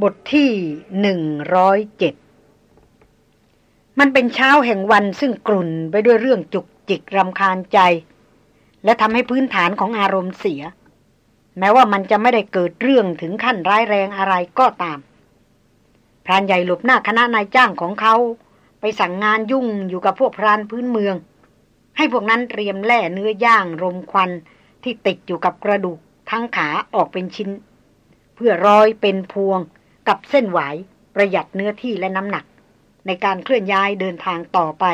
บทที่หนึ่งร้อยเจ็ดมันเป็นเช้าแห่งวันซึ่งกลุ่นไปด้วยเรื่องจุกจิกรำคาญใจ และทำให้พื้นฐานของอารมณ์เสีย แม้ว่ามันจะไม่ได้เกิดเรื่องถึงขั้นร้ายแรงอะไรก็ตาม พรานใหญ่หลบหน้าคณะนายจ้างของเขา ไปสั่งงานยุ่งอยู่กับพวกพรานพื้นเมือง ให้พวกนั้นเตรียมแล่เนื้อย่างรมควันที่ติดอยู่กับกระดูกทั้งขาออกเป็นชิ้น เพื่อร้อยเป็นพวง กับเส้นหวายประหยัดเนื้อที่และน้ำหนัก ในการเคลื่อนย้ายเดินทางต่อไป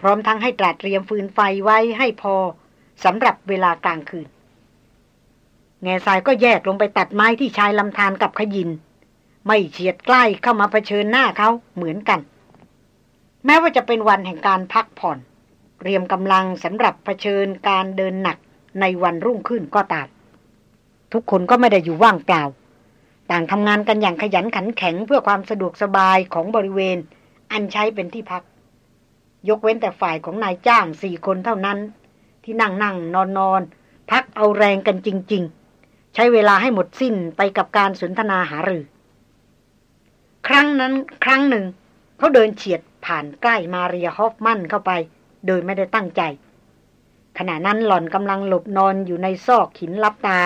พร้อมทั้งให้ตรัสเตรียมฟืนไฟไว้ให้พอสำหรับเวลากลางคืน แง่ทรายก็แยกลงไปตัดไม้ที่ชายลำธารกับขยิน ไม่เฉียดใกล้เข้ามาเผชิญหน้าเขาเหมือนกัน แม้ว่าจะเป็นวันแห่งการพักผ่อนเตรียมกำลังสำหรับเผชิญการเดินหนักในวันรุ่งขึ้นก็ตามทุกคนก็ไม่ได้อยู่ว่างเปล่า ต่างทำงานกันอย่างขยันขันแข็งเพื่อความสะดวกสบายของบริเวณ อันใช้เป็นที่พัก ยกเว้นแต่ฝ่ายของนายจ้างสี่คนเท่านั้น ที่นั่งนั่งนอนนอนพักเอาแรงกันจริง ๆ ใช้เวลาให้หมดสิ้นไปกับการสนทนาหารือ ครั้งนั้นครั้งหนึ่ง เขาเดินเฉียดผ่านใกล้มาเรียฮอฟมันเข้าไป โดยไม่ได้ตั้งใจ ขณะนั้นหล่อนกำลังหลบนอนอยู่ในซอกหินลับตา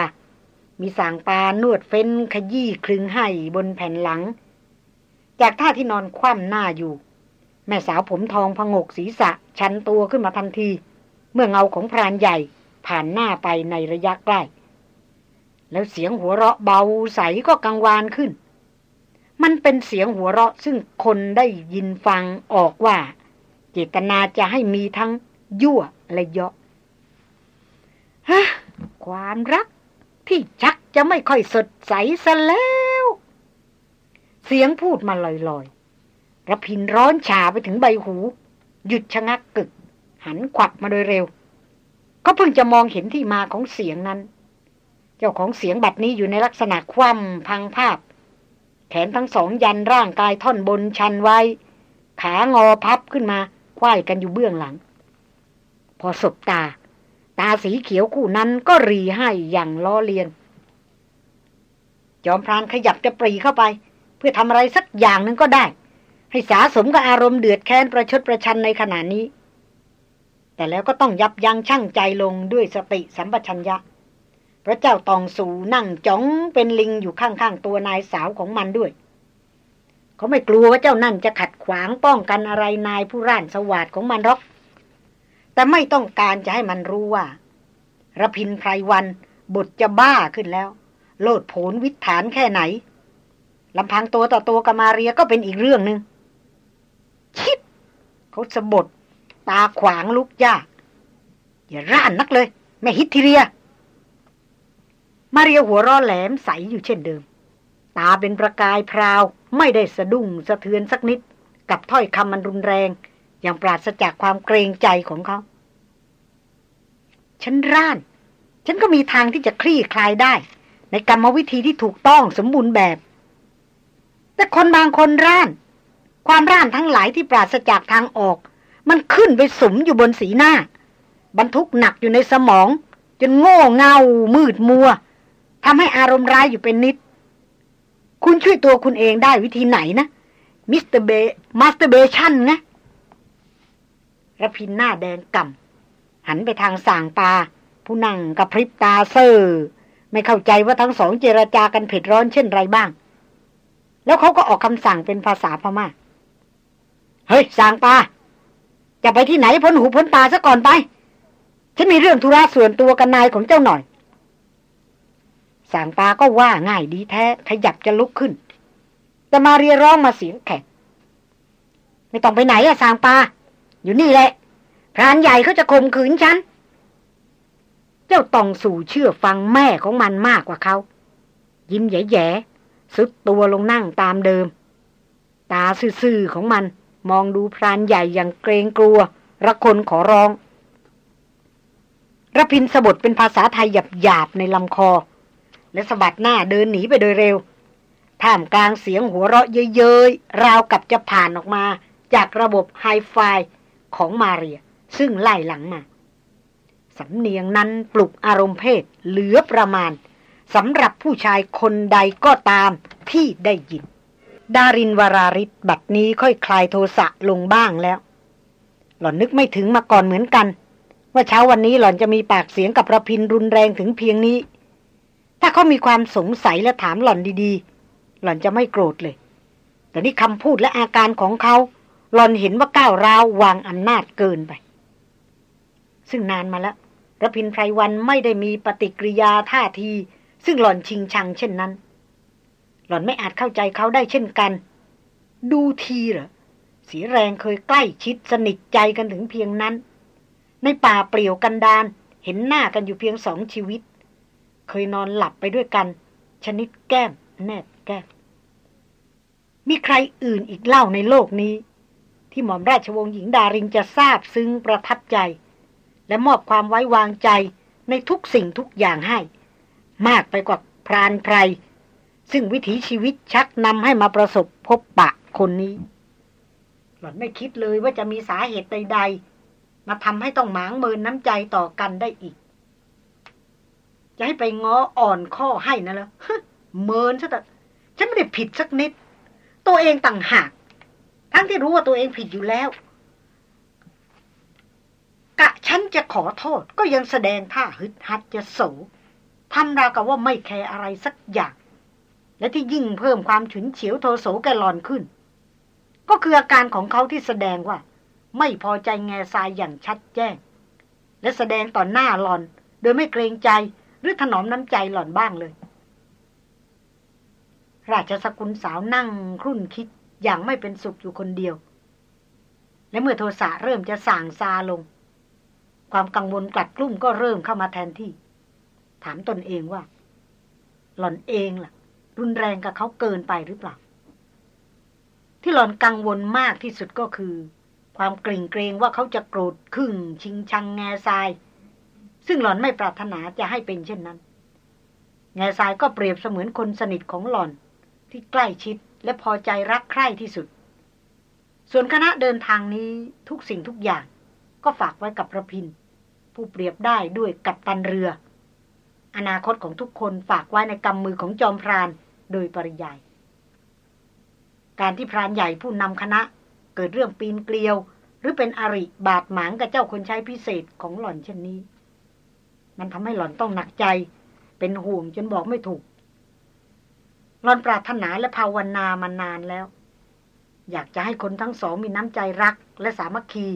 มีสางปานวดเฟ้นขยี้คลึงให้บนแผ่นหลัง จากท่าที่นอนคว่ำหน้าอยู่ แม่สาวผมทองพงกศีรษะ ชันตัวขึ้นมาทันที เมื่อเงาของพรานใหญ่ผ่านหน้าไปในระยะใกล้ แล้วเสียงหัวเราะเบาใสก็กังวานขึ้น มันเป็นเสียงหัวเราะซึ่งคนได้ยินฟังออกว่า เจตนาจะให้มีทั้งยั่วและเยาะฮะความรัก ที่ชักจะไม่ค่อยสดใสซะแล้ว เสียงพูดมาลอยๆระพินร้อนชาไปถึงใบหู หยุดชะงักกึก หันขวับมาโดยเร็ว ก็เพิ่งจะมองเห็นที่มาของเสียงนั้น เจ้าของเสียงบัดนี้อยู่ในลักษณะคว่ำพังภาพ แขนทั้งสองยันร่างกายท่อนบนชันไว้ ขางอพับขึ้นมาควายกันอยู่เบื้องหลัง พอสบตา ตาสีเขียวคู่นั้นก็รีให้อย่างล้อเลียน จอมพรานขยับจะปรีเข้าไป เพื่อทำอะไรสักอย่างหนึ่งก็ได้ ให้สาสมกับอารมณ์เดือดแค้นประชดประชันในขณะนี้ แต่แล้วก็ต้องยับยั้งชั่งใจลงด้วยสติสัมปชัญญะพระเจ้าตองสูนั่งจ้องเป็นลิงอยู่ข้างๆตัวนายสาวของมันด้วยเขาไม่กลัวว่าเจ้านั่นจะขัดขวางป้องกันอะไรนายผู้ร่านสวัสดของมันหรอก แต่ไม่ต้องการจะให้มันรู้ว่าระพินไพรวันบทจะบ้าขึ้นแล้ว โลดโผนวิถานแค่ไหนลำพังตัวต่อตัวกามาเรียก็เป็นอีกเรื่องหนึง่งชิดเขาสะบดตาขวางลุกยากอย่าร่านนักเลย แม่ฮิตทีเรีย มาเรียหัวร้อแหลมใสอยู่เช่นเดิม ตาเป็นประกายพราว ไม่ได้สะดุ้งสะเทือนสักนิด กับถ้อยคำมันรุนแรง อย่างปราศจากความเกรงใจของเขา ฉันร่าน ฉันก็มีทางที่จะคลี่คลายได้ ในกรรมวิธีที่ถูกต้องสมบูรณ์แบบ แต่คนบางคนร่าน ความร่านทั้งหลายที่ปราศจากทางออก มันขึ้นไปสุมอยู่บนสีหน้า บรรทุกหนักอยู่ในสมอง จนโง่เง่า มืดมัวทำให้อารมณ์ร้ายอยู่เป็นนิจ คุณช่วยตัวคุณเองได้วิธีไหนนะ masturba masturbation นะ รพินทร์หน้าแดงก่ำหันไปทางส่างปา ผู้นั่งกระพริบตาเซ่อไม่เข้าใจว่าทั้งสองเจรจากันเผ็ดร้อนเช่นไรบ้าง แล้วเขาก็ออกคำสั่งเป็นภาษาพมา่าเฮ้ยสางปาจะไปที่ไหนพ้นหูพ้นตาซะก่อนไป ฉันมีเรื่องธุระส่วนตัวกันนายของเจ้าหน่อยสางปาก็ว่าง่ายดีแท้ ขยับจะลุกขึ้น แต่มาเรียร้องมาเสียงแข็งไม่ต้องไปไหนอะสางปา อยู่นี่แหละพรานใหญ่เขาจะข่มขืนฉัน เจ้าตองสู่เชื่อฟังแม่ของมันมากกว่าเขา ยิ้มแย่ๆสุดตัวลงนั่งตามเดิม ตาซื่อๆของมันมองดูพรานใหญ่อย่างเกรงกลัว ระคนขอร้องระพินสะบดเป็นภาษาไทยหยาบๆในลำคอ และสะบัดหน้าเดินหนีไปโดยเร็ว ท่ามกลางเสียงหัวเราะเย้ยๆ ราวกับจะผ่านออกมา จากระบบไฮไฟ ของมาเรีย ซึ่งไล่หลังมา สำเนียงนั้นปลุกอารมณ์เพศเหลือประมาณสำหรับผู้ชายคนใดก็ตามที่ได้ยิน ดารินวราริศบัดนี้ค่อยคลายโทสะลงบ้างแล้ว หล่อนนึกไม่ถึงมาก่อนเหมือนกัน ว่าเช้าวันนี้หล่อนจะมีปากเสียงกับระพินรุนแรงถึงเพียงนี้ ถ้าเขามีความสงสัยและถามหล่อนดีๆ หล่อนจะไม่โกรธเลย แต่นี่คำพูดและอาการของเขา หลอนเห็นว่าก้าวร้าววางอำนาจเกินไป ซึ่งนานมาแล้วรพินไพรวันไม่ได้มีปฏิกิริยาท่าที ซึ่งหล่อนชิงชังเช่นนั้น หล่อนไม่อาจเข้าใจเขาได้เช่นกัน ดูทีเหรอเสียแรงเคยใกล้ชิดสนิทใจกันถึงเพียงนั้น ในป่าเปลี่ยวกันดานเห็นหน้ากันอยู่เพียงสองชีวิต เคยนอนหลับไปด้วยกัน ชนิดแก้มแนบแก้มมีใครอื่นอีกเล่าในโลกนี้ ที่หม่อมราชวงศ์หญิงดารินจะทราบซึ้งประทับใจ และมอบความไว้วางใจในทุกสิ่งทุกอย่างให้ มากไปกว่าพรานไพรซึ่งวิถีชีวิตชักนำให้มาประสบพบปะคนนี้ หล่อนไม่คิดเลยว่าจะมีสาเหตุใด ๆ มาทำให้ต้องหมางเมินน้ำใจต่อกันได้อีก จะให้ไปง้ออ่อนข้อให้นะเหรอเมินซะแต่ฉันไม่ได้ผิดสักนิด ตัวเองต่างหาก ทั้งที่รู้ว่าตัวเองผิดอยู่แล้ว กะฉันจะขอโทษก็ยังแสดงท่าฮึดฮัดจะโสทำราวกับว่าไม่แคร์อะไรสักอย่าง และที่ยิ่งเพิ่มความฉุนเฉียวโทโสแกลอนขึ้น ก็คืออาการของเขาที่แสดงว่า ไม่พอใจแง่ทรายอย่างชัดแจ้ง และแสดงต่อหน้าหลอน โดยไม่เกรงใจหรือถนอมน้ำใจหล่อนบ้างเลย ราชสกุลสาวนั่งครุ่นคิด อย่างไม่เป็นสุขอยู่คนเดียว และเมื่อโทสะเริ่มจะส่างซาลง ความกังวลกลัดกลุ้มก็เริ่มเข้ามาแทนที่ ถามตนเองว่า หล่อนเองล่ะ รุนแรงกับเขาเกินไปหรือเปล่า ที่หล่อนกังวลมากที่สุดก็คือ ความกลิ่งเกรงว่าเขาจะโกรธขึ้นชิงชังแง่ทราย ซึ่งหล่อนไม่ปรารถนาจะให้เป็นเช่นนั้นแง่ทรายก็เปรียบเสมือนคนสนิทของหล่อนที่ใกล้ชิด และพอใจรักใคร่ที่สุด ส่วนคณะเดินทางนี้ทุกสิ่งทุกอย่าง ก็ฝากไว้กับระพิน ผู้เปรียบได้ด้วยกัปตันเรือ อนาคตของทุกคนฝากไว้ในกำมือของจอมพรานโดยปริยาย การที่พรานใหญ่ผู้นำคณะ เกิดเรื่องปีนเกลียว หรือเป็นอริบาดหมางกับเจ้าคนใช้พิเศษของหล่อนเช่นนี้ มันทำให้หล่อนต้องหนักใจ เป็นห่วงจนบอกไม่ถูก หลอนปรารถนาและภาวนามานานแล้ว อยากจะให้คนทั้งสองมีน้ำใจรักและสามัคคี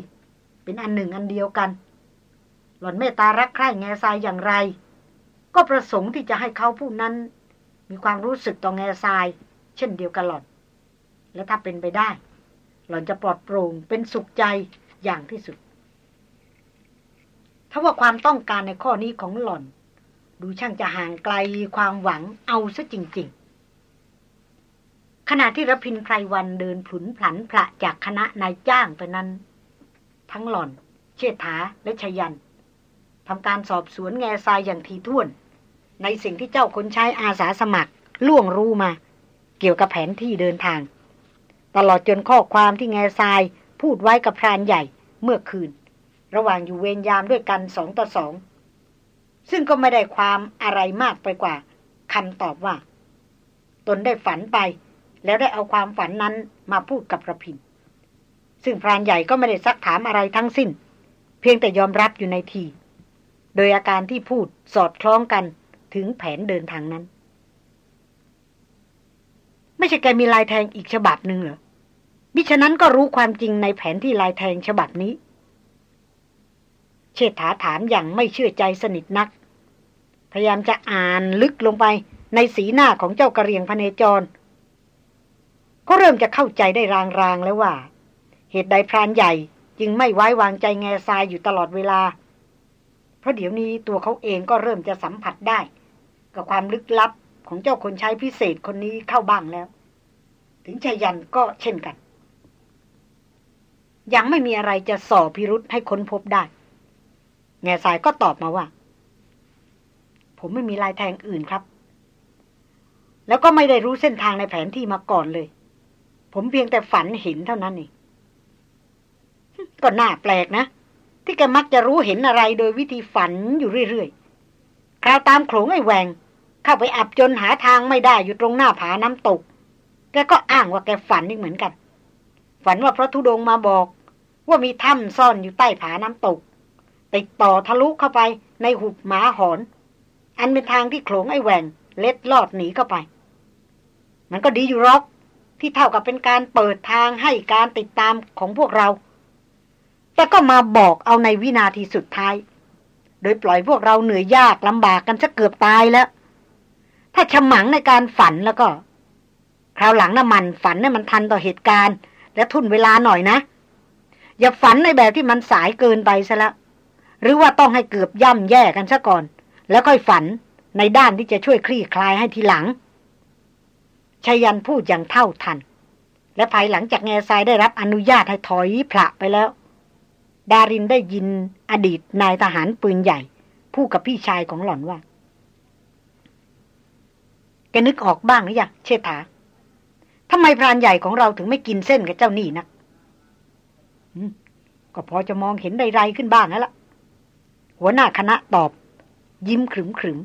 เป็นอันหนึ่งอันเดียวกัน หล่อนเมตตารักใคร่แง่ทรายอย่างไร ก็ประสงค์ที่จะให้เขาผู้นั้น มีความรู้สึกต่อแง่ทราย เช่นเดียวกันหล่อน และถ้าเป็นไปได้ หล่อนจะปลอดโปร่งเป็นสุขใจอย่างที่สุดถ้าว่าความต้องการในข้อนี้ของหล่อน ดูช่างจะห่างไกลความหวังเอาซะจริง ๆ ขณะที่รพินไพรวันเดินผุนผันพระจากคณะนายจ้างไปนั้น ทั้งหล่อน เชษฐาและชยันทำการสอบสวนแง่ทรายอย่างทีท่วน ในสิ่งที่เจ้าคนใช้อาสาสมัคร ล่วงรู้มา เกี่ยวกับแผนที่เดินทาง ตลอดจนข้อความที่แง่ทรายพูดไว้กับพรานใหญ่เมื่อคืน ระหว่างอยู่เวรยามด้วยกันสองต่อสองซึ่งก็ไม่ได้ความอะไรมากไปกว่าคำตอบว่า ตนได้ฝันไป แล้วได้เอาความฝันนั้นมาพูดกับระพิน ซึ่งพรานใหญ่ก็ไม่ได้ซักถามอะไรทั้งสิ้น เพียงแต่ยอมรับอยู่ในที โดยอาการที่พูดสอดคล้องกันถึงแผนเดินทางนั้น ไม่ใช่แกมีลายแทงอีกฉบับหนึ่งเหรอมิฉะนั้นก็รู้ความจริงในแผนที่ลายแทงฉบับนี้ เชษฐาถามอย่างไม่เชื่อใจสนิทนัก พยายามจะอ่านลึกลงไปในสีหน้าของเจ้ากระเรียงพเนจร ก็เริ่มจะเข้าใจได้รางๆแล้วว่า เหตุใดพรานใหญ่จึงไม่ไว้วางใจแง่ทรายอยู่ตลอดเวลา เพราะเดี๋ยวนี้ตัวเขาเองก็เริ่มจะสัมผัสได้ กับความลึกลับของเจ้าคนใช้พิเศษคนนี้เข้าบ้างแล้ว ถึงชายันก็เช่นกัน ยังไม่มีอะไรจะส่อพิรุษให้ค้นพบได้ แง่ทรายก็ตอบมาว่า ผมไม่มีลายแทงอื่นครับ แล้วก็ไม่ได้รู้เส้นทางในแผนที่มาก่อนเลย ผมเพียงแต่ฝันเห็นเท่านั้นเองก็น่าแปลกนะ ที่แกมักจะรู้เห็นอะไรโดยวิธีฝันอยู่เรื่อยๆ คราวตามโขลงไอ้แหวง เข้าไปอับจนหาทางไม่ได้อยู่ตรงหน้าผาน้ำตก แกก็อ้างว่าแกฝันนี่เหมือนกัน ฝันว่าพระธุดงมาบอก ว่ามีถ้ำซ่อนอยู่ใต้ผาน้ำตก ติดต่อทะลุเข้าไปในหุบหมาหอน อันเป็นทางที่โขลงไอ้แหวง เล็ดลอดหนีเข้าไป มันก็ดีอยู่หรอก ที่เท่ากับเป็นการเปิดทางให้การติดตามของพวกเรา แต่ก็มาบอกเอาในวินาทีสุดท้าย โดยปล่อยพวกเราเหนื่อยยากลำบากกันจะเกือบตายแล้ว ถ้าฉมังในการฝันแล้วก็ คราวหลังน้ำมันฝันให้มันทันต่อเหตุการณ์ และทุนเวลาหน่อยนะ อย่าฝันในแบบที่มันสายเกินไปซะแล้วหรือว่าต้องให้เกือบย่ำแย่กันซะก่อน แล้วค่อยฝันในด้านที่จะช่วยคลี่คลายให้ทีหลัง ชายันพูดอย่างเท่าทัน และภายหลังจากแง่ทรายได้รับอนุญาตให้ถอยผละไปแล้ว ดารินได้ยินอดีตนายทหารปืนใหญ่ พูดกับพี่ชายของหล่อนว่าแกนึกออกบ้างหรือยังเชษฐาทำไมพรานใหญ่ของเราถึงไม่กินเส้นกับเจ้านี่นักก็พอจะมองเห็นใดๆขึ้นบ้างแล้วล่ะ หัวหน้าคณะตอบ ยิ้มขรึมขรึม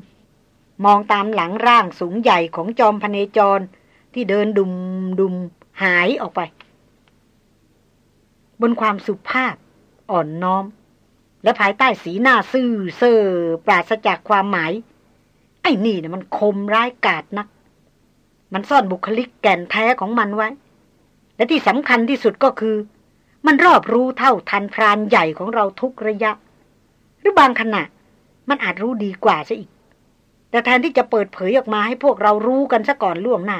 มองตามหลังร่างสูงใหญ่ของจอมพเนจร ที่เดินดุมดุมหายออกไป บนความสุภาพ อ่อนน้อม และภายใต้สีหน้าซื่อเซ่อปราศจากความหมาย ไอ้นี่เนี่ยมันคมร้ายกาจนัก มันซ่อนบุคลิกแก่นแท้ของมันไว้ และที่สำคัญที่สุดก็คือ มันรอบรู้เท่าทันพรานใหญ่ของเราทุกระยะ หรือบางขณะ มันอาจรู้ดีกว่าซะอีกแต่แทนที่จะเปิดเผยออกมาให้พวกเรารู้กันซะก่อนล่วงหน้า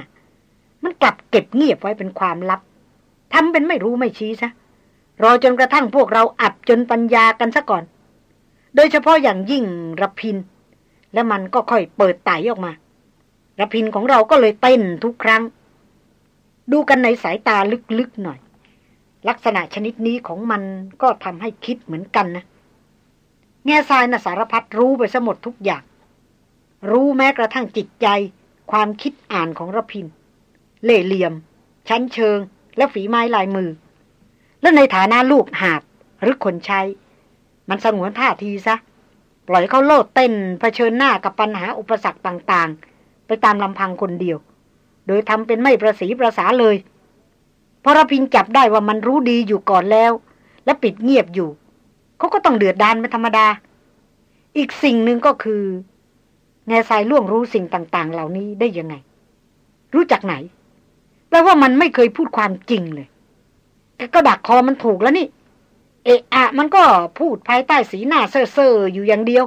มันกลับเก็บเงียบไว้เป็นความลับทำเป็นไม่รู้ไม่ชี้ซะรอจนกระทั่งพวกเราอับจนปัญญากันซะก่อน โดยเฉพาะอย่างยิ่งระพิน และมันก็ค่อยเปิดไตออกมาระพินของเราก็เลยเต้นทุกครั้ง ดูกันในสายตาลึกๆหน่อย ลักษณะชนิดนี้ของมันก็ทำให้คิดเหมือนกันนะแง่ทรายนะสารพัดรู้ไปซะหมดทุกอย่าง รู้แม้กระทั่งจิตใจ ความคิดอ่านของระพิน เล่เหลี่ยม ชั้นเชิง และฝีไม้ลายมือ และในฐานะลูกหาบหรือคนใช้ มันสงวนท่าทีซะ ปล่อยเขาโลดเต้นเผชิญหน้ากับปัญหาอุปสรรคต่างๆ ไปตามลำพังคนเดียว โดยทำเป็นไม่ประสีประสาเลยพอรพินจับได้ว่ามันรู้ดีอยู่ก่อนแล้ว และปิดเงียบอยู่ เขาก็ต้องเดือดดานเป็นธรรมดา อีกสิ่งหนึ่งก็คือแง่ทรายล่วงรู้สิ่งต่าง ๆ เหล่านี้ได้ยังไง รู้จักไหน แปลว่ามันไม่เคยพูดความจริงเลยก็ดักคอมันถูกแล้วนี่ เอะอะ มันก็พูดภายใต้สีหน้าเซ่อๆอยู่อย่างเดียว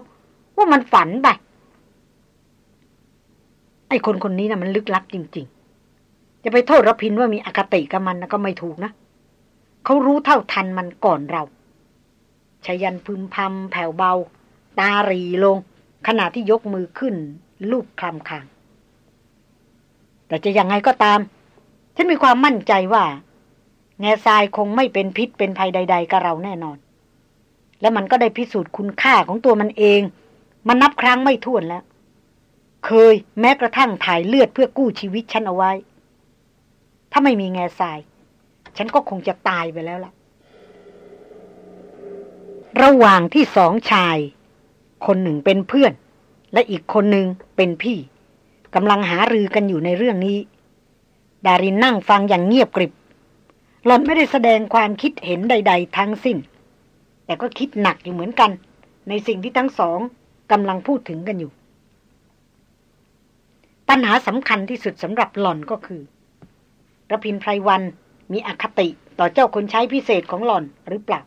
ว่ามันฝันไปไอ้คนคนนี้นะ่ะมันลึกลับจริง ๆ จะไปโทษรพินว่ามีอคติกับมันนะก็ไม่ถูกนะเขารู้เท่าทันมันก่อนเราชายันพึมพำแผ่วเบา ตารีลง ขณะที่ยกมือขึ้น ลูบคลำคางแต่จะยังไงก็ตาม ฉันมีความมั่นใจว่า แง่ทรายคงไม่เป็นพิษเป็นภัยใด ๆ กับเราแน่นอน และมันก็ได้พิสูจน์คุณค่าของตัวมันเอง มันนับครั้งไม่ถ้วนแล้ว เคยแม้กระทั่งถ่ายเลือดเพื่อกู้ชีวิตฉันเอาไว้ ถ้าไม่มีแง่ทราย ฉันก็คงจะตายไปแล้วล่ะ ระหว่างที่สองชาย คนหนึ่งเป็นเพื่อน และอีกคนหนึ่งเป็นพี่กำลังหารือกันอยู่ในเรื่องนี้ ดารินนั่งฟังอย่างเงียบกริบ หล่อนไม่ได้แสดงความคิดเห็นใด ๆ ทั้งสิ้น แต่ก็คิดหนักอยู่เหมือนกัน ในสิ่งที่ทั้งสองกำลังพูดถึงกันอยู่ ปัญหาสำคัญที่สุดสำหรับหล่อนก็คือระพินไพรวันมีอคติต่อเจ้าคนใช้พิเศษของหล่อนหรือเปล่า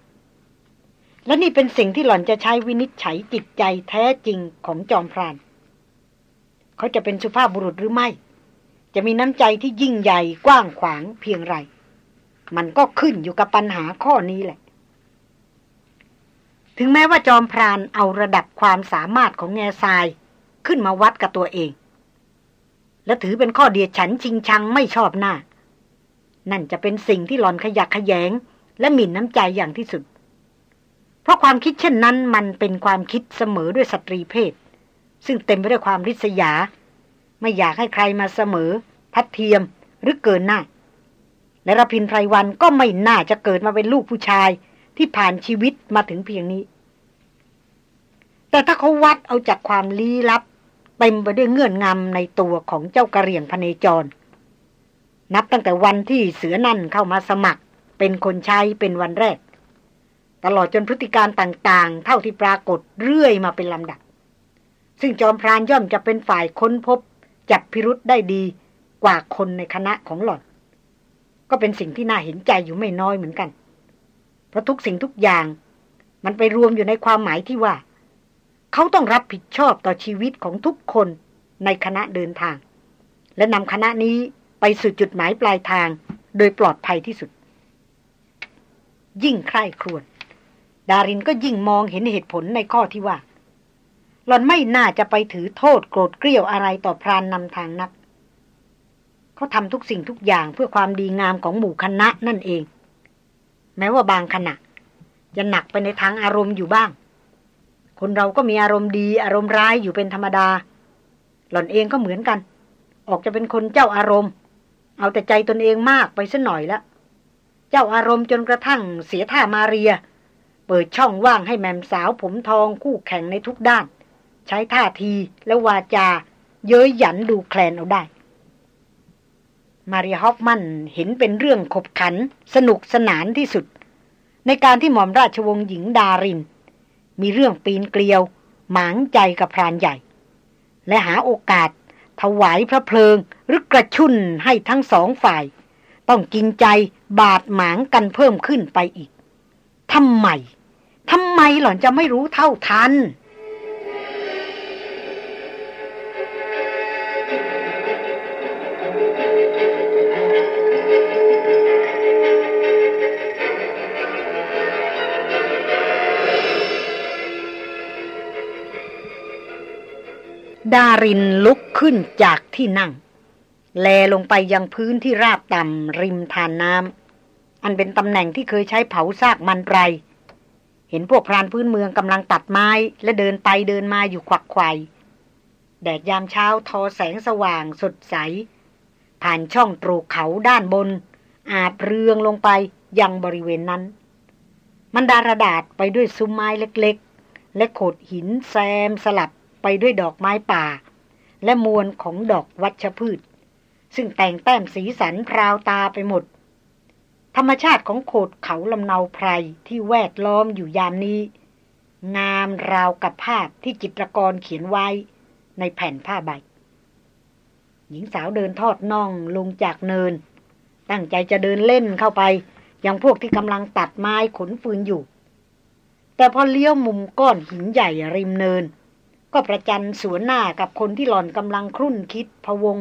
และนี่เป็นสิ่งที่หล่อนจะใช้วินิจฉัยจิตใจแท้จริงของจอมพราน เขาจะเป็นสุภาพบุรุษหรือไม่ จะมีน้ำใจที่ยิ่งใหญ่กว้างขวางเพียงไร มันก็ขึ้นอยู่กับปัญหาข้อนี้แหละ ถึงแม้ว่าจอมพรานเอาระดับความสามารถของแง่ทรายขึ้นมาวัดกับตัวเอง และถือเป็นข้อเดียดฉันชิงชังไม่ชอบหน้า นั่นจะเป็นสิ่งที่หลอนขยักขยง และหมิ่นน้ำใจอย่างที่สุด เพราะความคิดเช่นนั้นมันเป็นความคิดเสมอด้วยสตรีเพศ ซึ่งเต็มไปด้วยความริษยา ไม่อยากให้ใครมาเสมอ ทัดเทียมหรือเกินหน้า และรพินไพรวันก็ไม่น่าจะเกิดมาเป็นลูกผู้ชายที่ผ่านชีวิตมาถึงเพียงนี้ แต่ถ้าเขาวัดเอาจากความลี้ลับเต็มไปด้วยเงื่อนงำในตัวของเจ้ากระเรียงพเนจร นับตั้งแต่วันที่เสือนั่นเข้ามาสมัคร เป็นคนใช้เป็นวันแรก ตลอดจนพฤติการต่างๆ เท่าที่ปรากฏเรื่อยมาเป็นลำดับ ซึ่งจอมพรานย่อมจะเป็นฝ่ายค้นพบ จับพิรุษได้ดีกว่าคนในคณะของหล่อน ก็เป็นสิ่งที่น่าเห็นใจอยู่ไม่น้อยเหมือนกัน เพราะทุกสิ่งทุกอย่าง มันไปรวมอยู่ในความหมายที่ว่า เขาต้องรับผิดชอบต่อชีวิตของทุกคนในคณะเดินทาง และนำคณะนี้ไปสู่จุดหมายปลายทาง โดยปลอดภัยที่สุด ยิ่งใคร่ครวญดารินก็ยิ่งมองเห็นเหตุผลในข้อที่ว่า หล่อนไม่น่าจะไปถือโทษโกรธเกลี้ยวอะไรต่อพรานนำทางนัก เขาทำทุกสิ่งทุกอย่างเพื่อความดีงามของหมู่คณะนั่นเอง แม้ว่าบางขณะ จะหนักไปในทางอารมณ์อยู่บ้าง คนเราก็มีอารมณ์ดีอารมณ์ร้ายอยู่เป็นธรรมดา หล่อนเองก็เหมือนกัน ออกจะเป็นคนเจ้าอารมณ์ เอาแต่ใจตนเองมากไปสัหน่อยละเจ้าอารมณ์จนกระทั่งเสียท่ามาเรีย เปิดช่องว่างให้แมมสาวผมทองคู่แข่งในทุกด้าน ใช้ท่าทีและวาจา เย้ยหยันดูแคลนเอาได้ มาริฮอฟมันเห็นเป็นเรื่องขบขัน สนุกสนานที่สุด ในการที่หม่อมราชวงศ์หญิงดาริน มีเรื่องปีนเกลียว หมางใจกับพรานใหญ่ และหาโอกาส ถวายพระเพลิงหรือกระชุ่นให้ทั้งสองฝ่าย ต้องกินใจบาดหมางกันเพิ่มขึ้นไปอีกทำไมทำไมหล่อนจะไม่รู้เท่าทัน ดารินลุกขึ้นจากที่นั่ง แลลงไปยังพื้นที่ราบต่ำริมทานน้ำอันเป็นตำแหน่งที่เคยใช้เผาซากมันไร เห็นพวกพรานพื้นเมืองกำลังตัดไม้และเดินไปเดินมาอยู่ขวักไขวแดดยามเช้าทอแสงสว่างสดใส ผ่านช่องตรูเขาด้านบน อาบเรืองลงไปยังบริเวณนั้น มันดาระดาษไปด้วยซุ้มไม้เล็กๆ และโขดหินแซมสลับ ไปด้วยดอกไม้ป่า และมวลของดอกวัชพืช ซึ่งแต่งแต้มสีสันพราวตาไปหมด ธรรมชาติของโขดเขาลำเนาไพรที่แวดล้อมอยู่ยามนี้ งามราวกับภาพที่จิตรกรเขียนไว้ในแผ่นผ้าใบ หญิงสาวเดินทอดน่องลงจากเนิน ตั้งใจจะเดินเล่นเข้าไปยังพวกที่กำลังตัดไม้ขนฟืนอยู่ แต่พอเลี้ยวมุมก้อนหินใหญ่ริมเนิน ก็ประจันสวนหน้ากับคนที่หล่อนกำลังครุ่นคิดพวง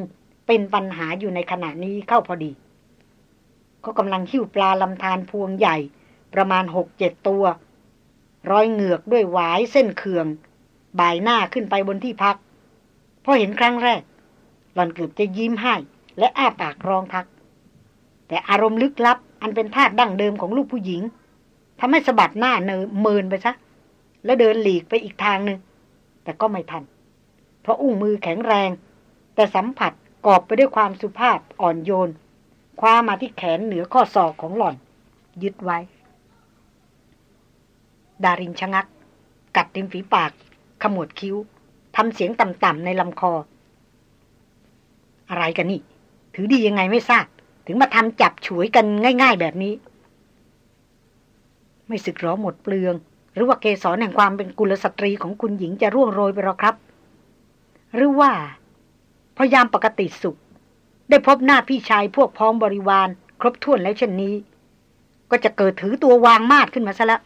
เป็นปัญหาอยู่ในขณะนี้เข้าพอดีเขากำลังหิ้วปลาลำธารพวงใหญ่ ประมาณหกเจ็ดตัว ร้อยเหงือกด้วยหวายเส้นเคือง บ่ายหน้าขึ้นไปบนที่พัก พอเห็นครั้งแรก หล่อนเกือบจะยิ้มให้ และอ้าปากร้องทัก แต่อารมณ์ลึกลับ อันเป็นธาตุดั้งเดิมของลูกผู้หญิงทำให้สะบัดหน้าเนเมินไปซะแล้วเดินหลีกไปอีกทางหนึ่ง แต่ก็ไม่ทัน เพราะอุ้งมือแข็งแรง แต่สัมผัสกอบไปด้วยความสุภาพอ่อนโยน คว้ามาที่แขนเหนือข้อศอกของหล่อน ยึดไว้ ดารินชะงัก กัดริมฝีปาก ขมวดคิ้วทำเสียงต่ำๆในลำคอ อะไรกันนี่ ถือดียังไงไม่ทราบ ถึงมาทำจับฉวยกันง่าย ๆ แบบนี้ ไม่สึกร้อหมดเปลือง หรือว่าเกสรแห่งความเป็นกุลสตรีของคุณหญิงจะร่วงโรยไปหรอครับ หรือว่าพยายามปกติสุข ได้พบหน้าพี่ชายพวกพ้องบริวาร ครบถ้วนแล้วเช่นนี้ ก็จะเกิดถือตัววางมาดขึ้นมาซะละ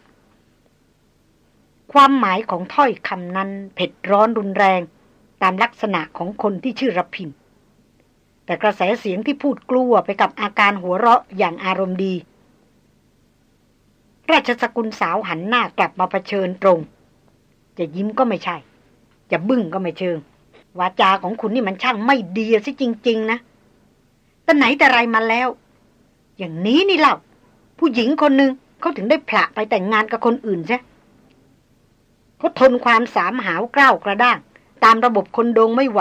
ความหมายของถ้อยคำนั้น เผ็ดร้อนรุนแรง ตามลักษณะของคนที่ชื่อรพินแต่กระแสเสียงที่พูดกลัวไปกับอาการหัวเราะอย่างอารมณ์ดี ราชสกุลสาวหันหน้ากลับมาเผชิญตรง จะยิ้มก็ไม่ใช่ จะบึ้งก็ไม่เชิง วาจาของคุณนี่มันช่างไม่ดีสิจริง ๆ นะแต่ไหนแต่ไรมาแล้ว อย่างนี้นี่เล่า ผู้หญิงคนหนึ่งเขาถึงได้ผละไปแต่งงานกับคนอื่นใช่เขาทนความสามหาวกล้าวกระด้าง ตามระบบคนโดงไม่ไหว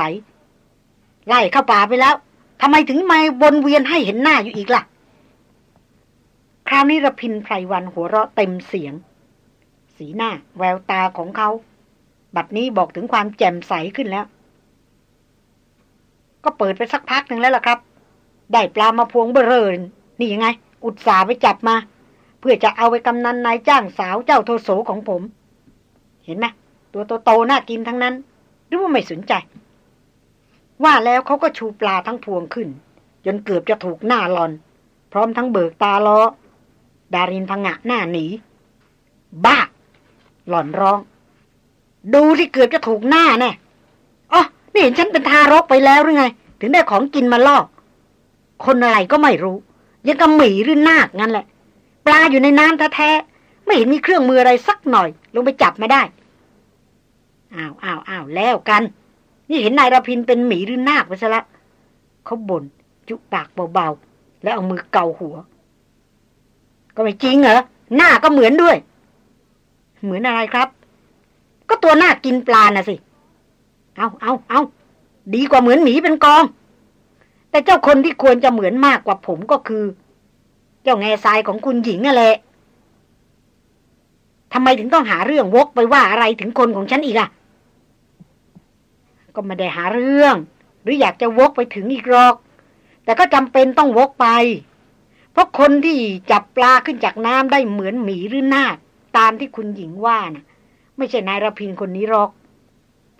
ไล่เข้าป่าไปแล้วทำไมถึงมาวนเวียนให้เห็นหน้าอยู่อีกล่ะ คราวนี้ระพินไพรวันหัวเราะเต็มเสียง สีหน้าแววตาของเขา บัดนี้บอกถึงความแจ่มใสขึ้นแล้ว ก็เปิดไปสักพักหนึ่งแล้วล่ะครับ ได้ปลามาพวงเบอร์เรนนี่ยังไง อุตส่าห์ไปจับมา เพื่อจะเอาไปกำนันนายจ้างสาวเจ้าโทโสของผม เห็นไหมตัวโตๆน่ากินทั้งนั้น หรือว่าไม่สนใจ ว่าแล้วเขาก็ชูปลาทั้งพวงขึ้น จนเกือบจะถูกหน้าหลอน พร้อมทั้งเบิกตาล้อ ดารินพังะหน้าหนี บ้า หล่อนร้อง ดูที่เกือบจะถูกหน้าแน่อ๋อนี่เห็นฉันเป็นทารกไปแล้วหรือไง ถึงได้ของกินมาล่อคนอะไรก็ไม่รู้ ยังกับหมีหรือนาคงั้นแหละ ปลาอยู่ในน้ำแท้ๆไม่เห็นมีเครื่องมืออะไรสักหน่อย ลงไปจับไมาได้อ้าวอ้าวอ้าวแล้วกัน นี่เห็นนายรพินเป็นหมีหรือนาคไปซะละเขาบ่นจุปากเบาๆ แล้วเอามือเกาหัว ก็ไม่จริงเหรอ หน้าก็เหมือนด้วย เหมือนอะไรครับ ก็ตัวหน้ากินปลาน่ะสิ เอาเอาเอาดีกว่าเหมือนหมีเป็นกอง แต่เจ้าคนที่ควรจะเหมือนมากกว่าผมก็คือ เจ้าแง่ทรายของคุณหญิงนั่นแหละทำไมถึงต้องหาเรื่องวกไปว่าอะไรถึงคนของฉันอีกอะก็ไม่ได้หาเรื่อง หรืออยากจะวกไปถึงอีกหรอก แต่ก็จำเป็นต้องวกไป เพราะคนที่จับปลาขึ้นจากน้ำได้เหมือนหมีหรือนาคตามที่คุณหญิงว่านะ่ะ ไม่ใช่นายรพินคนนี้หรอก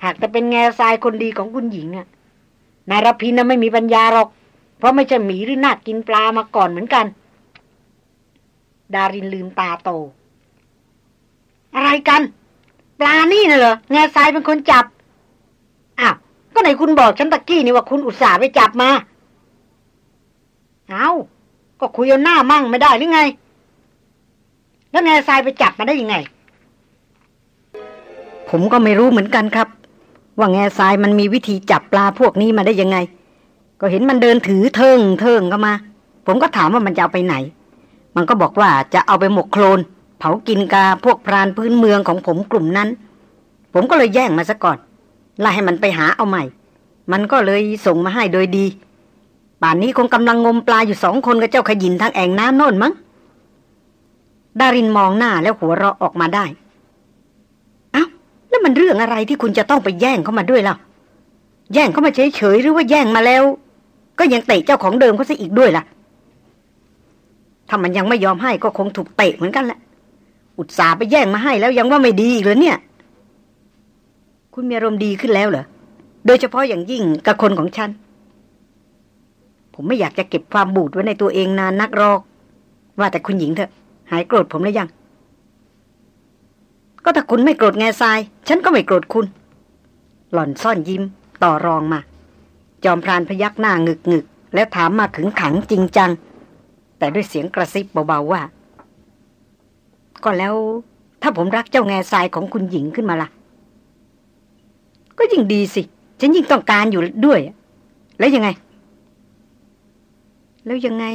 หากแต่เป็นแง่ทรายคนดีของคุณหญิงอะนายรพินน่ะไม่มีปัญญาหรอก เพราะไม่ใช่หมีหรือนาคกินปลามาก่อนเหมือนกัน ดารินลืมตาโต อะไรกัน ปลานี่น่ะเหรอแง่ทรายเป็นคนจับอ้าวก็ไหนคุณบอกฉันตะกี้นี่ว่าคุณอุตส่าห์ไปจับมา เอา ก็คุยเอาหน้ามั่งไม่ได้หรือไง แล้วแง่ทรายไปจับมาได้ยังไง ผมก็ไม่รู้เหมือนกันครับ ว่าแง่ทรายมันมีวิธีจับปลาพวกนี้มาได้ยังไง ก็เห็นมันเดินถือเทิงเทิงเข้ามา ผมก็ถามว่ามันจะเอาไปไหน มันก็บอกว่าจะเอาไปหมกโคลน เผากินกาพวกพรานพื้นเมืองของผมกลุ่มนั้น ผมก็เลยแย่งมาซะก่อนไล่ให้มันไปหาเอาใหม่ มันก็เลยส่งมาให้โดยดี ป่านนี้คงกำลังงมปลาอยู่สองคนกับเจ้าขยินทางแอ่งน้ำโน่นมั้ง ดารินมองหน้าแล้วหัวเราะออกมาได้ เอ้า แล้วมันเรื่องอะไรที่คุณจะต้องไปแย่งเขามาด้วยล่ะ แย่งเขามาเฉยๆหรือว่าแย่งมาแล้ว ก็ยังเตะเจ้าของเดิมเขาซะอีกด้วยล่ะ ถ้ามันยังไม่ยอมให้ก็คงถูกเตะเหมือนกันแหละ อุตส่าห์ไปแย่งมาให้แล้วยังว่าไม่ดีอีกเลยเนี่ย คุณมีอารมณ์ดีขึ้นแล้วเหรอ โดยเฉพาะอย่างยิ่งกับคนของฉัน ผมไม่อยากจะเก็บความบูดไว้ในตัวเองนานนักหรอก ว่าแต่คุณหญิงเถอะ หายโกรธผมแล้วยัง ก็ถ้าคุณไม่โกรธแง่ทราย ฉันก็ไม่โกรธคุณ หล่อนซ่อนยิ้ม ต่อรองมา จอมพรานพยักหน้างึกงึกแล้วถามมาขึงขังจริงจัง แต่ด้วยเสียงกระซิบเบาๆว่า ก็แล้ว ถ้าผมรักเจ้าแง่ทรายของคุณหญิงขึ้นมาล่ะ ก็ยิ่งดีสิ ฉันยิ่งต้องการอยู่ด้วย แล้วยังไง แล้วยังไง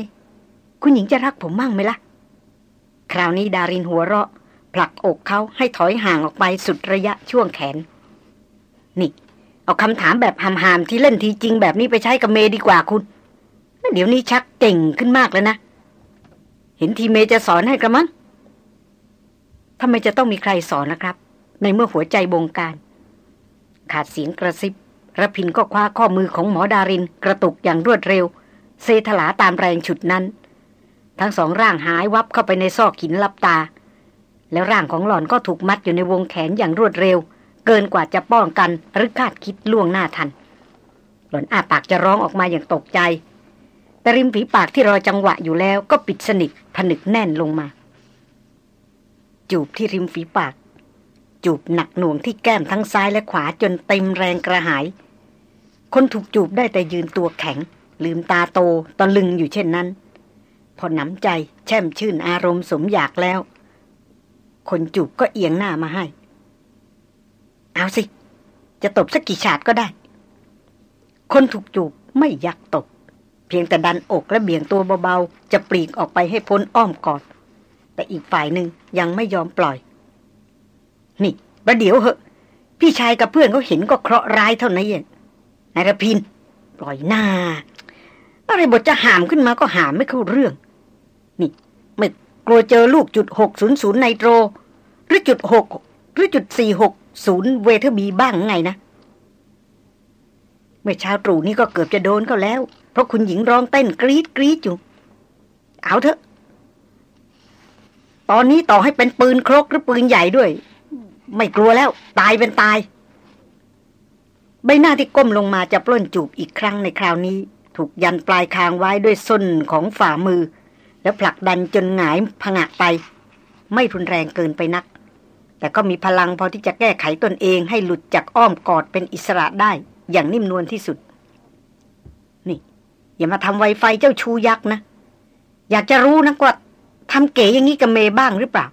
คุณหญิงจะรักผมมั่งไหมล่ะ คราวนี้ดารินหัวเราะ ผลักอกเขาให้ถอยห่างออกไปสุดระยะช่วงแขน นี่ เอาคำถามแบบหามๆที่เล่นทีจริงแบบนี้ไปใช้กับเมดีกว่าคุณเดี๋ยวนี้ชักเก่งขึ้นมากแล้วนะ เห็นทีเมจะสอนให้กระมังทำไมจะต้องมีใครสอนนะครับ ในเมื่อหัวใจบงการ ขาดเสียงกระซิบระพินก็คว้าข้อมือของหมอดารินกระตุกอย่างรวดเร็ว เซถลาตามแรงฉุดนั้น ทั้งสองร่างหายวับเข้าไปในซอกหินลับตา แล้วร่างของหล่อนก็ถูกมัดอยู่ในวงแขนอย่างรวดเร็ว เกินกว่าจะป้องกันหรือคาดคิดล่วงหน้าทัน หล่อนอ้าปากจะร้องออกมาอย่างตกใจ แต่ริมฝีปากที่รอจังหวะอยู่แล้วก็ปิดสนิทผนึกแน่นลงมา จูบที่ริมฝีปาก จูบหนักหน่วงที่แก้มทั้งซ้ายและขวาจนเต็มแรงกระหาย คนถูกจูบได้แต่ยืนตัวแข็ง ลืมตาโตตะลึงอยู่เช่นนั้น พอหนำใจแช่มชื่นอารมณ์สมอยากแล้ว คนจูบก็เอียงหน้ามาให้ เอาสิ จะตบสักกี่ฉาดก็ได้ คนถูกจูบไม่ยักตบ เพียงแต่ดันอกและเบี่ยงตัวเบาๆ จะปลีกออกไปให้พ้นอ้อมกอด แต่อีกฝ่ายหนึ่งยังไม่ยอมปล่อย นี่ประเดี๋ยวเหอะ พี่ชายกับเพื่อนเขาเห็นก็เคราะห์ร้ายเท่านั้นเองนายรพิน ปล่อยหน้า อะไรบทจะหามขึ้นมาก็หามไม่เข้าเรื่อง นี่ไม่กลัวเจอลูกจุดหกศูนย์ศูนย์ไนโตร หรือจุดหกหรือจุดสี่หกศูนย์ Weatherby บ้างไงนะ เมื่อเช้าตรู่นี้ก็เกือบจะโดนเขาแล้ว เพราะคุณหญิงร้องเต้นกรี๊ดกรี๊ดอยู่ เอาเถอะ ตอนนี้ต่อให้เป็นปืนครกหรือปืนใหญ่ด้วย ไม่กลัวแล้ว ตายเป็นตาย ใบหน้าที่ก้มลงมาจะปล้นจูบอีกครั้งในคราวนี้ ถูกยันปลายคางไว้ด้วยส้นของฝ่ามือ แล้วผลักดันจนหงายผงะไป ไม่รุนแรงเกินไปนัก แต่ก็มีพลังพอที่จะแก้ไขตนเองให้หลุดจากอ้อมกอดเป็นอิสระได้อย่างนิ่มนวลที่สุด นี่ อย่ามาทำไวไฟเจ้าชูยักษ์นะ อยากจะรู้นะว่าทำเก๋อย่างนี้กับเมย์บ้างหรือเปล่า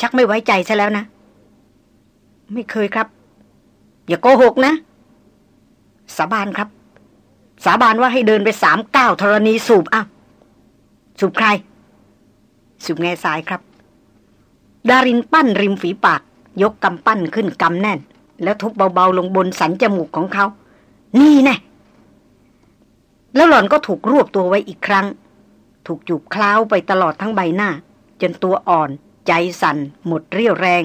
ชักไม่ไว้ใจซะแล้วนะ ไม่เคยครับ อย่าโกหกนะ สาบานครับ สาบานว่าให้เดินไปสามก้าวธรณีสูบอะสูบใคร สูบแง่สายครับ ดารินปั้นริมฝีปาก ยกกำปั้นขึ้นกำแน่น แล้วทุบเบาๆลงบนสันจมูกของเขา นี่แน่แล้วหล่อนก็ถูกรวบตัวไว้อีกครั้ง ถูกจูบคล้าวไปตลอดทั้งใบหน้า จนตัวอ่อน ใจสั่น หมดเรี่ยวแรง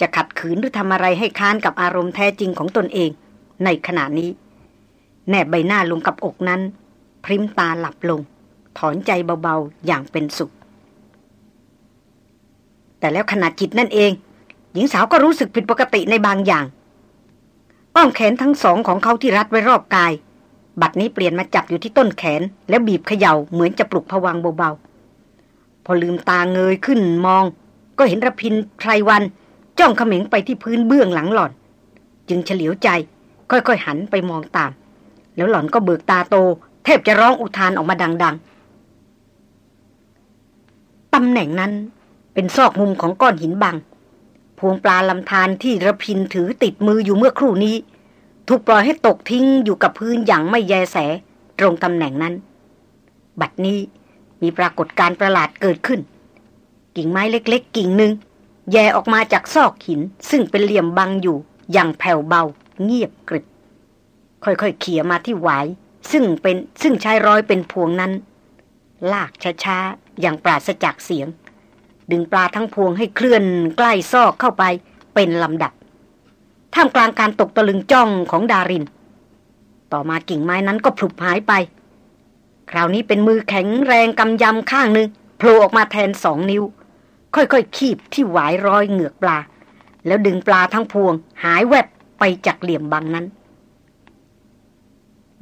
จะขัดขืนหรือทำอะไรให้ค้านกับอารมณ์แท้จริงของตนเอง ในขณะนี้ แนบใบหน้าลงกับอกนั้น พริมตาหลับลง ถอนใจเบาๆ อย่างเป็นสุข แต่แล้วขณะจิตนั่นเอง หญิงสาวก็รู้สึกผิดปกติในบางอย่าง อ้อมแขนทั้งสองของเขาที่รัดไว้รอบกาย บัดนี้เปลี่ยนมาจับอยู่ที่ต้นแขน แล้วบีบเขย่าเหมือนจะปลุกผวังเบาๆ พอลืมตาเงยขึ้นมอง ก็เห็นระพินไพรวัน จ้องเขม็งไปที่พื้นเบื้องหลังหล่อน จึงเฉลียวใจค่อยๆหันไปมองตาม แล้วหล่อนก็เบิกตาโต แทบจะร้องอุทานออกมาดัง ๆตำแหน่งนั้นเป็นซอกมุมของก้อนหินบัง พวงปลาลำธารที่ระพินถือติดมืออยู่เมื่อครู่นี้ ถูกปล่อยให้ตกทิ้งอยู่กับพื้นอย่างไม่แยแส ตรงตำแหน่งนั้น บัดนี้มีปรากฏการประหลาดเกิดขึ้น กิ่งไม้เล็ก ๆ กิ่งหนึ่งแย่ออกมาจากซอกหินซึ่งเป็นเหลี่ยมบังอยู่อย่างแผ่วเบาเงียบกริบ ค่อยๆเขี่ยมาที่หวาย ซึ่งเป็นซึ่งใช้ร้อยเป็นพวงนั้น ลากช้าๆ อย่างปราศจากเสียง ดึงปลาทั้งพวงให้เคลื่อนใกล้ซอกเข้าไปเป็นลำดับ ท่ามกลางการตกตะลึงจ้องของดาริน ต่อมากิ่งไม้นั้นก็พลุบหายไป คราวนี้เป็นมือแข็งแรงกำยำข้างหนึ่งโผล่ออกมาแทนสองนิ้ว ค่อยๆ คีบที่หวายร้อยเหงือกปลา แล้วดึงปลาทั้งพวงหายแวบไปจากเหลี่ยมบังนั้น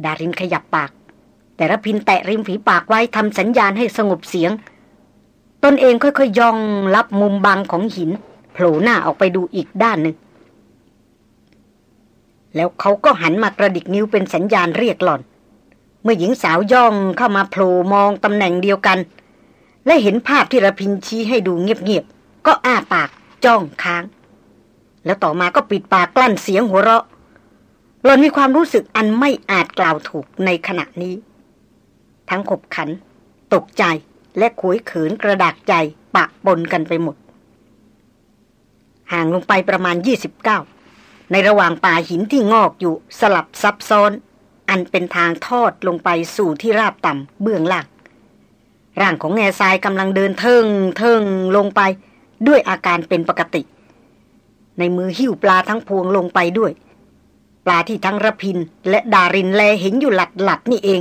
ดารินขยับปาก แต่ระพินแตะริมฝีปากไว้ทำสัญญาณให้สงบเสียง ตนเองค่อยๆย่องรับมุมบังของหินโผล่หน้าออกไปดูอีกด้านหนึ่ง แล้วเขาก็หันมากระดิกนิ้วเป็นสัญญาณเรียกหล่อน เมื่อหญิงสาวย่องเข้ามาโผล่มองตำแหน่งเดียวกัน และเห็นภาพที่ระพินชี้ให้ดูเงียบๆก็อ้าปากจ้องค้าง แล้วต่อมาก็ปิดปากกลั้นเสียงหัวเราะ หล่อนมีความรู้สึกอันไม่อาจกล่าวถูกในขณะนี้ ทั้งขบขัน ตกใจและขวยขืนกระดากใจปะปนกันไปหมด ห่างลงไปประมาณ 29 ในระหว่างป่าหินที่งอกอยู่สลับซับซ้อน อันเป็นทางทอดลงไปสู่ที่ราบต่ำเบื้องล่างร่างของแง่ทรายกำลังเดินเทิงเทิงลงไปด้วยอาการเป็นปกติ ในมือหิ้วปลาทั้งพวงลงไปด้วย ปลาที่ทั้งระพิน และดารินแลเห็นอยู่หลัดหลัดนี่เอง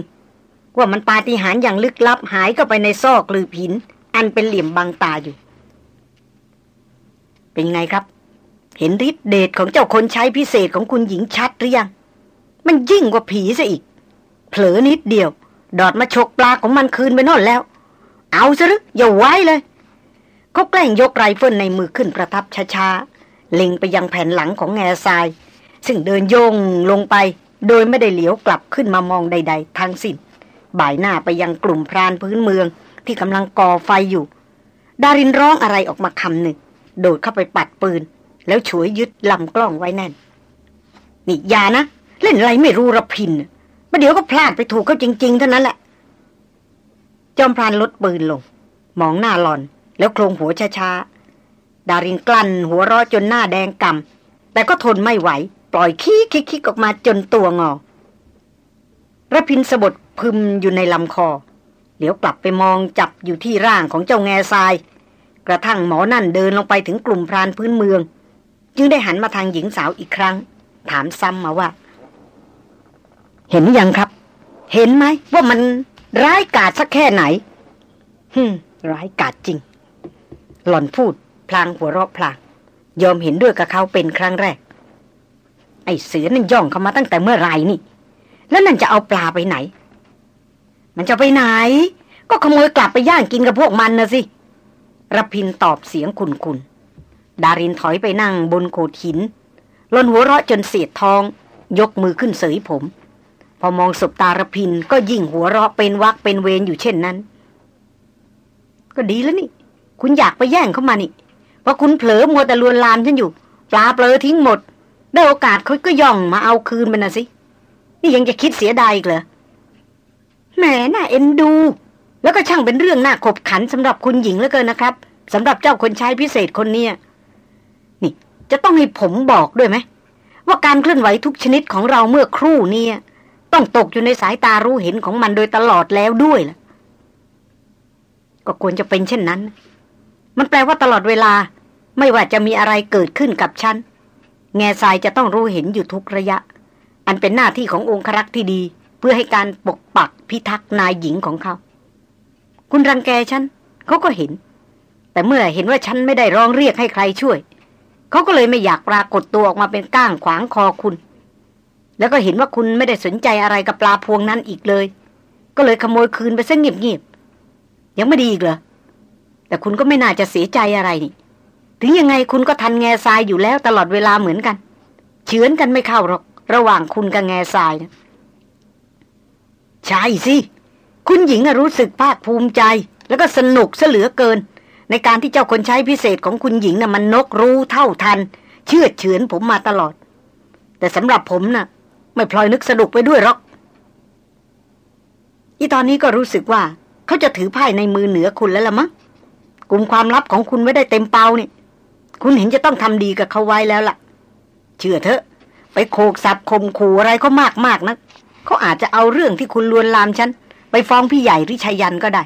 ว่ามันปาฏิหาริย์อย่างลึกลับหายเข้าไปในซอกหรือผิน อันเป็นเหลี่ยมบางตาอยู่ เป็นไงครับ เห็นฤทธิเดชของเจ้าคนใช้พิเศษของคุณหญิงชัดหรือยัง มันยิ่งกว่าผีซะอีก เผลอนิดเดียว ดอดมาฉกปลาของมันคืนไปโน่นแล้ว เอาซะหรืออย่าไว้เลยเขาแกล้งยกไรเฟิลในมือขึ้นประทับช้าๆเล็งไปยังแผ่นหลังของแง่ทราย ซึ่งเดินโย่งลงไป โดยไม่ได้เหลียวกลับขึ้นมามองใด ๆ ทั้งสิ้น บ่ายหน้าไปยังกลุ่มพรานพื้นเมืองที่กำลังก่อไฟอยู่ ดารินร้องอะไรออกมาคำหนึ่ง โดดเข้าไปปัดปืน แล้วฉวยยึดลำกล้องไว้แน่น นี่ยานะ เล่นอะไรไม่รู้ระพินประเดี๋ยวก็พลาดไปถูกเขาจริง ๆ เท่านั้นแหละ จอมพรานลดปืนลง มองหน้าหลอน แล้วโครงหัวช้าๆ ดารินกลั้นหัวร้อจนหน้าแดงกำแต่ก็ทนไม่ไหว ปล่อยขี้คิกๆออกมาจนตัวงอระพินสะบดพึมอยู่ในลำคอ เหลียวกลับไปมองจับอยู่ที่ร่างของเจ้าแง่ทราย กระทั่งหมอนั่นเดินลงไปถึงกลุ่มพรานพื้นเมือง จึงได้หันมาทางหญิงสาวอีกครั้ง ถามซ้ำมาว่า เห็นยังครับ เห็นไหมว่ามันร้ายกาจสักแค่ไหนฮึร้ายกาจจริง หล่อนพูด พลางหัวเราะพลาง ยอมเห็นด้วยกับเขาเป็นครั้งแรก ไอ้เสือนั่นย่องเข้ามาตั้งแต่เมื่อไรนี่ แล้วนั่นจะเอาปลาไปไหน มันจะไปไหน ก็ขโมยกลับไปย่างกินกับพวกมันนะสิระพินตอบเสียงคุนคุนดารินถอยไปนั่งบนโขดหินลนหัวเราะจนเสียดทอง ยกมือขึ้นเสยผม พอมองสบตารพินก็ยิ่งหัวเราะเป็นวักเป็นเวรอยู่เช่นนั้น ก็ดีแล้วนี่ คุณอยากไปแย่งเข้ามานี่เพราะคุณเผลอมัวแต่ลวนลามฉันอยู่ ปลาเปลือทิ้งหมด ได้โอกาสเขาก็ย่องมาเอาคืนมันนะสิ นี่ยังจะคิดเสียดายอีกเหรอแหมน่าเอ็นดู แล้วก็ช่างเป็นเรื่องน่าขบขันสำหรับคุณหญิงเหลือเกินนะครับสำหรับเจ้าคนใช้พิเศษคนเนี้ยนี่ จะต้องให้ผมบอกด้วยไหมว่าการเคลื่อนไหวทุกชนิดของเราเมื่อครู่นี้ต้องตกอยู่ในสายตารู้เห็นของมันโดยตลอดแล้วด้วยล่ะ ก็ควรจะเป็นเช่นนั้น มันแปลว่าตลอดเวลา ไม่ว่าจะมีอะไรเกิดขึ้นกับฉัน แง่ทรายจะต้องรู้เห็นอยู่ทุกระยะ อันเป็นหน้าที่ขององครักษ์ที่ดี เพื่อให้การปกปักพิทักษ์นายหญิงของเขา คุณรังแกฉันเขาก็เห็น แต่เมื่อเห็นว่าฉันไม่ได้ร้องเรียกให้ใครช่วย เขาก็เลยไม่อยากปรากฏตัวออกมาเป็นก้างขวางคอคุณ แล้วก็เห็นว่าคุณไม่ได้สนใจอะไรกับปลาพวงนั้นอีกเลย ก็เลยขโมยคืนไปซะเงียบๆยังไม่ดีอีกเหรอแต่คุณก็ไม่น่าจะเสียใจอะไรนี่ ถึงยังไงคุณก็ทันแง่ทรายอยู่แล้วตลอดเวลาเหมือนกัน เฉือนกันไม่เข้าหรอก ระหว่างคุณกับแง่ทรายนะใช่สิ คุณหญิงรู้สึกภาคภูมิใจ แล้วก็สนุกเสลือเกิน ในการที่เจ้าคนใช้พิเศษของคุณหญิงนะ่ะมันนกรู้เท่าทัน เชื่อเฉือนผมมาตลอด แต่สำหรับผมนะ่ะ ไม่พลอยนึกสนุกไปด้วยหรอกอีตอนนี้ก็รู้สึกว่า เขาจะถือไพ่ในมือเหนือคุณแล้วละมั้งกลุ่มความลับของคุณไว้ได้เต็มเปล่านี่ คุณเห็นจะต้องทำดีกับเขาไว้แล้วล่ะ เชื่อเถอะ ไปโขกสับคมขู่อะไรเขามากมากนะเขาอาจจะเอาเรื่องที่คุณลวนลามฉัน ไปฟ้องพี่ใหญ่ริชัยยันก็ได้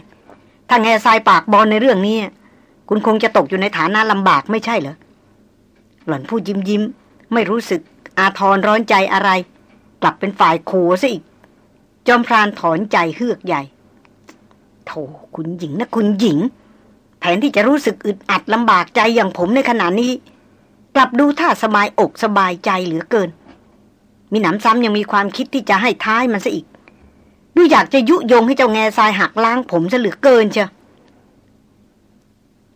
ถ้าแง่ทรายปากบอลในเรื่องนี้ คุณคงจะตกอยู่ในฐานะลำบากไม่ใช่เหรอ หล่อนพูดยิ้มยิ้ม ไม่รู้สึก อาทรร้อนใจอะไร กลับเป็นฝ่ายโขซะอีก จอมพรานถอนใจเฮือกใหญ่โถคุณหญิงนะคุณหญิง แผนที่จะรู้สึกอึดอัดลำบากใจอย่างผมในขณะนี้ กลับดูท่าสบายอกสบายใจเหลือเกิน มีหนำซ้ำยังมีความคิดที่จะให้ท้ายมันซะอีก ดูอยากจะยุยงให้เจ้าแง่ทรายหักล้างผมซะเหลือเกินเชียว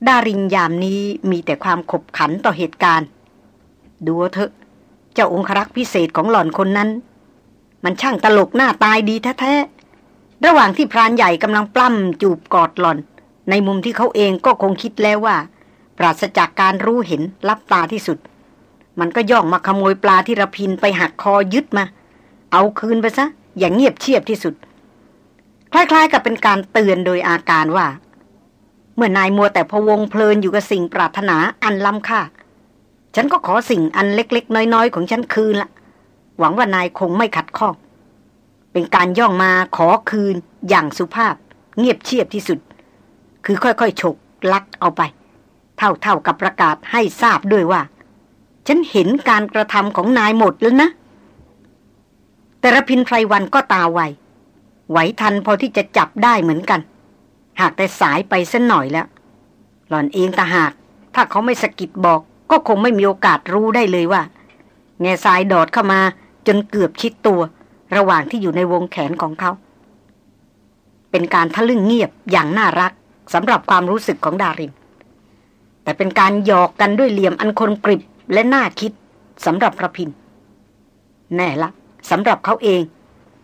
ดารินยามนี้มีแต่ความขบขันต่อเหตุการณ์ ดูเถอะ เจ้าองครักษ์พิเศษของหล่อนคนนั้น มันช่างตลกหน้าตายดีแท้ๆ ระหว่างที่พรานใหญ่กำลังปล้ำจูบกอดหล่อน ในมุมที่เขาเองก็คงคิดแล้วว่า ปราศจากการรู้เห็นรับตาที่สุด มันก็ย่องมาขโมยปลาที่ระพินไปหักคอยึดมา เอาคืนไปซะ อย่างเงียบเชียบที่สุด คล้ายๆ กับเป็นการเตือนโดยอาการว่า เมื่อนายมัวแต่พวงเพลินอยู่กับสิ่งปรารถนาอันล้ำค่า ฉันก็ขอสิ่งอันเล็ก ๆ น้อยๆ ของฉันคืนละหวังว่านายคงไม่ขัดข้องเป็นการย่องมาขอคืนอย่างสุภาพ เงียบเชียบที่สุด คือค่อยๆฉกลักเอาไป เท่าๆกับประกาศให้ทราบด้วยว่า ฉันเห็นการกระทำของนายหมดแล้วนะ แต่ระพินไพรวันก็ตาไวไหวทันพอที่จะจับได้เหมือนกัน หากแต่สายไปสันหน่อยแล้ว หล่อนเองแต่หาก ถ้าเขาไม่สกิดบอก ก็คงไม่มีโอกาสรู้ได้เลยว่า แง่สายดอดเข้ามาจนเกือบชิดตัว ระหว่างที่อยู่ในวงแขนของเขา เป็นการทะลึ่งเงียบอย่างน่ารัก สำหรับความรู้สึกของดาริน แต่เป็นการหยอกกันด้วยเหลี่ยมอันคนกริบและน่าคิดสำหรับระพิน แน่ละสำหรับเขาเอง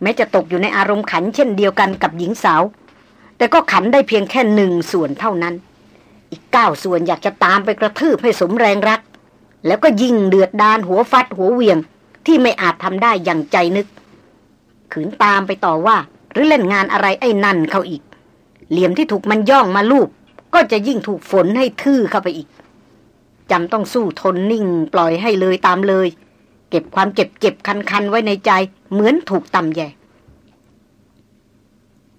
แม้จะตกอยู่ในอารมณ์ขันเช่นเดียวกันกับหญิงสาว แต่ก็ขันได้เพียงแค่หนึ่งส่วนเท่านั้น อีกเก้าส่วนอยากจะตามไปกระทืบให้สมแรงรัก แล้วก็ยิ่งเดือดดานหัวฟัดหัวเวียง ที่ไม่อาจทำได้อย่างใจนึก ขืนตามไปต่อว่า หรือเล่นงานอะไรไอ้นั่นเขาอีก เหลี่ยมที่ถูกมันย่องมาลูบก็จะยิ่งถูกฝนให้ทื่อเข้าไปอีกจำต้องสู้ทนนิ่งปล่อยให้เลยตามเลย เก็บความเจ็บเจ็บคันคันไว้ในใจเหมือนถูกตำแย่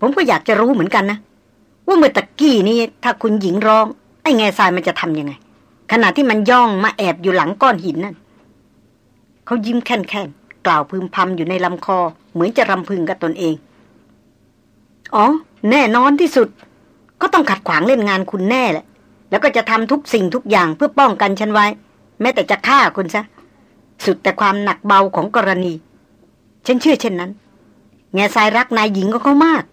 ผมก็อยากจะรู้เหมือนกันนะ ว่าเมื่อตะกี้นี้ถ้าคุณหญิงร้อง ไอ้แง่ทรายมันจะทำยังไง ขณะที่มันย่องมาแอบอยู่หลังก้อนหินนั่นเขายิ้มแค่นแค่นกล่าวพึมพำอยู่ในลำคอ เหมือนจะรำพึงกับตนเอง อ๋อ แน่นอนที่สุด ก็ต้องขัดขวางเล่นงานคุณแน่แหละ แล้วก็จะทำทุกสิ่งทุกอย่างเพื่อป้องกันฉันไว้ แม้แต่จะฆ่าคุณซะ สุดแต่ความหนักเบาของกรณี ฉันเชื่อเช่นนั้น แง่ทรายรักนายหญิงก็เขามาก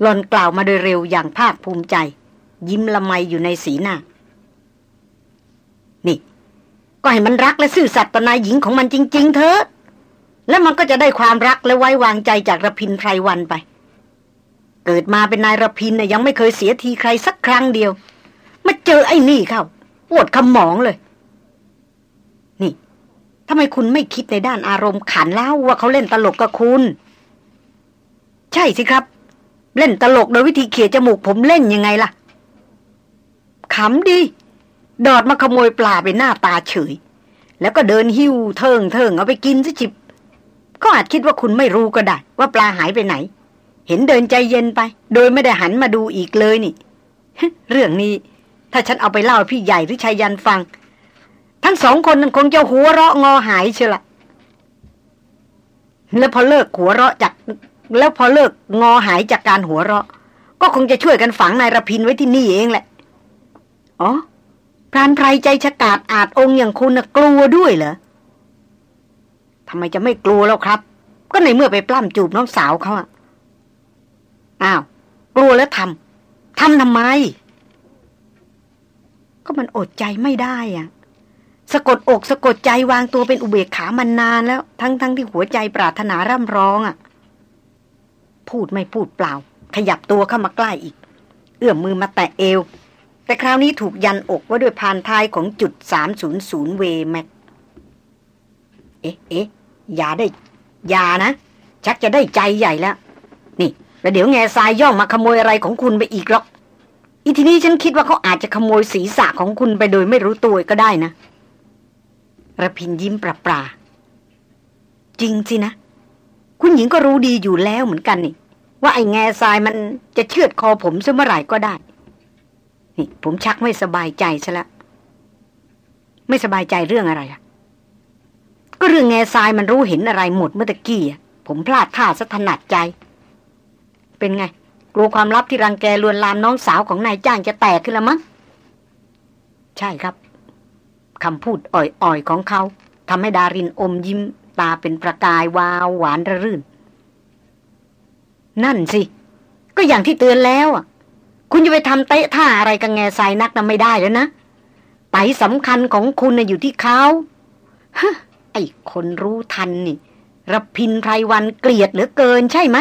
หลอนกล่าวมาโดยเร็วอย่างภาคภูมิใจ ยิ้มละไมอยู่ในสีหน้า นี่ ก็ให้มันรักและซื่อสัตย์ต่อนายหญิงของมันจริง ๆ เถอะ แล้วมันก็จะได้ความรักและไว้วางใจจากระพินไพรวันไป เกิดมาเป็นนายระพินน่ยยังไม่เคยเสียทีใครสักครั้งเดียว มาเจอไอ้นี่เข้าปวดคำหมองเลย นี่ทำไมคุณไม่คิดในด้านอารมณ์ขันเล่าว่าเขาเล่นตลกกับคุณ ใช่สิครับ เล่นตลกโดยวิธีเขี่ยจมูกผมเล่นยังไงล่ะขำดีดอดมาขโมยปลาไปหน้าตาเฉย แล้วก็เดินหิ้วเทิงเทิงเอาไปกินซะจิบ ก็อาจคิดว่าคุณไม่รู้ก็ได้ ว่าปลาหายไปไหน เห็นเดินใจเย็นไป โดยไม่ได้หันมาดูอีกเลยนี่ เรื่องนี้ ถ้าฉันเอาไปเล่าพี่ใหญ่หรือชายยันฟัง ทั้งสองคนนั้นคงจะหัวเราะงอหายเชียวละแล้วพอเลิกหัวเราะจาก แล้วพอเลิกงอหายจากการหัวเราะ ก็คงจะช่วยกันฝังนายรพินไว้ที่นี่เองแหละ อ๋อพรานไพรใจฉกาดอาจองค์อย่างคุณนะกลัวด้วยเหรอทำไมจะไม่กลัวแล้วครับ ก็ในเมื่อไปปล้ำจูบน้องสาวเขาอะ อ้าว กลัวแล้วทำทำทำไม ก็มันอดใจไม่ได้อะสะกดอกสะกดใจวางตัวเป็นอุเบกขามันนานแล้ว ทั้งทั้งที่หัวใจปรารถนาร่ำร้องอะ่ะ พูดไม่พูดเปล่า ขยับตัวเข้ามาใกล้อีก เอื้อมมือมาแตะเอว แต่คราวนี้ถูกยันอกไว้ด้วยพานท้ายของจุดสามศูนย์ศูนย์เวแม็กเอ๊ะเอ๊ะอย่าได้ อย่านะ ชักจะได้ใจใหญ่แล้ว แล้วเดี๋ยวแง่ทรายย่องมาขโมยอะไรของคุณไปอีกหรอก อีทีนี้ฉันคิดว่าเขาอาจจะขโมยศีรษะของคุณไปโดยไม่รู้ตัวก็ได้นะระพินยิ้มปราปราจริงสินะ คุณหญิงก็รู้ดีอยู่แล้วเหมือนกันนี่ ว่าไอ้แง่ทรายมันจะเชือดคอผมซะเมื่อไหร่ก็ได้ นี่ ผมชักไม่สบายใจซะละไม่สบายใจเรื่องอะไรอะก็เรื่องแง่ทรายมันรู้เห็นอะไรหมดเมื่อตะกี้ผมพลาดท่าสะถนัดใจ เป็นไง กลัวความลับที่รังแกลวนลามน้องสาวของนายจ้างจะแตกขึ้นละมั้ง ใช่ครับคำพูดอ่อยๆของเขาทำให้ดารินอมยิ้ม ตาเป็นประกายวาวหวานระรื่น นั่นสิ ก็อย่างที่เตือนแล้วอะ คุณจะไปทำเตะท่าอะไรกับแง่ทรายนักนั้นไม่ได้แล้วนะไตสำคัญของคุณนะอยู่ที่เขาฮะไอ้คนรู้ทันนี่รพินไพรวันเกลียดเหลือเกินใช่ไหม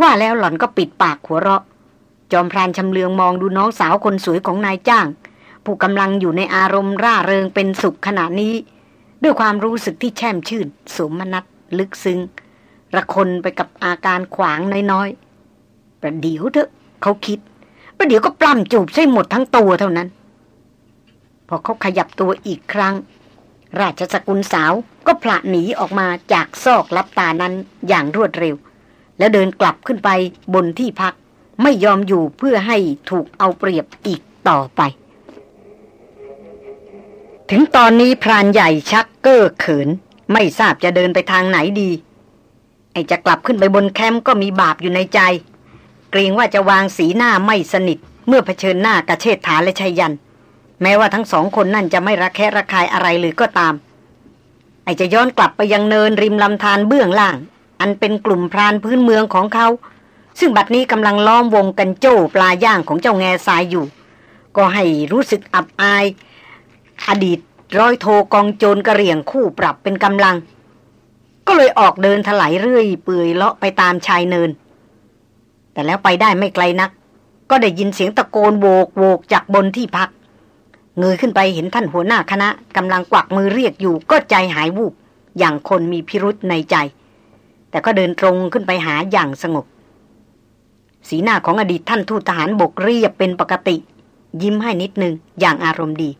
ว่าแล้วหล่อนก็ปิดปากหัวเราะ จอมพรานชำเลืองมองดูน้องสาวคนสวยของนายจ้าง ผู้กำลังอยู่ในอารมณ์ร่าเริงเป็นสุขขณะนี้ ด้วยความรู้สึกที่แช่มชื่น สมนัตลึกซึ้งระคนไปกับอาการขวางน้อยๆ ประเดี๋ยวเถอะเขาคิด ประเดี๋ยวก็ปล้ำจูบใช่หมดทั้งตัวเท่านั้น พอเขาขยับตัวอีกครั้ง ราชสกุลสาวก็ผละหนีออกมาจากซอกลับตานั้นอย่างรวดเร็ว แล้วเดินกลับขึ้นไปบนที่พัก ไม่ยอมอยู่เพื่อให้ถูกเอาเปรียบอีกต่อไป ถึงตอนนี้พรานใหญ่ชักเก้อเขิน ไม่ทราบจะเดินไปทางไหนดี ไอจะกลับขึ้นไปบนแคมป์ก็มีบาปอยู่ในใจ เกรงว่าจะวางสีหน้าไม่สนิท เมื่อเผชิญหน้ากับเชษฐาและชัยยัน แม้ว่าทั้งสองคนนั่นจะไม่ระแคะระคายอะไรเลยก็ตามไอจะย้อนกลับไปยังเนินริมลำธารเบื้องล่าง อันเป็นกลุ่มพรานพื้นเมืองของเขา ซึ่งบัดนี้กำลังล้อมวงกันโจ้ปลาย่างของเจ้าแง่ทรายอยู่ ก็ให้รู้สึกอับอาย อดีตร้อยโทกองโจรกระเรียงคู่ปรับเป็นกำลัง ก็เลยออกเดินถลายเรื่อยเปื่อยเลาะไปตามชายเนิน แต่แล้วไปได้ไม่ไกลนัก ก็ได้ยินเสียงตะโกนโวกโวกจากบนที่พักเงยขึ้นไปเห็นท่านหัวหน้าคณะกำลังกวักมือเรียกอยู่ก็ใจหายวูบอย่างคนมีพิรุษในใจ แต่ก็เดินตรงขึ้นไปหาอย่างสงบ สีหน้าของอดีตท่านทูตทหารบกเรียบเป็นปกติ ยิ้มให้นิดนึงอย่างอารมณ์ดี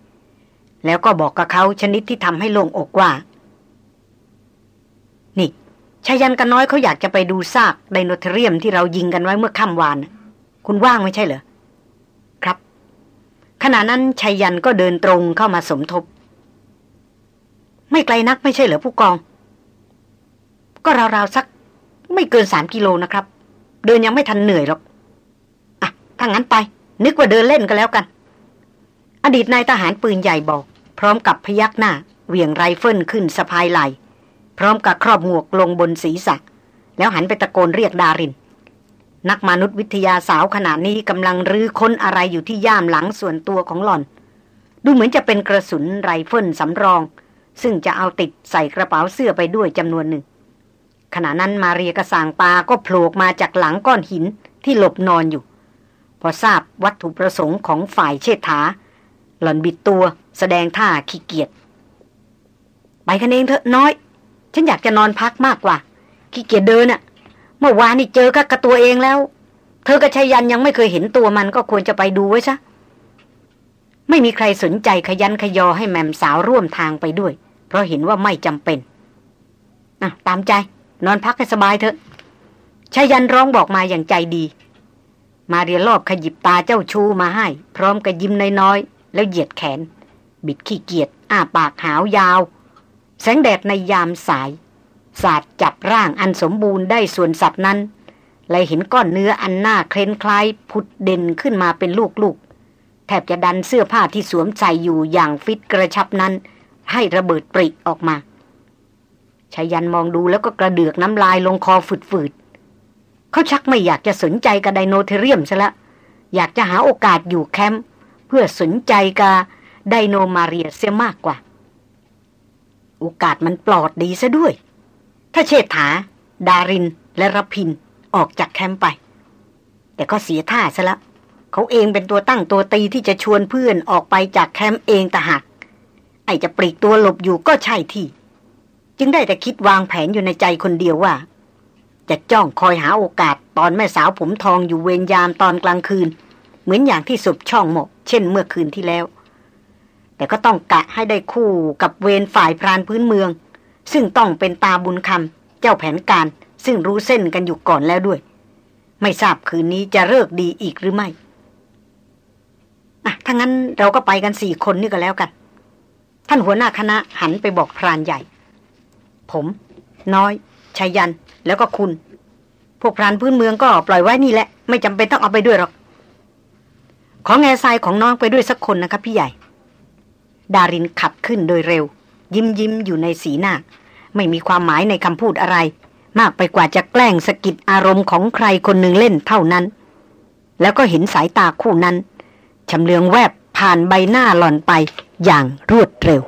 แล้วก็บอกกับเขาชนิดที่ทำให้โล่งอกว่า นี่ชายันกันน้อยเขาอยากจะไปดูซากไดโนเทเรียมที่เรายิงกันไว้เมื่อค่ำวาน คุณว่างไม่ใช่เหรอ ครับ ขณะนั้นชายันก็เดินตรงเข้ามาสมทบ ไม่ไกลนักไม่ใช่เหรอผู้กอง ก็ราวๆสัก ไม่เกินสามกิโลนะครับ เดินยังไม่ทันเหนื่อยหรอกอะถ้างั้นไป นึกว่าเดินเล่นก็แล้วกัน อดีตนายทหารปืนใหญ่บอก พร้อมกับพยักหน้าเหวี่ยงไรเฟิลขึ้นสะพายไหลพร้อมกับครอบหมวกลงบนศีรษะ แล้วหันไปตะโกนเรียกดาริน นักมนุษยวิทยาสาวขณะนี้กำลังรื้อค้นอะไรอยู่ที่ย่ามหลังส่วนตัวของหล่อน ดูเหมือนจะเป็นกระสุนไรเฟิลสำรอง ซึ่งจะเอาติดใส่กระเป๋าเสื้อไปด้วยจำนวนหนึ่ง ขณะนั้นมาเรียกระสางปาก็โผล่มาจากหลังก้อนหินที่หลบนอนอยู่ พอทราบวัตถุประสงค์ของฝ่ายเชษฐา หล่อนบิดตัวแสดงท่าขี้เกียจไปกันเองเถอะน้อย ฉันอยากจะนอนพักมากกว่า ขี้เกียจเดินอะเมื่อวานนี่เจอกับตัวเองแล้ว เธอกับชายันยังไม่เคยเห็นตัวมันก็ควรจะไปดูไว้ซะไม่มีใครสนใจขยันขยอให้แม่มสาวร่วมทางไปด้วย เพราะเห็นว่าไม่จำเป็นอะตามใจ นอนพักให้สบายเถอะชายันร้องบอกมาอย่างใจดี มาเรียรอบขยิบตาเจ้าชูมาให้ พร้อมกับยิ้มน้อยๆ แล้วเหยียดแขน บิดขี้เกียจอ้าปากหาวยาว แสงแดดในยามสาย สาดจับร่างอันสมบูรณ์ได้ส่วนสัตว์นั้นเลยเห็นก้อนเนื้ออันหน้าเคล้นคล้ายผุดเด่นขึ้นมาเป็นลูกๆ แทบจะดันเสื้อผ้าที่สวมใส่อยู่อย่างฟิตกระชับนั้น ให้ระเบิดปริออกมา ชายันมองดูแล้วก็กระเดือกน้ำลายลงคอฝืดๆเขาชักไม่อยากจะสนใจกับไดโนเทเรียมซะละ อยากจะหาโอกาสอยู่แคมป์เพื่อสนใจกับไดโนมาเรียเสียมากกว่า โอกาสมันปลอดดีซะด้วย ถ้าเชษฐา ดาริน และรพินออกจากแคมป์ไป แต่ก็เสียท่าซะละเขาเองเป็นตัวตั้งตัวตีที่จะชวนเพื่อนออกไปจากแคมป์เองแต่หักไอจะปลีกตัวหลบอยู่ก็ใช่ที่ จึงได้แต่คิดวางแผนอยู่ในใจคนเดียวว่า จะจ้องคอยหาโอกาสตอนแม่สาวผมทองอยู่เวรยามตอนกลางคืน เหมือนอย่างที่สุบช่องหมก เช่นเมื่อคืนที่แล้ว แต่ก็ต้องกะให้ได้คู่กับเวรฝ่ายพรานพื้นเมือง ซึ่งต้องเป็นตาบุญคำเจ้าแผนการซึ่งรู้เส้นกันอยู่ก่อนแล้วด้วย ไม่ทราบคืนนี้จะเลิกดีอีกหรือไม่อะถ้างั้นเราก็ไปกันสี่คนนี่ก็แล้วกัน ท่านหัวหน้าคณะหันไปบอกพรานใหญ่ ผม น้อยชายัน แล้วก็คุณ พวกพรานพื้นเมืองก็ปล่อยไว้นี่แหละ ไม่จำเป็นต้องเอาไปด้วยหรอก ขอแง่ทรายของน้องไปด้วยสักคนนะครับพี่ใหญ่ ดารินขับขึ้นโดยเร็ว ยิ้มยิ้มอยู่ในสีหน้า ไม่มีความหมายในคำพูดอะไร มากไปกว่าจะแกล้งสะกิดอารมณ์ของใครคนหนึ่งเล่นเท่านั้น แล้วก็เห็นสายตาคู่นั้นชำเลืองแวบผ่านใบหน้าหล่อนไปอย่างรวดเร็ว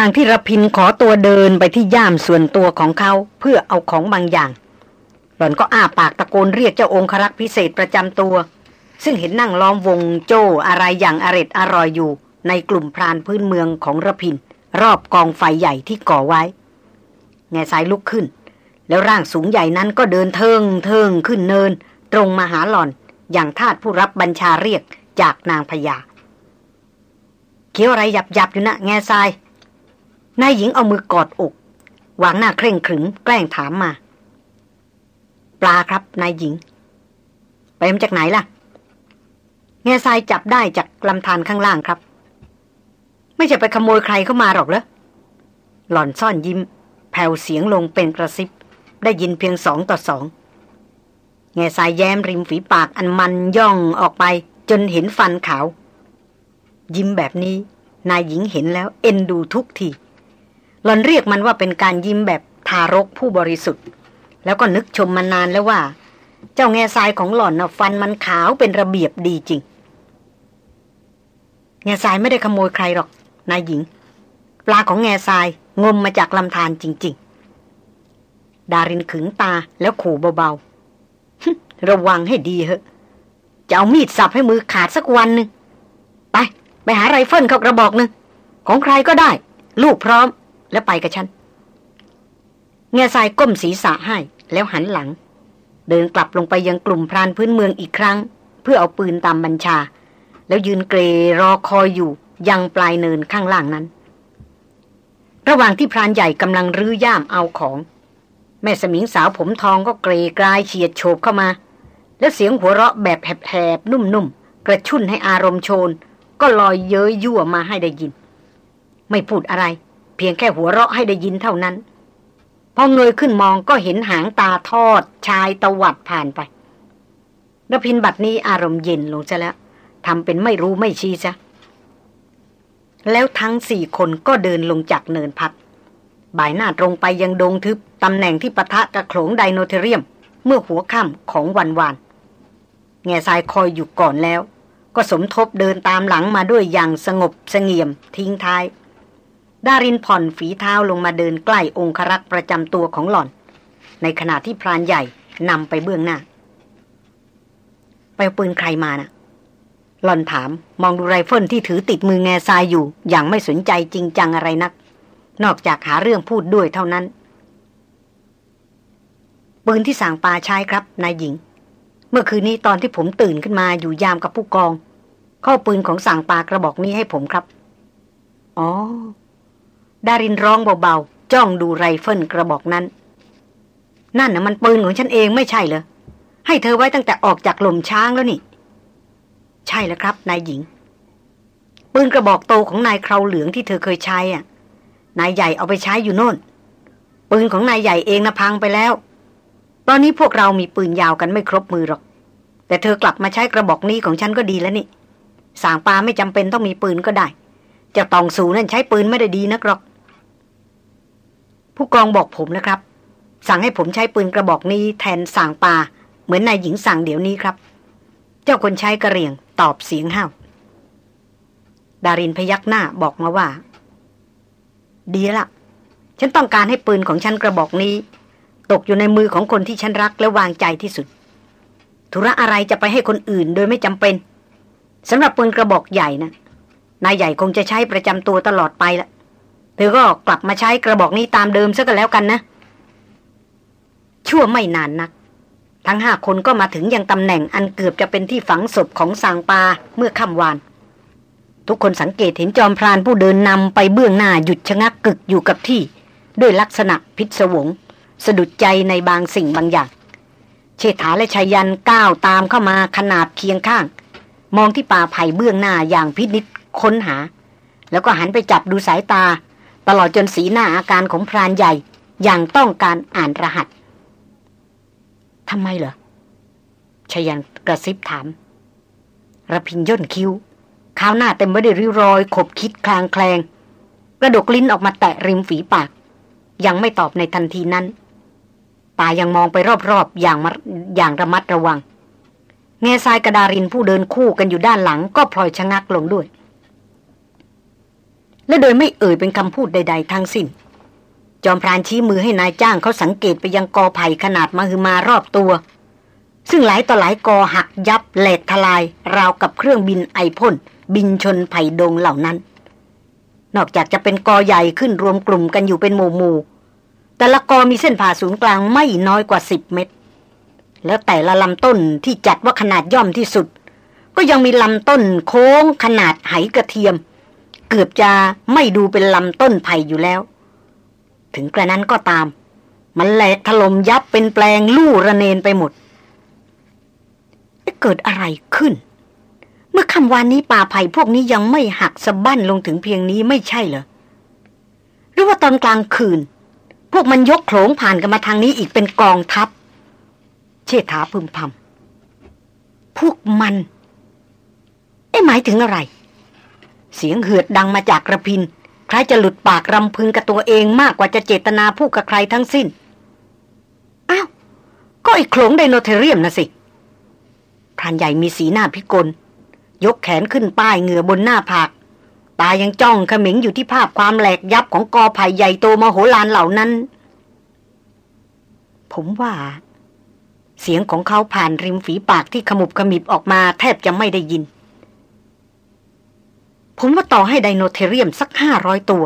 ระหว่างที่รพินขอตัวเดินไปที่ย่ามส่วนตัวของเขาเพื่อเอาของบางอย่าง หล่อนก็อ้าปากตะโกนเรียกเจ้าองครักษ์พิเศษประจำตัว ซึ่งเห็นนั่งล้อมวงโจ้อะไรอย่างอร็ดอร่อยอยู่ ในกลุ่มพรานพื้นเมืองของรพิน รอบกองไฟใหญ่ที่ก่อไว้ แง่สายลุกขึ้น แล้วร่างสูงใหญ่นั้นก็เดินเทิงเทิงขึ้นเนิน ตรงมาหาหล่อน อย่างทาตผู้รับบัญชาเรียกจากนางพญาเคี้ยวอะไรหยับหยับอยู่นะแง่ทราย นายหญิงเอามือกอดอกวางหน้าเคร่งขรึมแกล้งถามมา ปลาครับนายหญิง ไปมาจากไหนล่ะ แง่ทรายจับได้จากลำธารข้างล่างครับ ไม่ใช่ไปขโมยใครเข้ามาหรอกเหรอหล่อนซ่อนยิ้ม แผ่วเสียงลงเป็นกระซิบ ได้ยินเพียงสองต่อสองแง่ทรายแย้มริมฝีปากอันมันย่องออกไป จนเห็นฟันขาว ยิ้มแบบนี้ นายหญิงเห็นแล้วเอ็นดูทุกที หลอนเรียกมันว่าเป็นการยิ้มแบบทารกผู้บริสุทธิ์ แล้วก็นึกชมมานานแล้วว่า เจ้าแง่ทรายของหล่อนนะฟันมันขาวเป็นระเบียบดีจริง แง่ทรายไม่ได้ขโมยใครหรอกนายหญิง ปลาของแง่ทรายงมมาจากลำธารจริง ๆ ดารินขึงตาแล้วขู่เบาๆระวังให้ดีเหอะจะเอามีดสับให้มือขาดสักวันหนึ่งไป ไปหาไรเฟิลเขากระบอกหนึ่งของใครก็ได้ ลูกพร้อม แล้วไปกับฉันเงาทรายก้มศีรษะให้ แล้วหันหลัง เดินกลับลงไปยังกลุ่มพรานพื้นเมืองอีกครั้ง เพื่อเอาปืนตามบัญชา แล้วยืนเกรรอคอยอยู่ยังปลายเนินข้างล่างนั้น ระหว่างที่พรานใหญ่กำลังรื้อย่ามเอาของ แม่สมิงสาวผมทองก็เกรกลายเฉียดโฉบเข้ามา แล้วเสียงหัวเราะแบบแหบๆนุ่มๆกระชุ่นให้อารมณ์โชน ก็ลอยเย้ยยั่วมาให้ได้ยิน ไม่พูดอะไร พียงแค่หัวเราะให้ได้ยินเท่านั้น พอเงยขึ้นมองก็เห็นหางตาทอด ชายตวัดผ่านไปรพินบัดนี้อารมณ์เย็นลงซะแล้วทำเป็นไม่รู้ไม่ชี้ซะแล้วทั้งสี่คนก็เดินลงจากเนินพัดบ่ายหน้าตรงไปยังดงทึบตำแหน่งที่ปะทะกระโขลงไดโนเทเรียม เมื่อหัวค่ำของวันวาน แง่ทรายคอยอยู่ก่อนแล้ว ก็สมทบเดินตามหลังมาด้วยอย่างสงบเสงี่ยมทิ้งท้าย ดารินผ่อนฝีเท้าลงมาเดินใกล้องครักษ์ประจำตัวของหล่อน ในขณะที่พรานใหญ่นำไปเบื้องหน้า ไปปืนใครมานะ่ะ หล่อนถามมองดูไรเฟิลที่ถือติดมือแง่ทรายอยู่ อย่างไม่สนใจจริงจังอะไรนัก นอกจากหาเรื่องพูดด้วยเท่านั้น ปืนที่ส่างปาใช้ครับนายหญิง เมื่อคืนนี้ตอนที่ผมตื่นขึ้นมาอยู่ยามกับผู้กอง ขอปืนของส่างปากระบอกนี้ให้ผมครับ อ๋อ ดารินร้องเบาๆ จ้องดูไรเฟิลกระบอกนั้น นั่นน่ะมันปืนของฉันเองไม่ใช่เหรอ ให้เธอไว้ตั้งแต่ออกจากหล่มช้างแล้วนี่ ใช่แล้วครับ นายหญิง ปืนกระบอกโตของนายคราวเหลืองที่เธอเคยใช้อะ นายใหญ่เอาไปใช้อยู่โน่น ปืนของนายใหญ่เองนะพังไปแล้ว ตอนนี้พวกเรามีปืนยาวกันไม่ครบมือหรอก แต่เธอกลับมาใช้กระบอกนี้ของฉันก็ดีแล้วนี่สางปลาไม่จำเป็นต้องมีปืนก็ได้จะตองสูนั่นใช้ปืนไม่ได้ดีนักหรอก ผู้กองบอกผมนะครับ สั่งให้ผมใช้ปืนกระบอกนี้แทนสั่งปา เหมือนนายหญิงสั่งเดี๋ยวนี้ครับ เจ้าคนใช้กระเรียงตอบเสียงห้าวดารินพยักหน้าบอกมาว่า ดีละฉันต้องการให้ปืนของฉันกระบอกนี้ ตกอยู่ในมือของคนที่ฉันรักและวางใจที่สุด ธุระอะไรจะไปให้คนอื่นโดยไม่จำเป็นสำหรับปืนกระบอกใหญ่นะนายใหญ่คงจะใช้ประจำตัวตลอดไปละ ธอก็กลับมาใช้กระบอกนี้ตามเดิมซะก็แล้วกันนะ ชั่วไม่นานนัก ทั้งห้าคนก็มาถึงยังตำแหน่งอันเกือบจะเป็นที่ฝังศพของสางปาเมื่อค่ำวาน ทุกคนสังเกตเห็นจอมพรานผู้เดินนำไปเบื้องหน้าหยุดชะงักกึกอยู่กับที่ ด้วยลักษณะพิศวง สะดุดใจในบางสิ่งบางอย่าง เชษฐาและชายันก้าวตามเข้ามาขนาบเคียงข้าง มองที่ป่าไผ่เบื้องหน้าอย่างพินิษค้นหา แล้วก็หันไปจับดูสายตา ตลอดจนสีหน้าอาการของพรานใหญ่ อย่างต้องการอ่านรหัสทำไมเหรอชยันกระซิบถามระพินย่นคิ้วข้าวหน้าเต็มไปด้วยริ้วรอย ขบคิดคลางแคลง กระดกลิ้นออกมาแตะริมฝีปาก ยังไม่ตอบในทันทีนั้นตายังมองไปรอบๆอย่างอย่างระมัดระวังเงซายกระดารินผู้เดินคู่กันอยู่ด้านหลังก็พลอยชะงักลงด้วย และโดยไม่เอ่ยเป็นคำพูดใด ๆ ทั้งสิ้น จอมพรานชี้มือให้นายจ้างเขาสังเกตไปยังกอไผ่ขนาดมหึมารอบตัว ซึ่งหลายต่อหลายกอหักยับแหลกทลาย ราวกับเครื่องบินไอพ่น บินชนไผ่ดงเหล่านั้น นอกจากจะเป็นกอใหญ่ขึ้นรวมกลุ่มกันอยู่เป็นหมู่หมู่แต่ละกอมีเส้นผ่าศูนย์กลางไม่น้อยกว่าสิบเมตร แล้วแต่ละลำต้นที่จัดว่าขนาดย่อมที่สุด ก็ยังมีลำต้นโค้งขนาดไหกระเทียม เกือบจะไม่ดูเป็นลำต้นไผ่อยู่แล้ว ถึงกระนั้นก็ตาม มันแหลกถล่มยับเป็นแปลงลู่ระเนนไปหมดเกิดอะไรขึ้น เมื่อคำวานนี้ป่าไผ่พวกนี้ยังไม่หักสะบั้นลงถึงเพียงนี้ไม่ใช่เหรอหรือว่าตอนกลางคืน พวกมันยกโขลงผ่านกันมาทางนี้อีกเป็นกองทัพ เชษฐาพึมพำพวกมัน เอ๊หมายถึงอะไร เสียงเหือดดังมาจากกระพิน คล้ายจะหลุดปากรำพึงกับตัวเองมากกว่าจะเจตนาพูดกับใครทั้งสิ้น อ้าว ก็ไอ้โคลงไดโนเทเรียมนะสิพรานใหญ่มีสีหน้าพิกล ยกแขนขึ้นป้ายเหงื่อบนหน้าผาก ตายังจ้องขมิงอยู่ที่ภาพความแหลกยับของกอไผ่ใหญ่โตมโหฬารเหล่านั้น ผมว่า เสียงของเขาผ่านริมฝีปากที่ขมุบขมิบออกมาแทบจะไม่ได้ยิน ผมว่าต่อให้ไดโนเทเรียมสักห้าร้อยตัว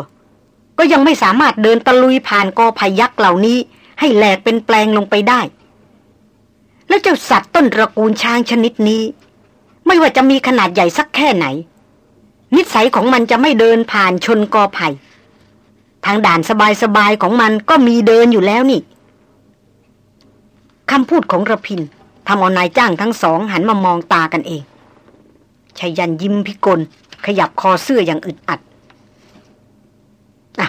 ก็ยังไม่สามารถเดินตะลุยผ่านกอพยักเหล่านี้ ให้แหลกเป็นแปลงลงไปได้ แล้วเจ้าสัตว์ต้นตระกูลช้างชนิดนี้ ไม่ว่าจะมีขนาดใหญ่สักแค่ไหน นิสัยของมันจะไม่เดินผ่านชนกอไผ่ทางด่านสบายๆของมันก็มีเดินอยู่แล้วนี่คำพูดของระพินทำเอานายจ้างทั้งสองหันมามองตากันเองชายันยิ้มพิกล ขยับคอเสื้ออย่างอึดอัดอะ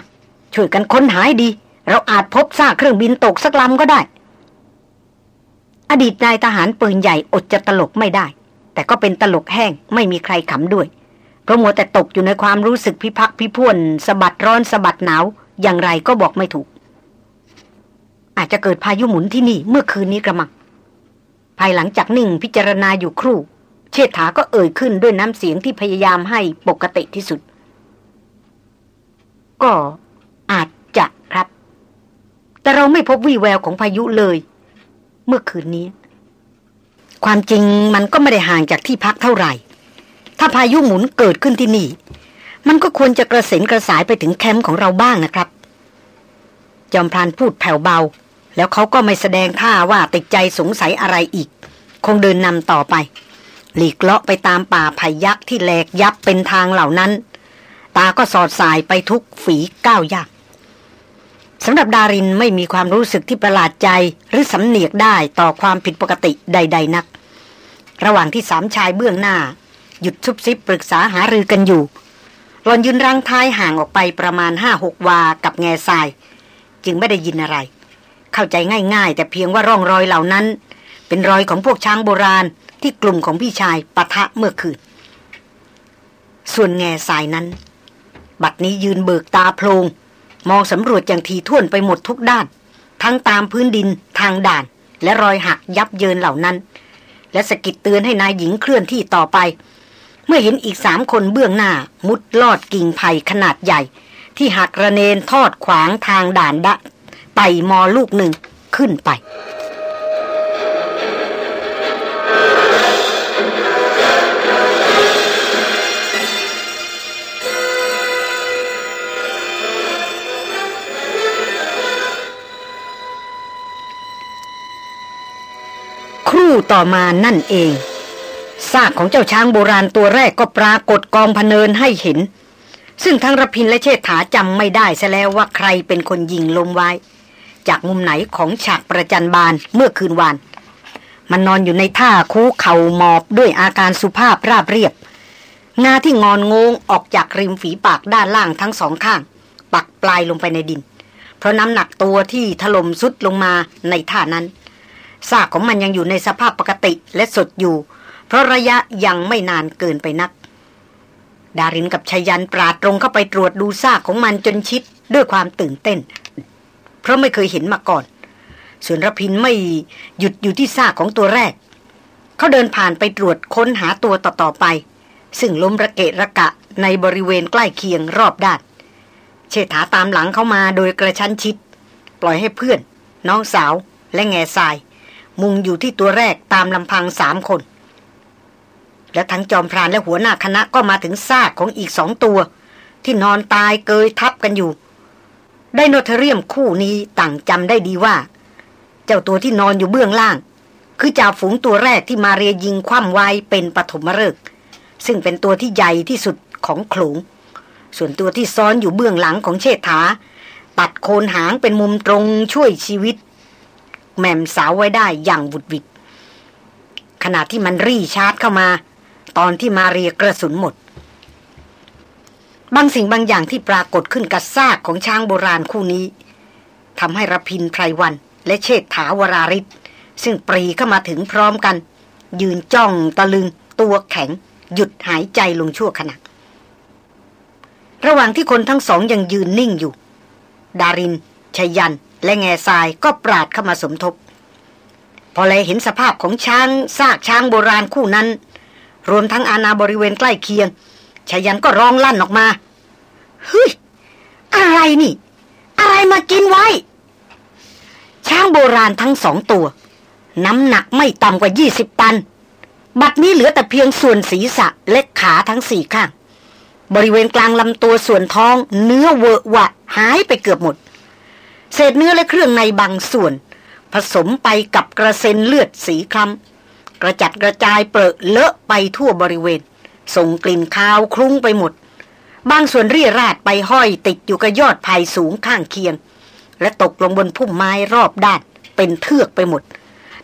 ช่วยกันค้นหายดี เราอาจพบซากเครื่องบินตกสักลำก็ได้ อดีตนายทหารปืนใหญ่อดจะตลกไม่ได้ แต่ก็เป็นตลกแห้งไม่มีใครขำด้วยเพราะมัวแต่ตกอยู่ในความรู้สึกพิพักพิพวนสะบัดร้อนสะบัดหนาว อย่างไรก็บอกไม่ถูก อาจจะเกิดพายุหมุนที่นี่เมื่อคืนนี้กระมังภายหลังจากนิ่งพิจารณาอยู่ครู่ เชษฐาก็เอ่ยขึ้นด้วยน้ำเสียงที่พยายามให้ปกติที่สุด ก็อาจจะครับ แต่เราไม่พบวี่แววของพายุเลย เมื่อคืนนี้ ความจริงมันก็ไม่ได้ห่างจากที่พักเท่าไหร่ ถ้าพายุหมุนเกิดขึ้นที่นี่ มันก็ควรจะกระเซ็นกระสายไปถึงแคมป์ของเราบ้างนะครับจอมพลานพูดแผ่วเบา แล้วเขาก็ไม่แสดงท่าว่าติดใจสงสัยอะไรอีก คงเดินนำต่อไป หลีกเลาะไปตามป่าไผ่ยักษ์ที่แหลกยับเป็นทางเหล่านั้น ตาก็สอดสายไปทุกฝีก้าวยากสำหรับดารินไม่มีความรู้สึกที่ประหลาดใจหรือสำเนียกได้ต่อความผิดปกติใด ๆ นัก ระหว่างที่สามชายเบื้องหน้า หยุดซุบซิบปรึกษาหารือกันอยู่หลอนยืนรังท้ายห่างออกไปประมาณห้าหกวากับแง่ทราย จึงไม่ได้ยินอะไร เข้าใจง่าย ๆ แต่เพียงว่าร่องรอยเหล่านั้น เป็นรอยของพวกช้างโบราณ ที่กลุ่มของพี่ชายปะทะเมื่อคืน ส่วนแง่ทรายนั้น บัดนี้ยืนเบิกตาโพลง มองสำรวจอย่างทีท่วนไปหมดทุกด้าน ทั้งตามพื้นดินทางด่าน และรอยหักยับเยินเหล่านั้น และสกิดเตือนให้นายหญิงเคลื่อนที่ต่อไป เมื่อเห็นอีกสามคนเบื้องหน้า มุดลอดกิ่งไผ่ขนาดใหญ่ ที่หักระเนนทอดขวางทางด่านดะไต่มอลูกหนึ่งขึ้นไป ครู่ต่อมานั่นเองซากของเจ้าช้างโบราณตัวแรกก็ปรากฏกองพเนินให้เห็น ซึ่งทั้งรพินและเชษฐาจำไม่ได้ซะแล้วว่าใครเป็นคนยิงลมไว้ จากมุมไหนของฉากประจันบานเมื่อคืนวาน มันนอนอยู่ในท่าคูเข่าหมอบด้วยอาการสุภาพราบเรียบ งาที่งอนงงออกจากริมฝีปากด้านล่างทั้งสองข้าง ปักปลายลงไปในดิน เพราะน้ำหนักตัวที่ถล่มสุดลงมาในท่านั้น ซากของมันยังอยู่ในสภาพปกติและสดอยู่ เพราะระยะยังไม่นานเกินไปนัก ดารินกับชายันปราดตรงเข้าไปตรวจดูซากของมันจนชิดด้วยความตื่นเต้น เพราะไม่เคยเห็นมาก่อน ส่วนรพินไม่หยุดอยู่ที่ซากของตัวแรก เขาเดินผ่านไปตรวจค้นหาตัวต่อๆไป ซึ่งล้มระเกะระกะในบริเวณใกล้เคียงรอบด้านเชษฐาตามหลังเข้ามาโดยกระชั้นชิด ปล่อยให้เพื่อน น้องสาวและแง่ทราย มุงอยู่ที่ตัวแรกตามลำพังสามคน และทั้งจอมพรานและหัวหน้าคณะก็มาถึงซากของอีกสองตัว ที่นอนตายเกยทับกันอยู่ ไดโนเทเรียมคู่นี้ต่างจำได้ดีว่า เจ้าตัวที่นอนอยู่เบื้องล่าง คือจ่าฝูงตัวแรกที่มาเรียยิงคว่ำไว้เป็นปฐมฤกษ์ซึ่งเป็นตัวที่ใหญ่ที่สุดของขลุงส่วนตัวที่ซ้อนอยู่เบื้องหลังของเชษฐาตัดโคนหางเป็นมุมตรงช่วยชีวิต แม่มสาวไว้ได้อย่างบุดวิดขณะที่มันรีชาร์จเข้ามา ตอนที่มาเรียกระสุนหมด บางสิ่งบางอย่างที่ปรากฏขึ้นกับซากของช้างโบราณคู่นี้ทำให้รพินไพรวัน และเชษฐาวราริศซึ่งปรีเข้ามาถึงพร้อมกัน ยืนจ้องตะลึง ตัวแข็ง หยุดหายใจลงชั่วขณะระหว่างที่คนทั้งสองยังยืนนิ่งอยู่ ดารินชยัน และแง่ทรายก็ปราดเข้ามาสมทบ พอแลเห็นสภาพของช้างซากช้างโบราณคู่นั้น รวมทั้งอาณาบริเวณใกล้เคียงชายันก็ร้องลั่นออกมาเฮ้ยอะไรนี่ อะไรมากินไว้ ช้างโบราณทั้งสองตัว น้ำหนักไม่ต่ำกว่ายี่สิบตัน บัดนี้เหลือแต่เพียงส่วนศีรษะและขาทั้งสี่ข้าง บริเวณกลางลำตัวส่วนท้อง เนื้อเวอะหวะหายไปเกือบหมด เศษเนื้อและเครื่องในบางส่วน ผสมไปกับกระเซ็นเลือดสีคล้ำกระจัดกระจายเปรอะเลอะไปทั่วบริเวณ ส่งกลิ่นคาวคลุ้งไปหมด บางส่วนรีราดไปห้อยติดอยู่กับยอดไผ่สูงข้างเคียง และตกลงบนพุ่มไม้รอบด้านเป็นเทือกไปหมด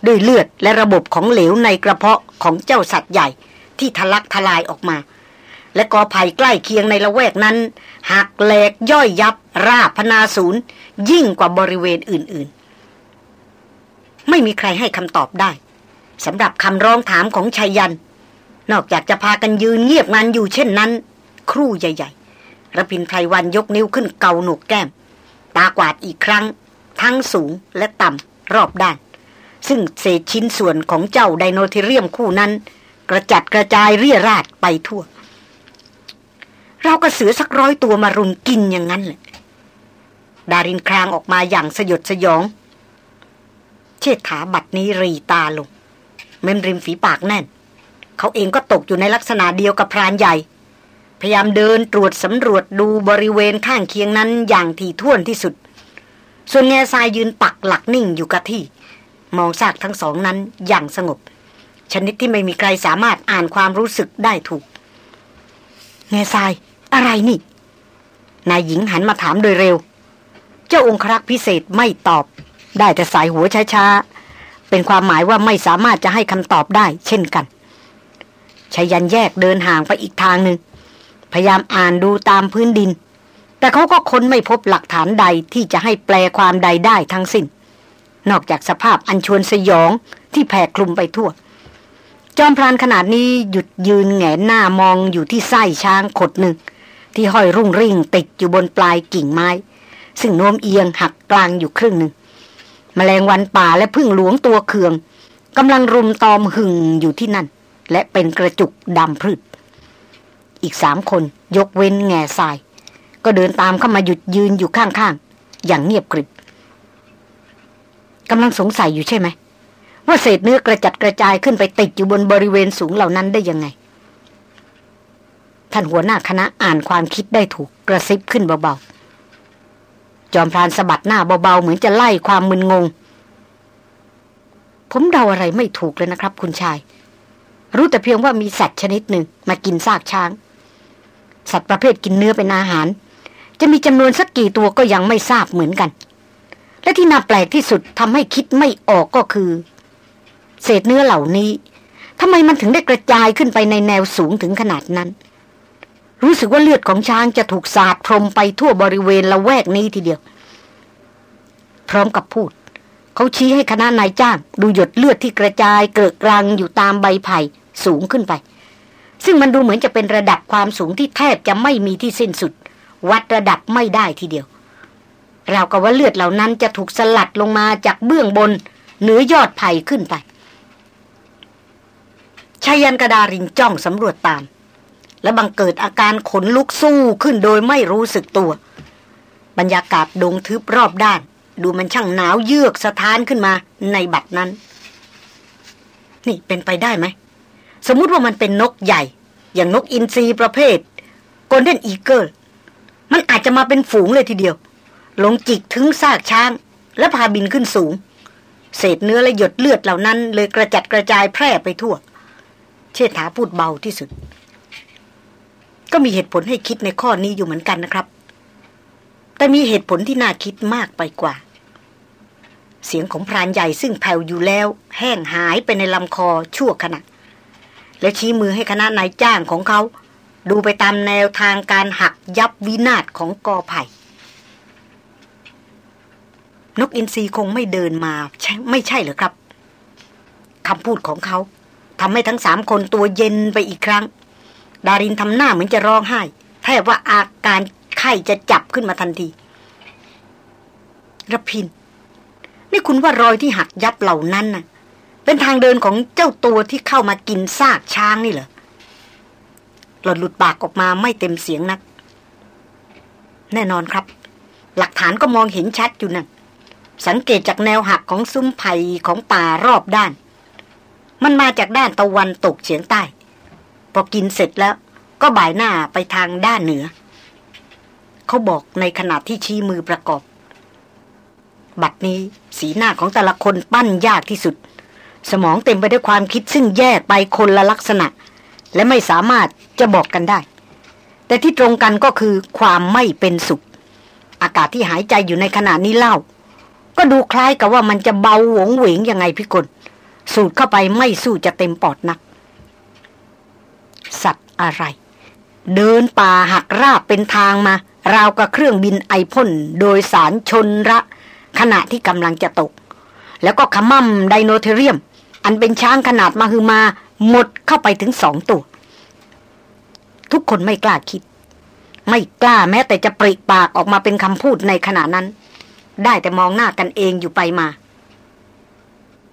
ด้วยเลือดและระบบของเหลวในกระเพาะของเจ้าสัตว์ใหญ่ที่ทะลักทลายออกมา และกอไผ่ใกล้เคียงในละแวกนั้น หักแหลกย่อยยับ ราพนาศูนย์ ยิ่งกว่าบริเวณอื่นๆ ไม่มีใครให้คำตอบได้สำหรับคำร้องถามของชายัน นอกจากจะพากันยืนเงียบงันอยู่เช่นนั้น ครู่ใหญ่ๆระพินไพรวันยกนิ้วขึ้นเกาหนกแก้ม ตากวาดอีกครั้ง ทั้งสูงและต่ำรอบด้าน ซึ่งเศษชิ้นส่วนของเจ้าไดโนเทเรียมคู่นั้น กระจัดกระจายเรี่ยราดไปทั่ว เราก็เสือสักร้อยตัวมารุมกินอย่างนั้นแหละดารินครางออกมาอย่างสยดสยอง เชิดขาบัดนี้รีตาลง เม้มริมฝีปากแน่น เขาเองก็ตกอยู่ในลักษณะเดียวกับพรานใหญ่ พยายามเดินตรวจสำรวจดูบริเวณข้างเคียงนั้นอย่างถี่ถ้วนที่สุด ส่วนแง่ทรายยืนปักหลักนิ่งอยู่กับที่ มองซากทั้งสองนั้นอย่างสงบ ชนิดที่ไม่มีใครสามารถอ่านความรู้สึกได้ถูก แง่ทราย อะไรนี่ นายหญิงหันมาถามโดยเร็ว เจ้าองครักษ์พิเศษไม่ตอบ ได้แต่สายหัวช้าๆ เป็นความหมายว่าไม่สามารถจะให้คำตอบได้ เช่นกันชายันแยกเดินห่างไปอีกทางหนึ่ง พยายามอ่านดูตามพื้นดิน แต่เขาก็ค้นไม่พบหลักฐานใดที่จะให้แปลความใดได้ทั้งสิ้น นอกจากสภาพอันชวนสยองที่แผ่คลุมไปทั่ว จอมพรานขนาดนี้หยุดยืนแงนหน้ามองอยู่ที่ไส้ช้างขดหนึ่ง ที่ห้อยรุ่งริ่งติดอยู่บนปลายกิ่งไม้ ซึ่งโน้มเอียงหักกลางอยู่ครึ่งหนึ่งมแมลงวันป่าและพึ่งหลวงตัวเคืองกำลังรุมตอมหึ่งอยู่ที่นั่น และเป็นกระจุกดำพืชอีกสามคนยกเว้นแง่ทราย ก็เดินตามเข้ามาหยุดยืนอยู่ข้างๆ อย่างเงียบกริบกำลังสงสัยอยู่ใช่ไหม ว่าเศษเนื้อกระจัดกระจายขึ้นไปติดอยู่บนบริเวณสูงเหล่านั้นได้ยังไงานหัวหน้าคณะอ่านความคิดได้ถูกกระซิบขึ้นเบาๆ จอมพรานสะบัดหน้าเบาๆ เหมือนจะไล่ความมึนงง ผมเดาอะไรไม่ถูกเลยนะครับ คุณชาย รู้แต่เพียงว่ามีสัตว์ชนิดหนึ่งมากินซากช้าง สัตว์ประเภทกินเนื้อเป็นอาหาร จะมีจำนวนสักกี่ตัวก็ยังไม่ทราบเหมือนกัน และที่น่าแปลกที่สุดทำให้คิดไม่ออกก็คือ เศษเนื้อเหล่านี้ทำไมมันถึงได้กระจายขึ้นไปในแนวสูงถึงขนาดนั้น รู้สึกว่าเลือดของช้างจะถูกสาดพรมไปทั่วบริเวณละแวกนี้ทีเดียว พร้อมกับพูด เขาชี้ให้คณะนายจ้าง ดูหยดเลือดที่กระจายเกิดกลางอยู่ตามใบไผ่สูงขึ้นไป ซึ่งมันดูเหมือนจะเป็นระดับความสูงที่แทบจะไม่มีที่สิ้นสุด วัดระดับไม่ได้ทีเดียวเรากับว่าเลือดเหล่านั้นจะถูกสลัดลงมาจากเบื้องบนเหนือยอดไผ่ขึ้นไปชายันกระดาริงจ้องสำรวจตาม และบังเกิดอาการขนลุกสู้ขึ้นโดยไม่รู้สึกตัว บรรยากาศดงทึบรอบด้าน ดูมันช่างหนาวเยือกสะท้านขึ้นมาในบัดนั้น นี่เป็นไปได้ไหม สมมติว่ามันเป็นนกใหญ่ อย่างนกอินทรีประเภทโกลเด้นอีเกิลมันอาจจะมาเป็นฝูงเลยทีเดียว ลงจิกถึงซากช้าง และพาบินขึ้นสูง เศษเนื้อและหยดเลือดเหล่านั้น เลยกระจัดกระจายแพร่ไปทั่ว เชษฐาพูดเบาที่สุด ก็มีเหตุผลให้คิดในข้อนี้อยู่เหมือนกันนะครับ แต่มีเหตุผลที่น่าคิดมากไปกว่า เสียงของพรานใหญ่ซึ่งแผ่วอยู่แล้ว แห้งหายไปในลำคอชั่วขณะ และชี้มือให้คณะนายจ้างของเขา ดูไปตามแนวทางการหักยับวินาศของกอไผ่นกอินทรีคงไม่เดินมาไม่ใช่เหรอครับคำพูดของเขาทำให้ทั้งสามคนตัวเย็นไปอีกครั้ง ดารินทำหน้าเหมือนจะร้องไห้แทบว่าอาการไข้จะจับขึ้นมาทันทีระพิน นี่คุณว่ารอยที่หักยับเหล่านั้นน่ะ เป็นทางเดินของเจ้าตัวที่เข้ามากินซากช้างนี่เหรอหลดหลุดปากออกมาไม่เต็มเสียงนัก แน่นอนครับ หลักฐานก็มองเห็นชัดอยู่นั่นสังเกตจากแนวหักของซุ้มไผ่ของป่ารอบด้าน มันมาจากด้านตะวันตกเฉียงใต้ พอกินเสร็จแล้ว ก็บ่ายหน้าไปทางด้านเหนือ เขาบอกในขณะที่ชี้มือประกอบ บัดนี้สีหน้าของแต่ละคนปั้นยากที่สุด สมองเต็มไปด้วยความคิดซึ่งแยกไปคนละลักษณะ และไม่สามารถจะบอกกันได้ แต่ที่ตรงกันก็คือความไม่เป็นสุข อากาศที่หายใจอยู่ในขณะนี้เล่า ก็ดูคล้ายกับว่ามันจะเบาหวงเหวงยังไงพี่กลสูดเข้าไปไม่สู้จะเต็มปอดนัก สัตว์อะไร เดินป่าหักราบเป็นทางมา ราวกับเครื่องบินไอพ่นโดยสารชนระ ขณะที่กำลังจะตก แล้วก็ขมั่มไดโนเทเรียม อันเป็นช้างขนาดมาคือมา หมดเข้าไปถึงสองตัว ทุกคนไม่กล้าคิด ไม่กล้าแม้แต่จะปริปากออกมาเป็นคำพูดในขณะนั้น ได้แต่มองหน้ากันเองอยู่ไปมา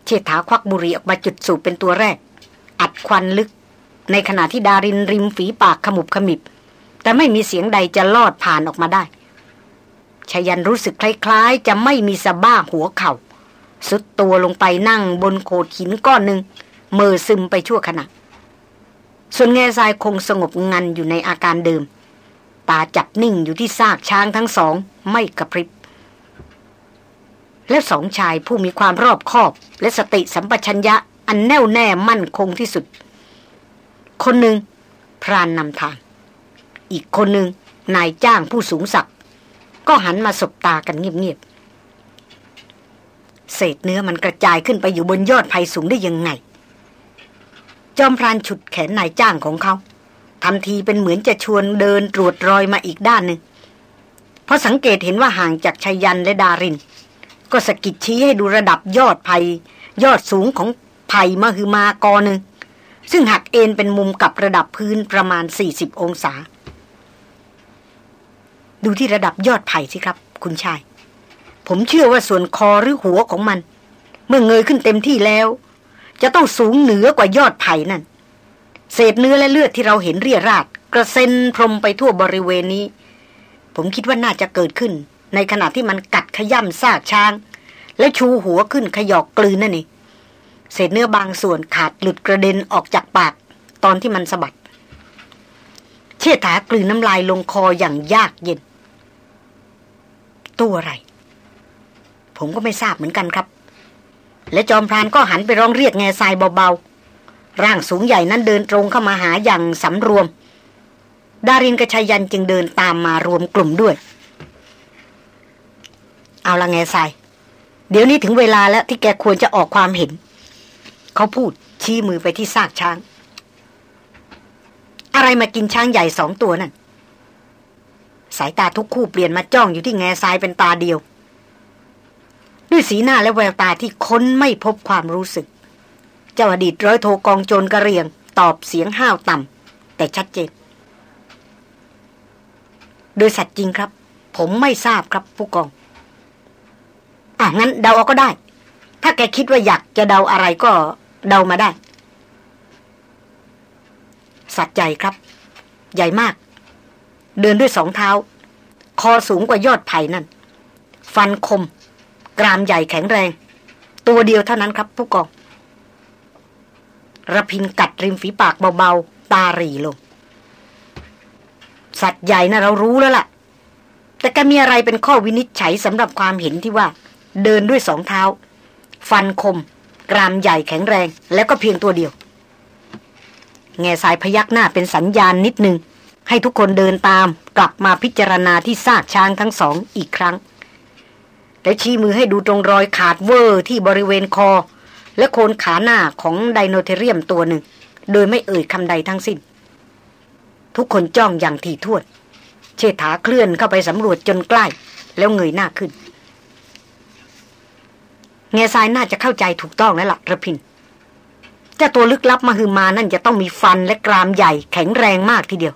เชษฐาควักบุหรี่ออกมาจุดสูบเป็นตัวแรก อัดควันลึก ในขณะที่ดารินริมฝีปากขมุบขมิบ แต่ไม่มีเสียงใดจะลอดผ่านออกมาได้ชายันรู้สึกคล้ายๆ จะไม่มีสะบ้าหัวเขา่าสุดตัวลงไปนั่งบนโขดหินก้อนหนึ่งเมื่อซึมไปชั่วขณะ ส่วนแง่ทรายคงสงบงันอยู่ในอาการเดิม ตาจับนิ่งอยู่ที่ซากช้างทั้งสองไม่กระพริบ และสองชายผู้มีความรอบคอบ และสติสัมปชัญญะอันแน่วแน่มั่นคงที่สุด คนหนึ่งพรานนำทาง อีกคนหนึ่งนายจ้างผู้สูงศักดิ์ก็หันมาสบตากันเงียบๆ เศษเนื้อมันกระจายขึ้นไปอยู่บนยอดไผ่สูงได้ยังไง จอมพรานฉุดแขนนายจ้างของเขาทำทีเป็นเหมือนจะชวนเดินตรวจรอยมาอีกด้านหนึ่งเพราะสังเกตเห็นว่าห่างจากชัยยันและดาริน ก็สกิดชี้ให้ดูระดับยอดไผ่ยอดสูงของไผ่มาคือมากอหนึ่ง ซึ่งหักเอ็นเป็นมุมกับระดับพื้นประมาณ 40 องศา ดูที่ระดับยอดไผ่สิครับ คุณชาย ผมเชื่อว่าส่วนคอหรือหัวของมัน เมื่อเงยขึ้นเต็มที่แล้ว จะต้องสูงเหนือกว่ายอดไผ่นั่น เศษเนื้อและเลือดที่เราเห็นเรียราดกระเซ็นพรมไปทั่วบริเวณนี้ ผมคิดว่าน่าจะเกิดขึ้น ในขณะที่มันกัดขย่ำซากช้าง แล้วชูหัวขึ้นขยอกกลืนนั่นเอง เศษเนื้อบางส่วนขาดหลุดกระเด็นออกจากปาก ตอนที่มันสะบัด เชิดถากลืนน้ำลายลงคออย่างยากเย็น ตัวอะไร ผมก็ไม่ทราบเหมือนกันครับ และจอมพรานก็หันไปร้องเรียกแง่ทรายเบาๆ ร่างสูงใหญ่นั้นเดินตรงเข้ามาหาอย่างสำรวม ดารินกระชยันจึงเดินตามมารวมกลุ่มด้วย เอาละแง่ทรายเดี๋ยวนี้ถึงเวลาแล้วที่แกควรจะออกความเห็น เขาพูดชี้มือไปที่ซากช้าง อะไรมากินช้างใหญ่สองตัวนั่น สายตาทุกคู่เปลี่ยนมาจ้องอยู่ที่แง่ทรายเป็นตาเดียว ด้วยสีหน้าและแววตาที่ค้นไม่พบความรู้สึก เจ้าอดีตร้อยโทกองโจรกระเรียง ตอบเสียงห้าวต่ำแต่ชัดเจน โดยสัตว์จริงครับ ผมไม่ทราบครับผู้กองอะงั้นเดาเอาก็ได้ ถ้าแกคิดว่าอยากจะเดาอะไรก็ เดามาได้ สัตว์ใหญ่ครับ ใหญ่มาก เดินด้วยสองเท้า คอสูงกว่ายอดไผ่นั่น ฟันคม กรามใหญ่แข็งแรง ตัวเดียวเท่านั้นครับ ผู้กองระพินกัดริมฝีปากเบาๆ ตาหรีลง สัตว์ใหญ่นะเรารู้แล้วล่ะ แต่ก็มีอะไรเป็นข้อวินิจฉัยสำหรับความเห็นที่ว่า เดินด้วยสองเท้า ฟันคม กรามใหญ่แข็งแรงแล้วก็เพียงตัวเดียว แง่ทรายพยักหน้าเป็นสัญญาณนิดนึง ให้ทุกคนเดินตามกลับมาพิจารณาที่ซากช้างทั้งสองอีกครั้ง และชี้มือให้ดูตรงรอยขาดเหวอะที่บริเวณคอ และโคนขาหน้าของ Deinotherium ตัวหนึ่ง โดยไม่เอ่ยคำใดทั้งสิ้น ทุกคนจ้องอย่างถี่ถ้วน เชษฐาเคลื่อนเข้าไปสำรวจจนใกล้ แล้วเงยหน้าขึ้น เงซายน่าจะเข้าใจถูกต้องแล้วละ่ะระพินเจ้าตัวลึกลับมาคือมานั่นจะต้องมีฟันและกรามใหญ่แข็งแรงมากทีเดียว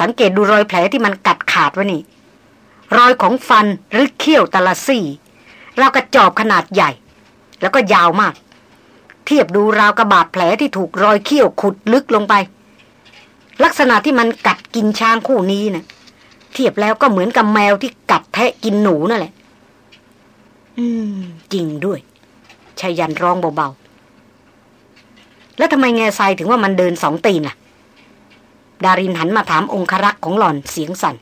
สังเกตดูรอยแผลที่มันกัดขาดวะนี่ รอยของฟันหรือเขี้ยวตละซี่ราวกระจอบขนาดใหญ่ แล้วก็ยาวมาก เทียบดูราวกระบาดแผลที่ถูกรอยเขี้ยวขุดลึกลงไป ลักษณะที่มันกัดกินช้างคู่นี้นะ่ะเทียบแล้วก็เหมือนกับแมวที่กัดแทะกินหนูนั่นแหละ อืม จริงด้วยชายันร้องเบาๆ แล้วทำไมแง่ทรายถึงว่ามันเดินสองตีนล่ะ ดารินหันมาถามองครักษ์ของหล่อนเสียงสัน่น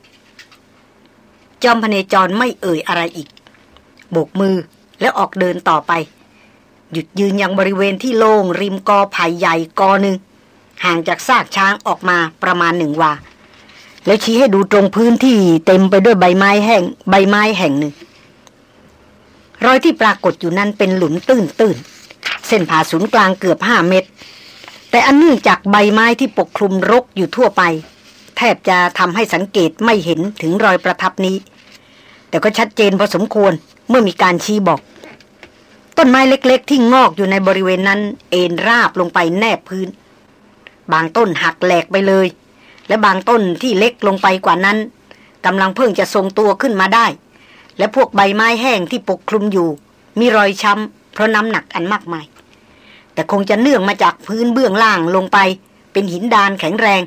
จอมพเนจรไม่เอ่ยอะไรอีก โบกมือแล้วออกเดินต่อไป หยุดยืนยังบริเวณที่โล่งริมกอไผ่ใหญ่กอหนึ่งห่างจากซากช้างออกมาประมาณหนึ่งวา แล้วชี้ให้ดูตรงพื้นที่เต็มไปด้วยใบไม้แห้ง ใบไม้แห่งหนึ่ง รอยที่ปรากฏอยู่นั้นเป็นหลุมตื้นตื้นเส้นผ่าศูนย์กลางเกือบห้าเมตร แต่อันเนื่องจากใบไม้ที่ปกคลุมรกอยู่ทั่วไป แทบจะทำให้สังเกตไม่เห็นถึงรอยประทับนี้ แต่ก็ชัดเจนพอสมควรเมื่อมีการชี้บอก ต้นไม้เล็กๆ ที่งอกอยู่ในบริเวณนั้น เอ็นราบลงไปแนบพื้น บางต้นหักแหลกไปเลย และบางต้นที่เล็กลงไปกว่านั้นกำลังเพิ่งจะทรงตัวขึ้นมาได้ และพวกใบไม้แห้งที่ปกคลุมอยู่ มีรอยช้ำเพราะน้ำหนักอันมากมาย แต่คงจะเนื่องมาจากพื้นเบื้องล่างลงไป เป็นหินดานแข็งแรง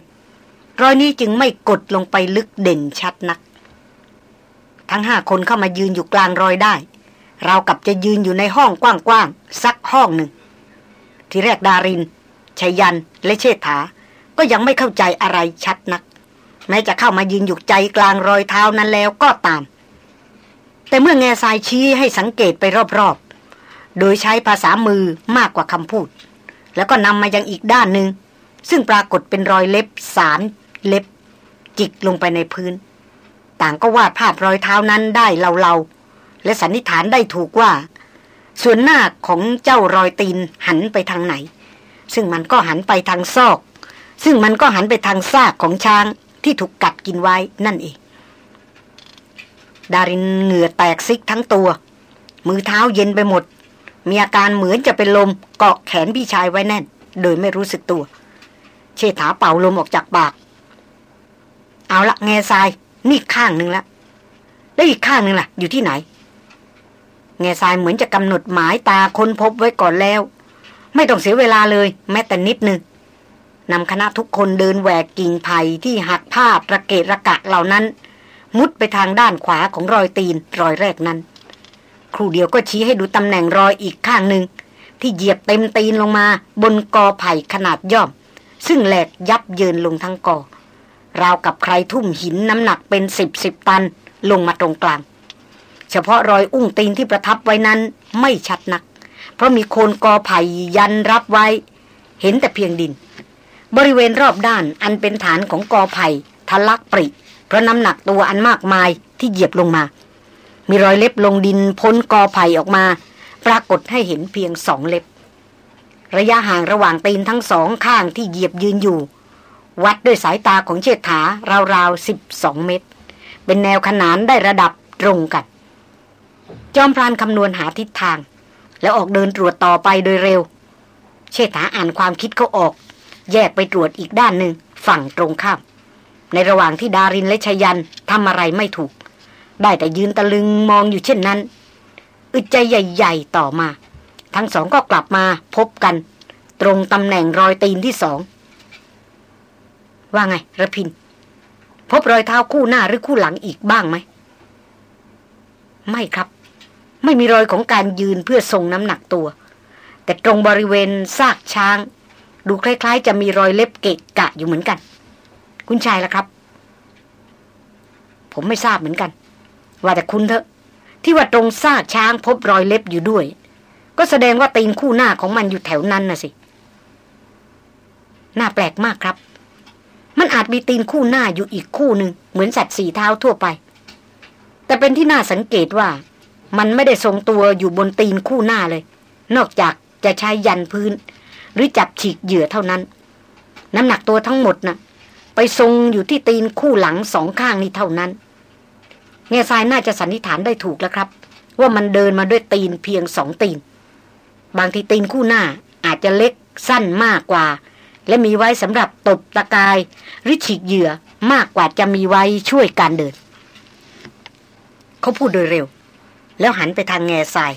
รอยนี้จึงไม่กดลงไปลึกเด่นชัดนัก ทั้งห้าคนเข้ามายืนอยู่กลางรอยได้ เรากับจะยืนอยู่ในห้องกว้างๆสักห้องหนึ่ง ที่แรกดารินชัยยันและเชษฐา ก็ยังไม่เข้าใจอะไรชัดนัก แม้จะเข้ามายืนอยู่ใจกลางรอยเท้านั้นแล้วก็ตาม แต่เมื่อแง่ทรายชี้ให้สังเกตไปรอบๆ โดยใช้ภาษามือมากกว่าคำพูด แล้วก็นำมายังอีกด้านหนึ่ง ซึ่งปรากฏเป็นรอยเล็บสามเล็บ จิกลงไปในพื้น ต่างก็วาดภาพรอยเท้านั้นได้เลาๆ และสันนิษฐานได้ถูกว่า ส่วนหน้าของเจ้ารอยตีนหันไปทางไหน ซึ่งมันก็หันไปทางซอก ซึ่งมันก็หันไปทางซากของช้างที่ถูกกัดกินไว้นั่นเอง ดารินเหงื่อแตกซิกทั้งตัว มือเท้าเย็นไปหมด มีอาการเหมือนจะเป็นลมเกาะแขนพี่ชายไว้แน่น โดยไม่รู้สึกตัว เชษฐาเป่าลมออกจากปาก เอาละแง่ทราย นี่ข้างหนึ่งละแล้วอีกข้างหนึ่งล่ะ อยู่ที่ไหน แง่ทรายเหมือนจะกำหนดหมายตาค้นพบไว้ก่อนแล้ว ไม่ต้องเสียเวลาเลย แม้แต่นิดนึงนำคณะทุกคนเดินแหวกกิ่งไผ่ที่หักพาดระเกะระกะเหล่านั้น มุดไปทางด้านขวาของรอยตีนรอยแรกนั้น ครูเดียวก็ชี้ให้ดูตำแหน่งรอยอีกข้างหนึ่งที่เหยียบเต็มตีนลงมา บนกอไผ่ขนาดย่อม ซึ่งแหลกยับเยินลงทั้งกอราวกับใครทุ่มหินน้ำหนักเป็นสิบสิบตันลงมาตรงกลาง เฉพาะรอยอุ้งตีนที่ประทับไว้นั้นไม่ชัดนัก เพราะมีโคนกอไผ่ยันรับไว้ เห็นแต่เพียงดิน บริเวณรอบด้านอันเป็นฐานของกอไผ่ทะลักปริ เพราะน้ำหนักตัวอันมากมายที่เหยียบลงมา มีรอยเล็บลงดินพ้นกอไผ่ออกมา ปรากฏให้เห็นเพียงสองเล็บ ระยะห่างระหว่างตีนทั้งสองข้างที่เหยียบยืนอยู่ วัดด้วยสายตาของเชษฐาราวๆสิบสองเมตร เป็นแนวขนานได้ระดับตรงกัน จอมพรานคำนวณหาทิศทาง แล้วออกเดินตรวจต่อไปโดยเร็ว เชษฐาอ่านความคิดเขาออก แยกไปตรวจอีกด้านหนึ่งฝั่งตรงข้าม ในระหว่างที่ดารินและชยันทำอะไรไม่ถูก ได้แต่ยืนตะลึงมองอยู่เช่นนั้น อึดใจใหญ่ ๆ ต่อมา ทั้งสองก็กลับมาพบกัน ตรงตำแหน่งรอยตีนที่สอง ว่าไงระพิน พบรอยเท้าคู่หน้าหรือคู่หลังอีกบ้างไหม ไม่ครับ ไม่มีรอยของการยืนเพื่อทรงน้ำหนักตัว แต่ตรงบริเวณซากช้าง ดูคล้าย ๆ จะมีรอยเล็บเกะกะอยู่เหมือนกัน คุณชายล่ะครับ ผมไม่ทราบเหมือนกัน ว่าแต่คุณเถอะ ที่ว่าตรงซากช้างพบรอยเล็บอยู่ด้วย ก็แสดงว่าตีนคู่หน้าของมันอยู่แถวนั้นน่ะสิ น่าแปลกมากครับ มันอาจมีตีนคู่หน้าอยู่อีกคู่หนึ่งเหมือนสัตว์สี่เท้าทั่วไป แต่เป็นที่น่าสังเกตว่า มันไม่ได้ทรงตัวอยู่บนตีนคู่หน้าเลย นอกจากจะใช้ยันพื้น หรือจับฉีกเหยื่อเท่านั้น น้ำหนักตัวทั้งหมดนะ่ะ ไปทรงอยู่ที่ตีนคู่หลังสองข้างนี้เท่านั้นเงซายน่าจะสันนิษฐานได้ถูกแล้วครับ ว่ามันเดินมาด้วยตีนเพียงสองตีน บางทีตีนคู่หน้าอาจจะเล็กสั้นมากกว่า และมีไว้สำหรับตบตะกาย หรือฉีกเหยื่อมากกว่าจะมีไว้ช่วยการเดิน เขาพูดโดยเร็ว แล้วหันไปทางแง่ทราย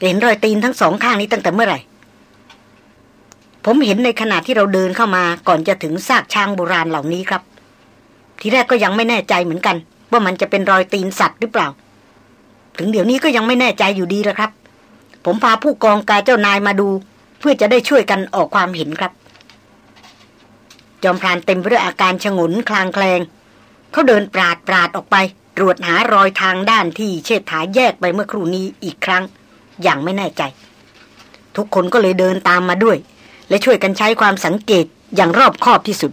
เห็นรอยตีนทั้งสองข้างนี้ตั้งแต่เมื่อไหร่ ผมเห็นในขณะที่เราเดินเข้ามาก่อนจะถึงซากช้างโบราณเหล่านี้ครับ ทีแรกก็ยังไม่แน่ใจเหมือนกัน ว่ามันจะเป็นรอยตีนสัตว์หรือเปล่า ถึงเดี๋ยวนี้ก็ยังไม่แน่ใจอยู่ดีล้วครับ ผมพาผู้กองกายเจ้านายมาดู เพื่อจะได้ช่วยกันออกความเห็นครับ จอมพรานเต็มไปด้วยอาการชงนคลางแคลงเขาเดินปราดปราดออกไป ตรวจหารอยทางด้านที่เชษฐาแยกไปเมื่อครู่นี้อีกครั้ง อย่างไม่แน่ใจ ทุกคนก็เลยเดินตามมาด้วย และช่วยกันใช้ความสังเกตอย่างรอบคอบที่สุด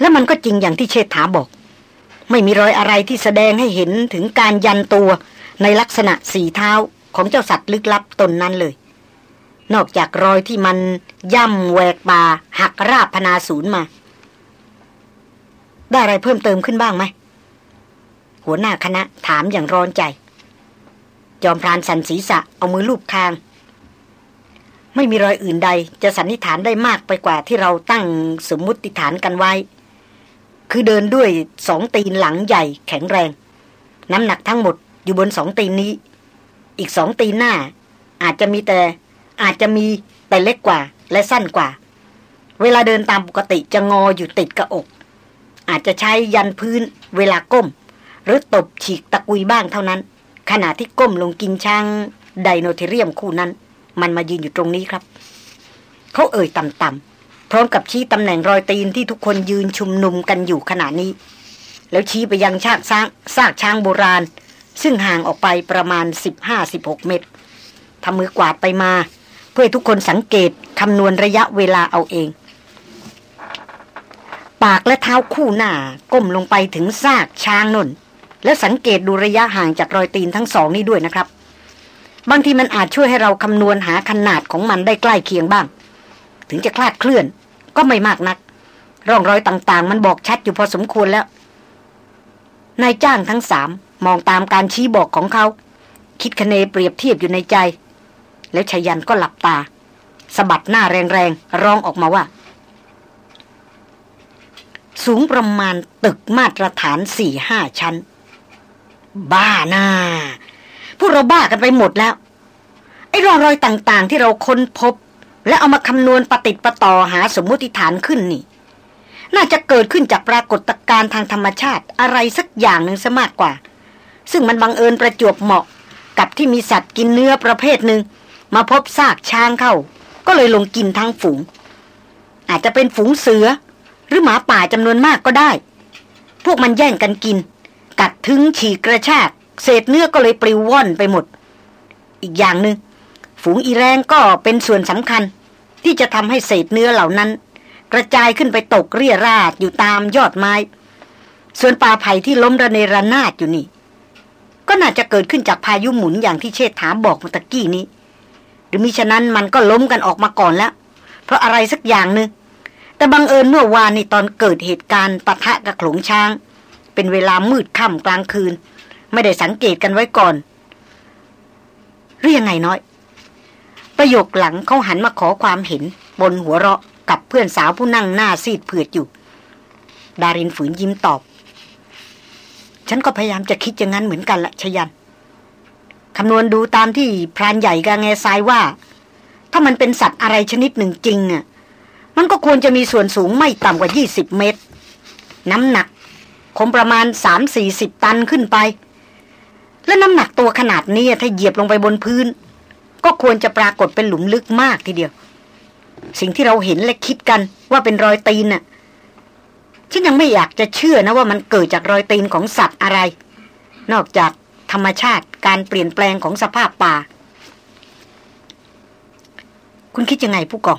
และมันก็จริงอย่างที่เชษฐาบอก ไม่มีรอยอะไรที่แสดงให้เห็นถึงการยันตัวในลักษณะสีเท้าของเจ้าสัตว์ลึกลับตนนั้นเลย นอกจากรอยที่มันย่ำแหวกป่าหักราบพนาศูนย์มา ได้อะไรเพิ่มเติมขึ้นบ้างไหม หัวหน้าคณะถามอย่างร้อนใจ จอมพรานสันศีษะเอามือลูบคาง ไม่มีรอยอื่นใดจะสันนิษฐานได้มากไปกว่าที่เราตั้งสมมุติฐานกันไว้ คือเดินด้วยสองตีนหลังใหญ่แข็งแรง น้ำหนักทั้งหมดอยู่บนสองตีนนี้ อีกสองตีนหน้า อาจจะมีแต่ อาจจะมีแต่เล็กกว่าและสั้นกว่า เวลาเดินตามปกติจะงออยู่ติดกับอก อาจจะใช้ยันพื้นเวลาก้ม หรือตบฉีกตะกุยบ้างเท่านั้น ขณะที่ก้มลงกินช้างไดโนเทเรียมคู่นั้น มันมายืนอยู่ตรงนี้ครับ เขาเอ่ยต่ำๆพร้อมกับชี้ตำแหน่งรอยตีนที่ทุกคนยืนชุมนุมกันอยู่ขณะนี้ แล้วชี้ไปยังชากซากซากช้างโบราณ ซึ่งห่างออกไปประมาณ 15-16 เมตรทำมือกวาดไปมา เพื่อทุกคนสังเกตคำนวณระยะเวลาเอาเอง ปากและเท้าคู่หน้าก้มลงไปถึงซากช้างนนแล้วสังเกตดูระยะห่างจากรอยตีนทั้งสองนี้ด้วยนะครับ บางทีมันอาจช่วยให้เราคำนวณหาขนาดของมันได้ใกล้เคียงบ้าง ถึงจะคลาดเคลื่อน ก็ไม่มากนัก ร่องรอยต่างๆ มันบอกชัดอยู่พอสมควรแล้วนายจ้างทั้งสามมองตามการชี้บอกของเขา คิดคะเนเปรียบเทียบอยู่ในใจ แล้วชยันก็หลับตาสะบัดหน้าแรงๆร้องออกมาว่า สูงประมาณตึกมาตรฐานสี่ห้าชั้น บ้าน่า พวกเราบ้ากันไปหมดแล้ว ไอ้ร่องรอยต่างๆ ที่เราค้นพบ และเอามาคำนวณปฏิติประต่อหาสมมติฐานขึ้นนี่ น่าจะเกิดขึ้นจากปรากฏการณ์ทางธรรมชาติอะไรสักอย่างหนึ่งซะมากกว่า ซึ่งมันบังเอิญประจวบเหมาะ กับที่มีสัตว์กินเนื้อประเภทหนึ่งมาพบซากช้างเข้า ก็เลยลงกินทั้งฝูง อาจจะเป็นฝูงเสือ หรือหมาป่าจำนวนมากก็ได้ พวกมันแย่งกันกิน กัดถึงฉีกกระชาก เศษเนื้อก็เลยปลิวว่อนไปหมด อีกอย่างหนึง่งฝูงอีแรงก็เป็นส่วนสำคัญ ที่จะทำให้เศษเนื้อเหล่านั้น กระจายขึ้นไปตกเรี่ยราดอยู่ตามยอดไม้ ส่วนป่าไผ่ที่ล้มระเนระนาดอยู่นี่ ก็น่าจะเกิดขึ้นจากพายุหมุนอย่างที่เชษฐาบอกมื่อกี้นี้ หรือมิฉะนั้นมันก็ล้มกันออกมาก่อนแล้ว เพราะอะไรสักอย่างหนึ่งแต่บังเอิญเมื่อวานในตอนเกิดเหตุการณ์ปะทะกับขลงช้าง เป็นเวลามืดค่ำกลางคืน ไม่ได้สังเกตกันไว้ก่อน หรือยังไงน้อย ประโยคหลังเขาหันมาขอความเห็น บนหัวเราะกับเพื่อนสาวผู้นั่งหน้าซีดเผือดอยู่ ดารินฝืนยิ้มตอบ ฉันก็พยายามจะคิดอย่างนั้นเหมือนกันละชยันคำนวณดูตามที่พรานใหญ่กางแงซายว่า ถ้ามันเป็นสัตว์อะไรชนิดหนึ่งจริงอะมันก็ควรจะมีส่วนสูงไม่ต่ำกว่า 20 เมตร น้ำหนัก คงประมาณ 3-40 ตันขึ้นไป และน้ำหนักตัวขนาดนี้ถ้าเหยียบลงไปบนพื้น ก็ควรจะปรากฏเป็นหลุมลึกมากทีเดียว สิ่งที่เราเห็นและคิดกันว่าเป็นรอยตีนน่ะฉันยังไม่อยากจะเชื่อนะว่ามันเกิดจากรอยตีนของสัตว์อะไร นอกจากธรรมชาติการเปลี่ยนแปลงของสภาพป่า คุณคิดยังไงผู้กอง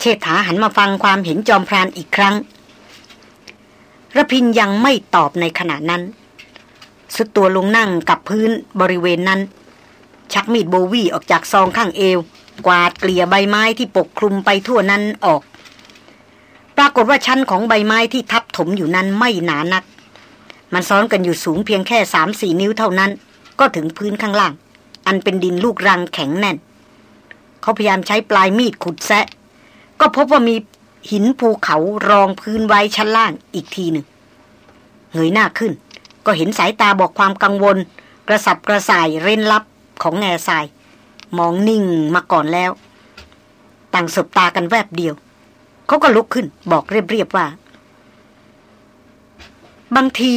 เชษฐาหันมาฟังความเห็นจอมพรานอีกครั้งระพินยังไม่ตอบในขณะนั้น สุดตัวลงนั่งกับพื้นบริเวณนั้น ชักมีดโบวี่ออกจากซองข้างเอว กวาดเกลี่ยใบไม้ที่ปกคลุมไปทั่วนั้นออก ปรากฏว่าชั้นของใบไม้ที่ทับถมอยู่นั้นไม่หนานัก มันซ้อนกันอยู่สูงเพียงแค่สามสี่นิ้วเท่านั้น ก็ถึงพื้นข้างล่าง อันเป็นดินลูกรังแข็งแน่น เขาพยายามใช้ปลายมีดขุดแซะ ก็พบว่ามีหินภูเขารองพื้นไว้ชั้นล่างอีกทีหนึ่งเงยหน้าขึ้น ก็เห็นสายตาบอกความกังวล กระสับกระส่ายเร้นลับของแง่ทราย มองนิ่งมาก่อนแล้ว ต่างสบตากันแวบเดียว เขาก็ลุกขึ้นบอกเรียบๆว่า บางที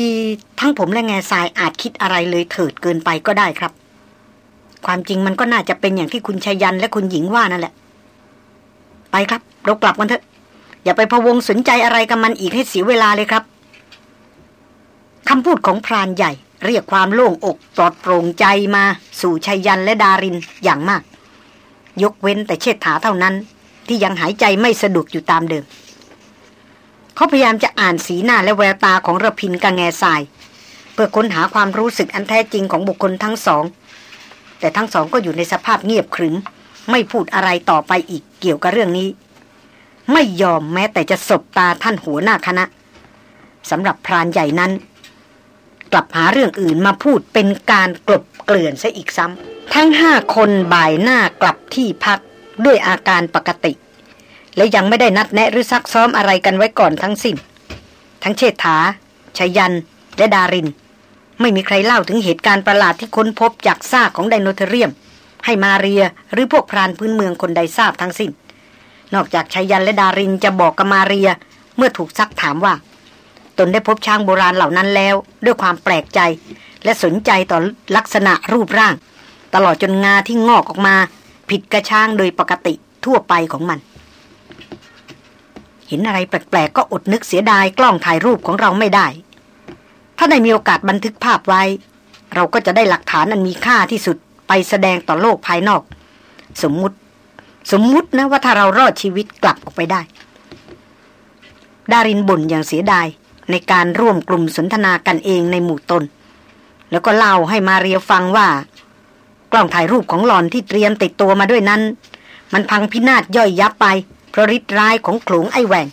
ทั้งผมและแง่ทรายอาจคิดอะไรเลยเถิดเกินไปก็ได้ครับ ความจริงมันก็น่าจะเป็นอย่างที่คุณชายันและคุณหญิงว่านั่นแหละ ไปครับ เรากลับกันเถอะ อย่าไปพะวงสนใจอะไรกับมันอีกให้เสียเวลาเลยครับ คำพูดของพรานใหญ่ เรียกความโล่งอกปลอดโปร่งใจมาสู่ชัยยันและดารินอย่างมาก ยกเว้นแต่เชษฐาเท่านั้น ที่ยังหายใจไม่สะดวกอยู่ตามเดิม เขาพยายามจะอ่านสีหน้าและแววตาของระพินกางแงทราย เพื่อค้นหาความรู้สึกอันแท้จริงของบุคคลทั้งสอง แต่ทั้งสองก็อยู่ในสภาพเงียบขรึมไม่พูดอะไรต่อไปอีกเกี่ยวกับเรื่องนี้ ไม่ยอมแม้แต่จะสบตาท่านหัวหน้าคณะสำหรับพรานใหญ่นั้น กลับหาเรื่องอื่นมาพูดเป็นการกลบเกลื่อนซะอีกซ้ำทั้งห้าคนบ่ายหน้ากลับที่พักด้วยอาการปกติ และยังไม่ได้นัดแนะหรือซักซ้อมอะไรกันไว้ก่อนทั้งสิ้น ทั้งเชษฐาชยัน และดาริน ไม่มีใครเล่าถึงเหตุการณ์ประหลาดที่ค้นพบจากซากของไดโนเทเรียม ให้มาเรียหรือพวกพรานพื้นเมืองคนใดทราบทั้งสิ้น นอกจากชายันและดารินจะบอกกับมาเรียเมื่อถูกซักถามว่า ตนได้พบช้างโบราณเหล่านั้นแล้ว ด้วยความแปลกใจ และสนใจต่อลักษณะรูปร่าง ตลอดจนงาที่งอกออกมา ผิดกระช้างโดยปกติทั่วไปของมัน เห็นอะไรแปลกๆ ก็อดนึกเสียดายกล้องถ่ายรูปของเราไม่ได้ ถ้าได้มีโอกาสบันทึกภาพไว้ เราก็จะได้หลักฐานอันมีค่าที่สุดไปแสดงต่อโลกภายนอก สมมุติ สมมุตินะว่าถ้าเรารอดชีวิตกลับออกไปได้ดารินบ่นอย่างเสียดาย ในการร่วมกลุ่มสนทนากันเองในหมู่ตน แล้วก็เล่าให้มาเรียฟังว่า กล้องถ่ายรูปของหลอนที่เตรียมติดตัวมาด้วยนั้น มันพังพินาศย่อยยับไป เพราะฤทธิ์ร้ายของโขลงไอแหวง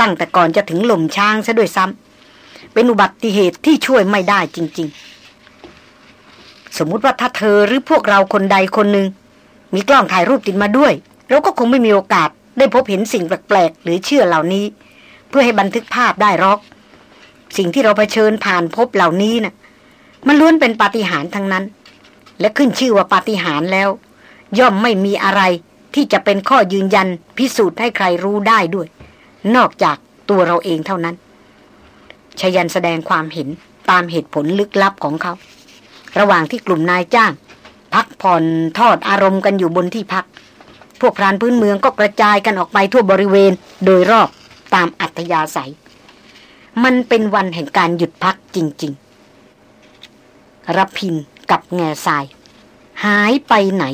ตั้งแต่ก่อนจะถึงหล่มช้างซะด้วยซ้ำเป็นอุบัติเหตุที่ช่วยไม่ได้จริง ๆ สมมุติว่าถ้าเธอหรือพวกเราคนใดคนหนึ่งมีกล้องถ่ายรูปติดมาด้วยเราก็คงไม่มีโอกาสได้พบเห็นสิ่งแปลกๆหรือเชื่อเหล่านี้ เพื่อให้บันทึกภาพได้หรอก สิ่งที่เราเผชิญผ่านพบเหล่านี้นะ่ะ มันล้วนเป็นปาฏิหาริย์ทั้งนั้น และขึ้นชื่อว่าปาฏิหาริย์แล้ว ย่อมไม่มีอะไรที่จะเป็นข้อยืนยันพิสูจน์ให้ใครรู้ได้ด้วย นอกจากตัวเราเองเท่านั้นชยันแสดงความเห็นตามเหตุผลลึกลับของเขา ระหว่างที่กลุ่มนายจ้าง พักผ่อนทอดอารมณ์กันอยู่บนที่พัก พวกพรานพื้นเมืองก็กระจายกันออกไปทั่วบริเวณโดยรอบตามอัธยาศัย มันเป็นวันแห่งการหยุดพักจริงๆรับพินกับแง่ทราย หายไปไหน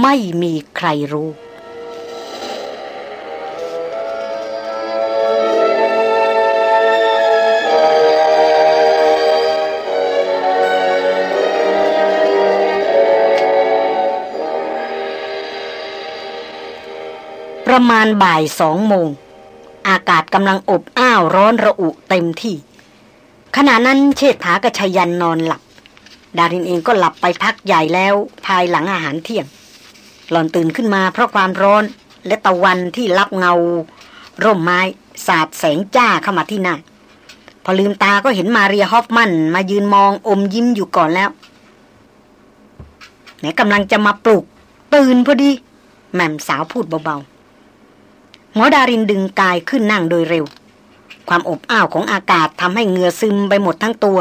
ไม่มีใครรู้ประมาณบ่ายสองโมง อากาศกำลังอบอ้าวร้อนระอุเต็มที่ ขณะนั้นเชษฐากระชยันนอนหลับ ดารินเองก็หลับไปพักใหญ่แล้วภายหลังอาหารเที่ยง หล่อนตื่นขึ้นมาเพราะความร้อนและตะวันที่รับเงา ร่มไม้สาดแสงจ้าเข้ามาที่หน้าพอลืมตาก็เห็นมาเรียฮอฟมันมายืนมองอมยิ้มอยู่ก่อนแล้วไหนกำลังจะมาปลุก ตื่นพอดี แม่มสาวพูดเบาๆ หมอดารินดึงกายขึ้นนั่งโดยเร็ว ความอบอ้าวของอากาศทำให้เหงื่อซึมไปหมดทั้งตัว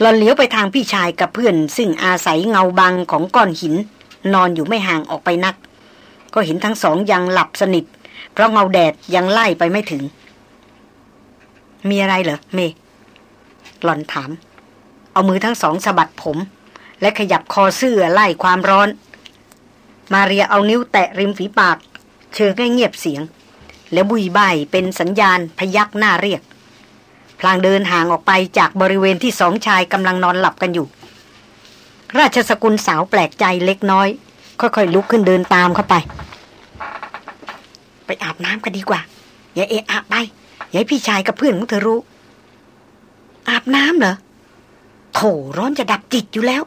หลอนเลี้ยวไปทางพี่ชายกับเพื่อน ซึ่งอาศัยเงาบังของก้อนหิน นอนอยู่ไม่ห่างออกไปนัก ก็เห็นทั้งสองยังหลับสนิท เพราะเงาแดดยังไล่ไปไม่ถึง มีอะไรเหรอเม หลอนถาม เอามือทั้งสองสะบัดผม และขยับคอเสื้อไล่ความร้อน มาเรียเอานิ้วแตะริมฝีปาก เชิงให้เงียบเสียง แล้วบุยใบเป็นสัญญาณพยักหน้าเรียก พลางเดินห่างออกไปจากบริเวณที่สองชายกำลังนอนหลับกันอยู่ ราชสกุลสาวแปลกใจเล็กน้อย ค่อยๆลุกขึ้นเดินตามเข้าไป ไปอาบน้ำกันดีกว่า อย่าเอะอะไป อย่าให้พี่ชายกับเพื่อนของเธอรู้ อาบน้ำเหรอโถร้อนจะดับจิตอยู่แล้ว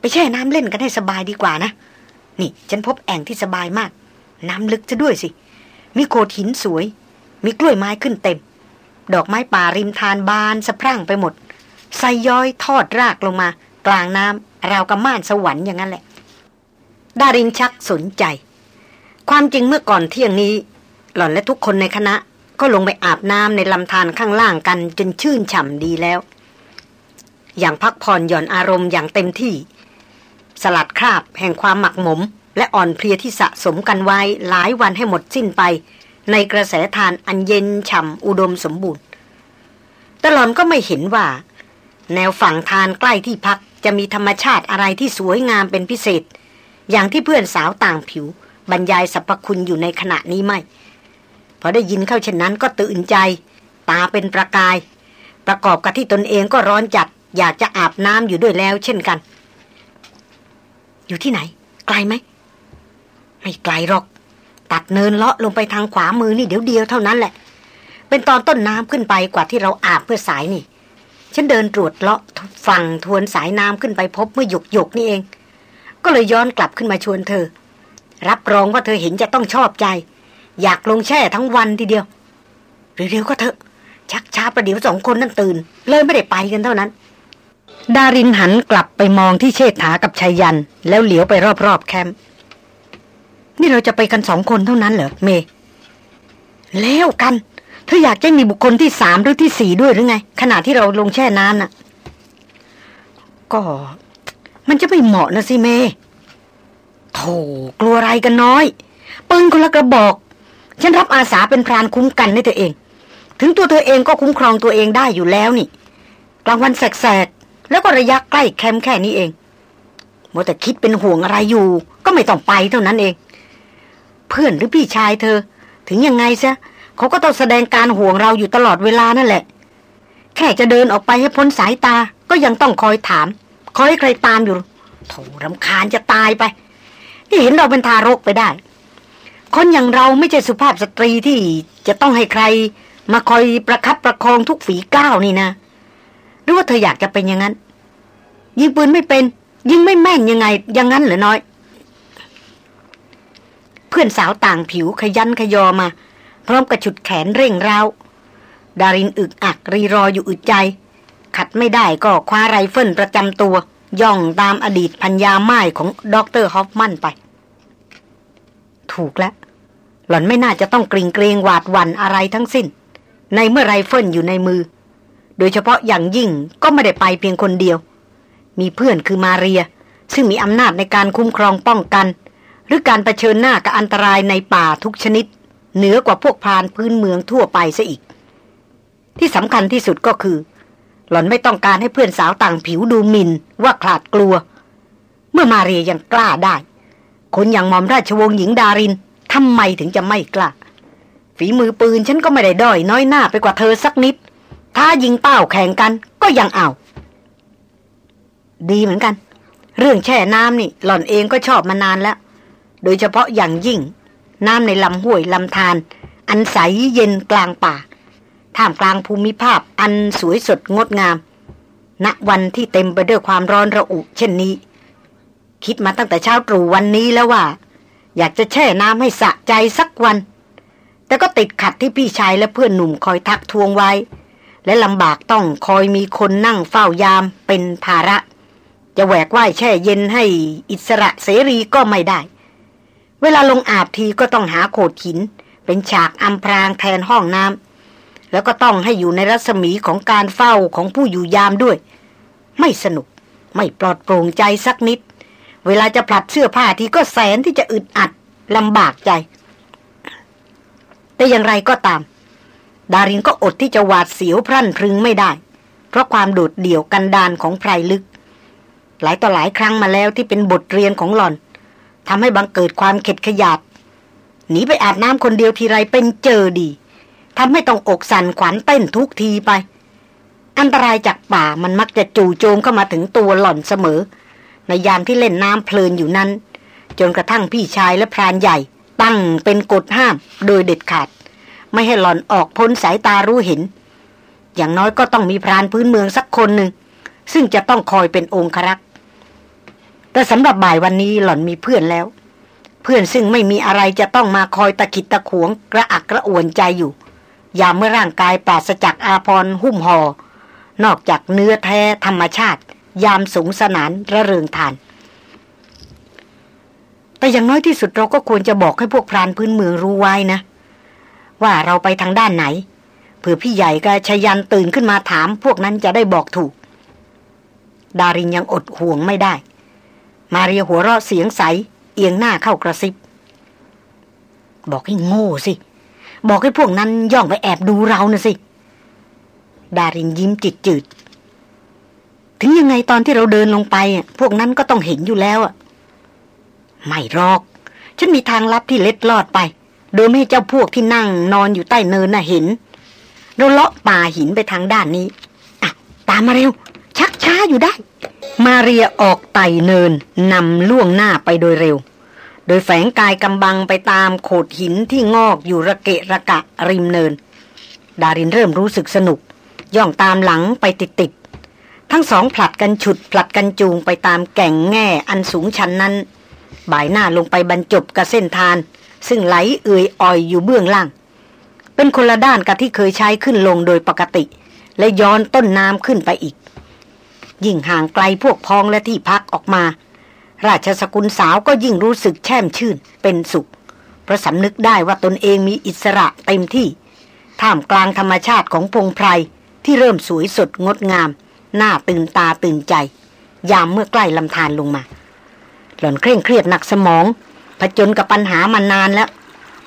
ไปแช่น้ำเล่นกันให้สบายดีกว่านะ นี่ ฉันพบแอ่งที่สบายมาก น้ำลึกจะด้วยสิ มีโขดหินสวย มีกล้วยไม้ขึ้นเต็ม ดอกไม้ป่าริมทานบานสะพรั่งไปหมดใส่ย้อยทอดรากลงมา กลางน้ำราวกับม่านสวรรค์อย่างนั้นแหละ ดารินชักสนใจ ความจริงเมื่อก่อนเที่ยงนี้ หล่อนและทุกคนในคณะ ก็ลงไปอาบน้ำในลำธารข้างล่างกันจนชื่นฉ่ำดีแล้ว อย่างพักผ่อนหย่อนอารมณ์อย่างเต็มที่ สลัดคราบแห่งความหมักหมม และอ่อนเพลียที่สะสมกันไว้หลายวันให้หมดสิ้นไป ในกระแสทานอันเย็นฉ่ำอุดมสมบูรณ์ตลอดก็ไม่เห็นว่า แนวฝั่งทานใกล้ที่พักจะมีธรรมชาติอะไรที่สวยงามเป็นพิเศษ อย่างที่เพื่อนสาวต่างผิว บรรยายสรรพคุณอยู่ในขณะนี้ไม่พอได้ยินเข้าเช่นนั้นก็ตื่นใจ ตาเป็นประกาย ประกอบกับที่ตนเองก็ร้อนจัด อยากจะอาบน้ำอยู่ด้วยแล้วเช่นกัน อยู่ที่ไหน ไกลไหม ไม่ไกลหรอก ตัดเนินเลาะลงไปทางขวามือนี่เดี๋ยวเดียวเท่านั้นแหละ เป็นตอนต้นน้ำขึ้นไปกว่าที่เราอาบเพื่อสายนี่ ฉันเดินตรวจเลาะฝั่งทวนสายน้ำขึ้นไปพบเมื่อหยกหยกนี่เอง ก็เลยย้อนกลับขึ้นมาชวนเธอ รับรองว่าเธอเห็นจะต้องชอบใจ อยากลงแช่ทั้งวันทีเดียวเร็วๆก็เถอะ ชักช้าประเดี๋ยวสองคนนั่นตื่น เลยไม่ได้ไปกันเท่านั้น ดารินหันกลับไปมองที่เชษฐากับชายัน แล้วเหลียวไปรอบๆแคมป์ นี่เราจะไปกันสองคนเท่านั้นเหรอเมแล้วกันเธออยากจะมีบุคคลที่สามหรือที่สี่ด้วยหรือไง ขณะที่เราลงแช่น้ำน่ะ ก็ มันจะไม่เหมาะนะสิเมโธ่กลัวอะไรกันน้อยปืนคนละกระบอก ฉันรับอาสาเป็นพรานคุ้มกันให้เธอเอง ถึงตัวเธอเองก็คุ้มครองตัวเองได้อยู่แล้วนี่ กลางวันแสกๆแล้วก็ระยะใกล้แคมป์แค่นี้เองมัวแต่คิดเป็นห่วงอะไรอยู่ ก็ไม่ต้องไปเท่านั้นเอง เพื่อนหรือพี่ชายเธอ ถึงยังไงซะเขาก็ต้องแสดงการห่วงเราอยู่ตลอดเวลานั่นแหละ แค่จะเดินออกไปให้พ้นสายตาก็ยังต้องคอยถาม คอยใครตามอยู่โถรำคาญจะตายไป ที่เห็นเราเป็นทารกไปได้ คนอย่างเราไม่ใช่สุภาพสตรีที่จะต้องให้ใคร มาคอยประคับประคองทุกฝีก้าวนี่นะหรือว่าเธออยากจะเป็นอย่างนั้น ยิงปืนไม่เป็น ยิงไม่แม่นยังไงอย่างนั้นเหรอน้อย เพื่อนสาวต่างผิวคะยั้นคะยอมา พร้อมกับฉุดแขนเร่งเร้าดารินอึกอักรีรออยู่อึดใจ ขัดไม่ได้ก็คว้าไรเฟิลประจำตัว ย่องตามอดีตภรรยาม่ายของด็อกเตอร์ฮอฟมันไป ถูกแล้ว หล่อนไม่น่าจะต้องกริ่งเกรงหวาดหวั่นอะไรทั้งสิ้น ในเมื่อไรเฟิลอยู่ในมือ โดยเฉพาะอย่างยิ่งก็ไม่ได้ไปเพียงคนเดียว มีเพื่อนคือมาเรีย ซึ่งมีอำนาจในการคุ้มครองป้องกัน หรือการรเผชิญหน้ากับอันตรายในป่าทุกชนิด เหนือกว่าพวกพานพื้นเมืองทั่วไปซะอีก ที่สำคัญที่สุดก็คือ หล่อนไม่ต้องการให้เพื่อนสาวต่างผิวดูหมินว่าขลาดกลัว เมื่อมาเรียยังกล้าได้ คนอย่างมอมราชวงศ์หญิงดารินทำไมถึงจะไม่กล้า ฝีมือปืนฉันก็ไม่ได้ด้อยน้อยหน้าไปกว่าเธอสักนิด ถ้ายิงเป้าแข่งกันก็ยังเอา ดีเหมือนกัน เรื่องแช่น้ำนี่ หล่อนเองก็ชอบมานานแล้ว โดยเฉพาะอย่างยิ่ง น้ำในลำห้วยลำธารอันใสเย็นกลางป่า ท่ามกลางภูมิภาพอันสวยสดงดงาม ณวันที่เต็มไปด้วยความร้อนระอุ เช่นนี้ คิดมาตั้งแต่เช้าตรู่วันนี้แล้วว่า อยากจะแช่น้ำให้สะใจสักวัน แต่ก็ติดขัดที่พี่ชายและเพื่อนหนุ่มคอยทักทวงไว้ และลำบากต้องคอยมีคนนั่งเฝ้ายามเป็นภาระ จะแหวกว่ายแช่เย็นให้อิสระเสรีก็ไม่ได้ เวลาลงอาบทีก็ต้องหาโขดหิน เป็นฉากอำพรางแทนห้องน้ำแล้วก็ต้องให้อยู่ในรัศมีของการเฝ้าของผู้อยู่ยามด้วย ไม่สนุกไม่ปลอดโปร่งใจสักนิด เวลาจะผลัดเสื้อผ้าทีก็แสนที่จะอึดอัดลำบากใจ แต่อย่างไรก็ตาม ดารินก็อดที่จะหวาดเสียวพรั่นพรึงไม่ได้ เพราะความโดดเดี่ยวกันดานของไพรลึก หลายต่อหลายครั้งมาแล้วที่เป็นบทเรียนของหล่อน ทำให้บังเกิดความเข็ดขยาดหนีไปอาบน้ำคนเดียวทีไรเป็นเจอดีทำให้ต้องอกสั่นขวัญเต้นทุกทีไป อันตรายจากป่ามันมักจะจู่โจมเข้ามาถึงตัวหล่อนเสมอ ในยามที่เล่นน้ำเพลินอยู่นั้น จนกระทั่งพี่ชายและพรานใหญ่ ตั้งเป็นกฎห้ามโดยเด็ดขาด ไม่ให้หล่อนออกพ้นสายตารู้เห็น อย่างน้อยก็ต้องมีพรานพื้นเมืองสักคนหนึ่ง ซึ่งจะต้องคอยเป็นองครักษ แต่สำหรับบ่ายวันนี้หล่อนมีเพื่อนแล้ว เพื่อนซึ่งไม่มีอะไรจะต้องมาคอยตะกิดตะขวง กระอักกระอ่วนใจอยู่ ยามเมื่อร่างกายปราศจากอาพรหุ้มหอ่อนอกจากเนื้อแท้ธรรมชาติ ยามสูงสนานระเริงทาน แต่อย่างน้อยที่สุดเราก็ควรจะบอกให้พวกพรานพื้นเมืองรู้ไว้นะ ว่าเราไปทางด้านไหนเผื่อพี่ใหญ่กับชยันตื่นขึ้นมาถาม พวกนั้นจะได้บอกถูก ดารินยังอดห่วงไม่ได้ มาเรียหัวเราะเสียงใส เอียงหน้าเข้ากระซิบ บอกให้โง่สิ บอกให้พวกนั้นย่องไปแอบดูเรานะสิ ดารินยิ้มจิตจืด ถึงยังไงตอนที่เราเดินลงไป พวกนั้นก็ต้องเห็นอยู่แล้วอะไม่รอก ฉันมีทางลับที่เล็ดลอดไป โดยไม่ให้เจ้าพวกที่นั่งนอนอยู่ใต้เนินน่ะเห็น เราเลาะป่าหินไปทางด้านนี้อะตามมาเร็ว ชักช้าอยู่ได้ มาเรียออกไต่เนินนำล่วงหน้าไปโดยเร็ว โดยแฝงกายกำบังไปตามโขดหินที่งอกอยู่ระเกะระกะริมเนิน ดารินเริ่มรู้สึกสนุก ย่องตามหลังไปติดๆ ทั้งสองผลัดกันฉุดผลัดกันจูงไปตามแก่งแง่อันสูงชันนั้น บ่ายหน้าลงไปบรรจบกับเส้นทาน ซึ่งไหลเอื่อยอ่อยอยู่เบื้องล่าง เป็นคนละด้านกับที่เคยใช้ขึ้นลงโดยปกติ และย้อนต้นน้ำขึ้นไปอีก ยิ่งห่างไกลพวกพ้องและที่พักออกมา ราชสกุลสาวก็ยิ่งรู้สึกแช่มชื่นเป็นสุข เพราะสำนึกได้ว่าตนเองมีอิสระเต็มที่ ท่ามกลางธรรมชาติของพงไพรที่เริ่มสวยสดงดงาม หน้าตื่นตาตื่นใจ ยามเมื่อใกล้ลำธารลงมา หล่อนเคร่งเครียดหนักสมอง ผจญกับปัญหามานานแล้ว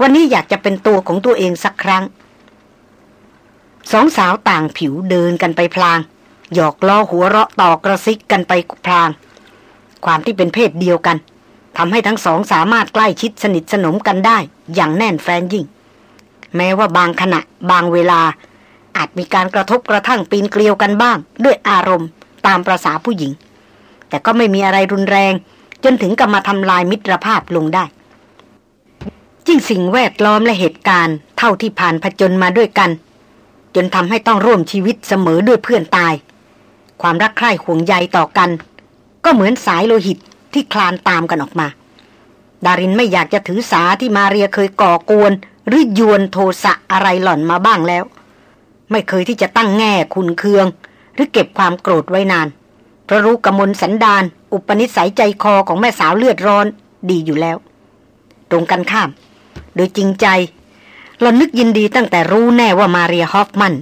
วันนี้อยากจะเป็นตัวของตัวเองสักครั้งสองสาวต่างผิวเดินกันไปพลาง หยอกล้อหัวเราะต่อกระซิกกันไปพลาง ความที่เป็นเพศเดียวกันทำให้ทั้งสองสามารถใกล้ชิดสนิทสนมกันได้ อย่างแน่นแฟนยิ่ง แม้ว่าบางขณะบางเวลา อาจมีการกระทบกระทั่งปีนเกลียวกันบ้าง ด้วยอารมณ์ตามประษาผู้หญิง แต่ก็ไม่มีอะไรรุนแรง จนถึงกับมาทำลายมิตรภาพลงได้ยิ่งสิ่งแวดล้อมและเหตุการณ์เท่าที่ผ่านผจญมาด้วยกัน จนทำให้ต้องร่วมชีวิตเสมอด้วยเพื่อนตาย ความรักใคร่ห่วงใยต่อกัน ก็เหมือนสายโลหิตที่คลานตามกันออกมา ดารินไม่อยากจะถือสาที่มาเรียเคยก่อกวน หรือยวนโทสะอะไรหล่อนมาบ้างแล้ว ไม่เคยที่จะตั้งแง่คุณเคือง หรือเก็บความโกรธไว้นานเพราะรู้กมลสันดาน อุปนิสัยใจคอของแม่สาวเลือดร้อนดีอยู่แล้ว ตรงกันข้าม โดยจริงใจเรานึกยินดีตั้งแต่รู้แน่ว่ามาเรียฮอฟมัน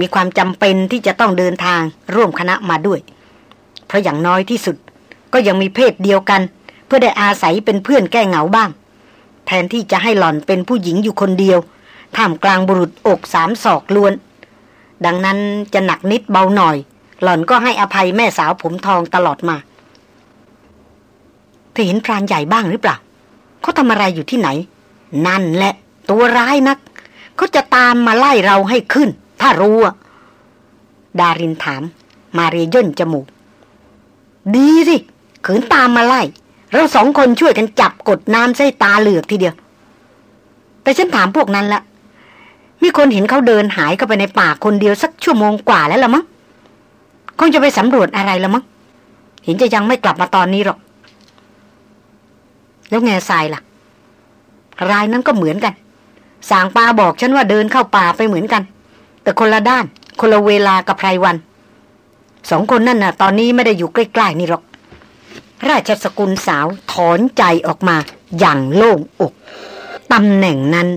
มีความจำเป็นที่จะต้องเดินทางร่วมคณะมาด้วย เพราะอย่างน้อยที่สุดก็ยังมีเพศเดียวกัน เพื่อได้อาศัยเป็นเพื่อนแก้เหงาบ้าง แทนที่จะให้หล่อนเป็นผู้หญิงอยู่คนเดียวท่ามกลางบุรุษอกสามศอกล้วน ดังนั้นจะหนักนิดเบาหน่อย หล่อนก็ให้อภัยแม่สาวผมทองตลอดมาเธอเห็นพรานใหญ่บ้างหรือเปล่าเขาทำอะไรอยู่ที่ไหน นั่นแหละ ตัวร้ายนักเขาจะตามมาไล่เราให้ขึ้น ถ้ารู้อะดารินถาม มาเรียย่นจมูก ดีสิ ขืนตามมาไล่ เราสองคนช่วยกันจับกดน้ำใส่ตาเหลือกทีเดียว แต่ฉันถามพวกนั้นละมีคนเห็นเขาเดินหายเข้าไปในป่าคนเดียวสักชั่วโมงกว่าแล้วละมั้งคงจะไปสำรวจอะไรละมั้งเห็นจะยังไม่กลับมาตอนนี้หรอก แล้วแง่ทรายล่ะ รายนั้นก็เหมือนกัน สางปาบอกฉันว่าเดินเข้าป่าไปเหมือนกัน แต่คนละด้าน คนละเวลากับไพรวัน สองคนนั่นน่ะ ตอนนี้ไม่ได้อยู่ใกล้ ๆ นี่หรอก ราชสกุลสาวถอนใจออกมาอย่างโล่งอกตำแหน่งนั้น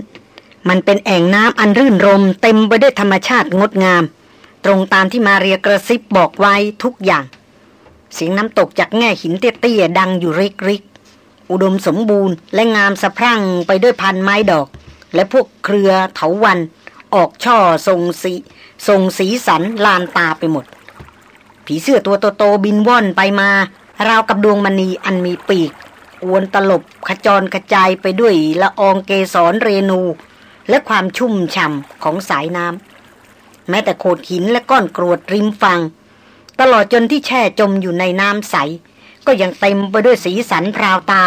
มันเป็นแอ่งน้ำอันรื่นรม เต็มไปด้วยธรรมชาติงดงาม ตรงตามที่มาเรียกระซิบบอกไว้ทุกอย่าง เสียงน้ำตกจากแง่หินเตี้ยๆดังอยู่ริกริกอุดมสมบูรณ์และงามสะพรั่งไปด้วยพันไม้ดอก และพวกเครือเถาวัน ออกช่อทรงสีทรงสีสันลานตาไปหมด ผีเสื้อตัวโตๆบินว่อนไปมา ราวกับดวงมณีอันมีปีก อวนตลบขจรกระจายไปด้วยละอองเกสรเรนู และความชุ่มฉ่ำของสายน้ำแม้แต่โขดหินและก้อนกรวดริมฝั่งตลอดจนที่แช่จมอยู่ในน้ำใส ก็ยังเต็มไปด้วยสีสันพราวตา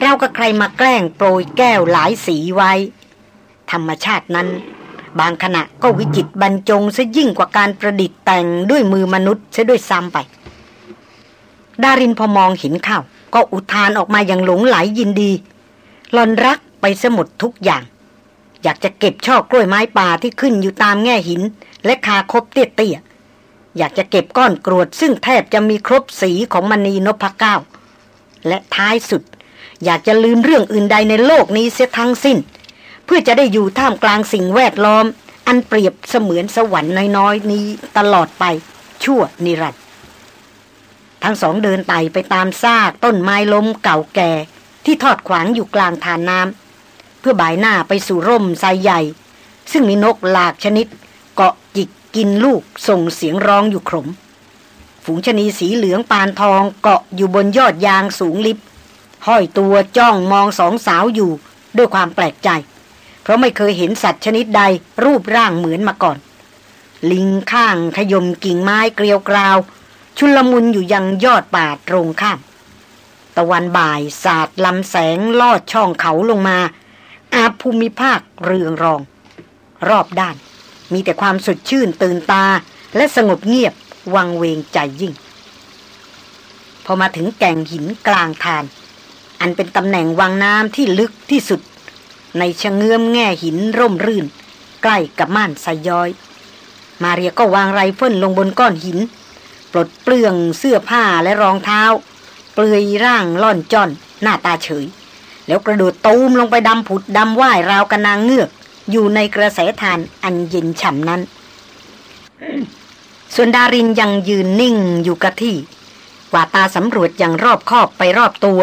เรากับใครมาแกล้งโปรยแก้วหลายสีไว้ ธรรมชาตินั้น บางขณะก็วิจิตบรรจงซะยิ่งกว่าการประดิษฐ์แต่งด้วยมือมนุษย์ซะด้วยซ้ำไป ดารินพอมองเห็นเข้า ก็อุทานออกมาอย่างหลงไหลยินดีหลอนรักไปสมุดทุกอย่าง อยากจะเก็บช่อกล้วยไม้ป่าที่ขึ้นอยู่ตามแง่หิน และคาคบเตี้ยๆอยากจะเก็บก้อนกรวด ซึ่งแทบจะมีครบสีของมณีนพเก้า และท้ายสุด อยากจะลืมเรื่องอื่นใดในโลกนี้เสียทั้งสิ้น เพื่อจะได้อยู่ท่ามกลางสิ่งแวดล้อม อันเปรียบเสมือนสวรรค์น้อยๆนี้ตลอดไปชั่วนิรันดร์ทั้งสองเดินไต่ไปตามซากต้นไม้ล้มเก่าแก่ ที่ทอดขวางอยู่กลางทานน้ำเพื่อบ่ายหน้าไปสู่ร่มไทรใหญ่ ซึ่งมีนกหลากชนิด เกาะจิกกินลูกส่งเสียงร้องอยู่ขมฝูงชนีสีเหลืองปานทองเกาะอยู่บนยอดยางสูงลิบห้อยตัวจ้องมองสองสาวอยู่ด้วยความแปลกใจ เพราะไม่เคยเห็นสัตว์ชนิดใดรูปร่างเหมือนมาก่อน ลิงข้างขยมกิ่งไม้เกลียวกราว ชุลมุนอยู่ยังยอดป่าตรงข้าม ตะวันบ่ายสาดลำแสงลอดช่องเขาลงมา อาภูมิภาคเรืองรอง รอบด้าน มีแต่ความสดชื่นตื่นตาและสงบเงียบวังเวงใจยิ่ง พอมาถึงแก่งหินกลางทาน อันเป็นตำแหน่งวังน้ำที่ลึกที่สุด ในชะเงื้อมแง่หินร่มรื่น ใกล้กับม่านสายย้อย มาเรียก็วางไรเฟิลลงบนก้อนหิน ปลดเปลื้องเสื้อผ้าและรองเท้า เปลือยร่างล่อนจ้อน หน้าตาเฉย แล้วกระโดดตูมลงไปดำผุดดำว่ายราวกระนางเงือก อยู่ในกระแสทานอันเย็นฉ่ำนั้น ส่วนดารินยังยืนนิ่งอยู่กับที่กว่าตาสำรวจอย่างรอบคอบไปรอบตัว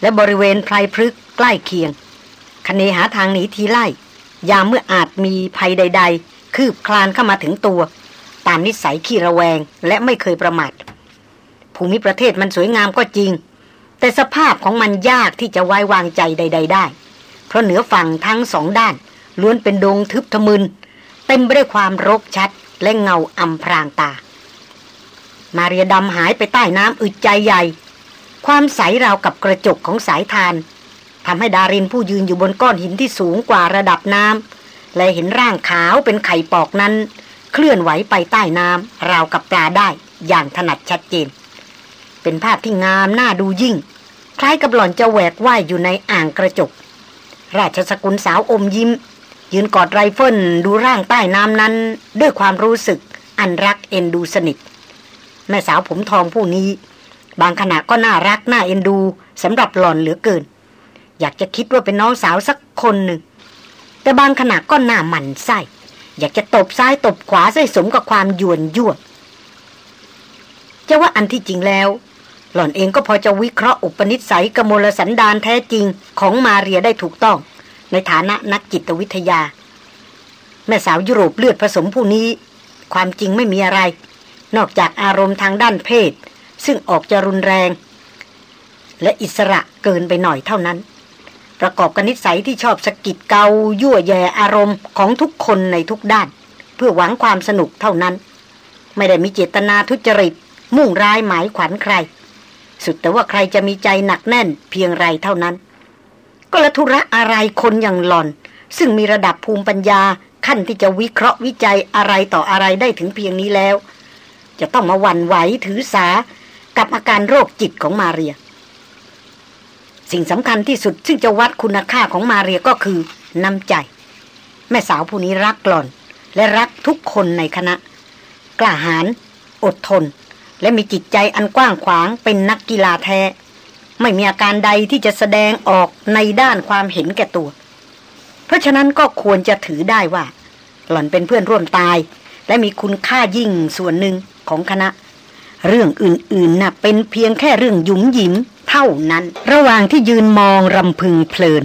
และบริเวณไพรพฤกใกล้เคียง คเนหาทางหนีทีไล่ ยามเมื่ออาจมีภัยใด ๆ คืบคลานเข้ามาถึงตัว ตามนิสัยขี้ระแวงและไม่เคยประมาท ภูมิประเทศมันสวยงามก็จริง แต่สภาพของมันยากที่จะไว้วางใจใด ๆ ได้ เพราะเหนือฝั่งทั้งสองด้าน ล้วนเป็นดงทึบทะมึน เต็มไปด้วยความรกชัดและเงาอำพรางตา มาเรียดำหายไปใต้น้ำอึดใจใหญ่ ความใสราวกับกระจกของสายทาน ทำให้ดารินผู้ยืนอยู่บนก้อนหินที่สูงกว่าระดับน้ำและเห็นร่างขาวเป็นไข่ปอกนั้น เคลื่อนไหวไปใต้น้ำราวกับปลาได้อย่างถนัดชัดเจน เป็นภาพที่งามน่าดูยิ่ง คล้ายกับหล่อนจะแหวกว่ายอยู่ในอ่างกระจก ราชสกุลสาวอมยิ้ม ยืนกอดไรเฟิลดูร่างใต้น้ำนั้น ด้วยความรู้สึกอันรักเอ็นดูสนิทแม่สาวผมทองผู้นี้ บางขณะก็น่ารักน่าเอ็นดูสำหรับหล่อนเหลือเกิน อยากจะคิดว่าเป็นน้องสาวสักคนหนึ่ง แต่บางขณะก็หน่าหมันไส้ อยากจะตบซ้ายตบขวาใส่สมกับความยวนยั่วจะว่าอันที่จริงแล้ว หล่อนเองก็พอจะวิเคราะห์อุปนิสัยกมลสันดานแท้จริงของมาเรียได้ถูกต้อง ในฐานะนักจิตวิทยา แม่สาวยุโรปเลือดผสมผู้นี้ ความจริงไม่มีอะไร นอกจากอารมณ์ทางด้านเพศ ซึ่งออกจะรุนแรง และอิสระเกินไปหน่อยเท่านั้น ประกอบกับนิสัยที่ชอบสกิดเกายั่วแยอารมณ์ของทุกคนในทุกด้าน เพื่อหวังความสนุกเท่านั้น ไม่ได้มีเจตนาทุจริต มุ่งร้ายหมายขวัญใคร สุดแต่ว่าใครจะมีใจหนักแน่นเพียงไรเท่านั้น ก็ละทุระอะไรคนอย่างหล่อน ซึ่งมีระดับภูมิปัญญาขั้นที่จะวิเคราะห์วิจัยอะไรต่ออะไรได้ถึงเพียงนี้แล้ว จะต้องมาหวั่นไหวถือสากับอาการโรคจิตของมาเรีย สิ่งสำคัญที่สุดซึ่งจะวัดคุณค่าของมาเรียก็คือน้ำใจ แม่สาวผู้นี้รักหล่อน และรักทุกคนในคณะ กล้าหาญอดทน และมีจิตใจอันกว้างขวางเป็นนักกีฬาแท้ ไม่มีอาการใดที่จะแสดงออกในด้านความเห็นแก่ตัว เพราะฉะนั้นก็ควรจะถือได้ว่า หล่อนเป็นเพื่อนร่วมตาย และมีคุณค่ายิ่งส่วนหนึ่งของคณะ เรื่องอื่นๆนะ่ะเป็นเพียงแค่เรื่องหยุมหยิม เท่านั้น ระหว่างที่ยืนมองรำพึงเพลิน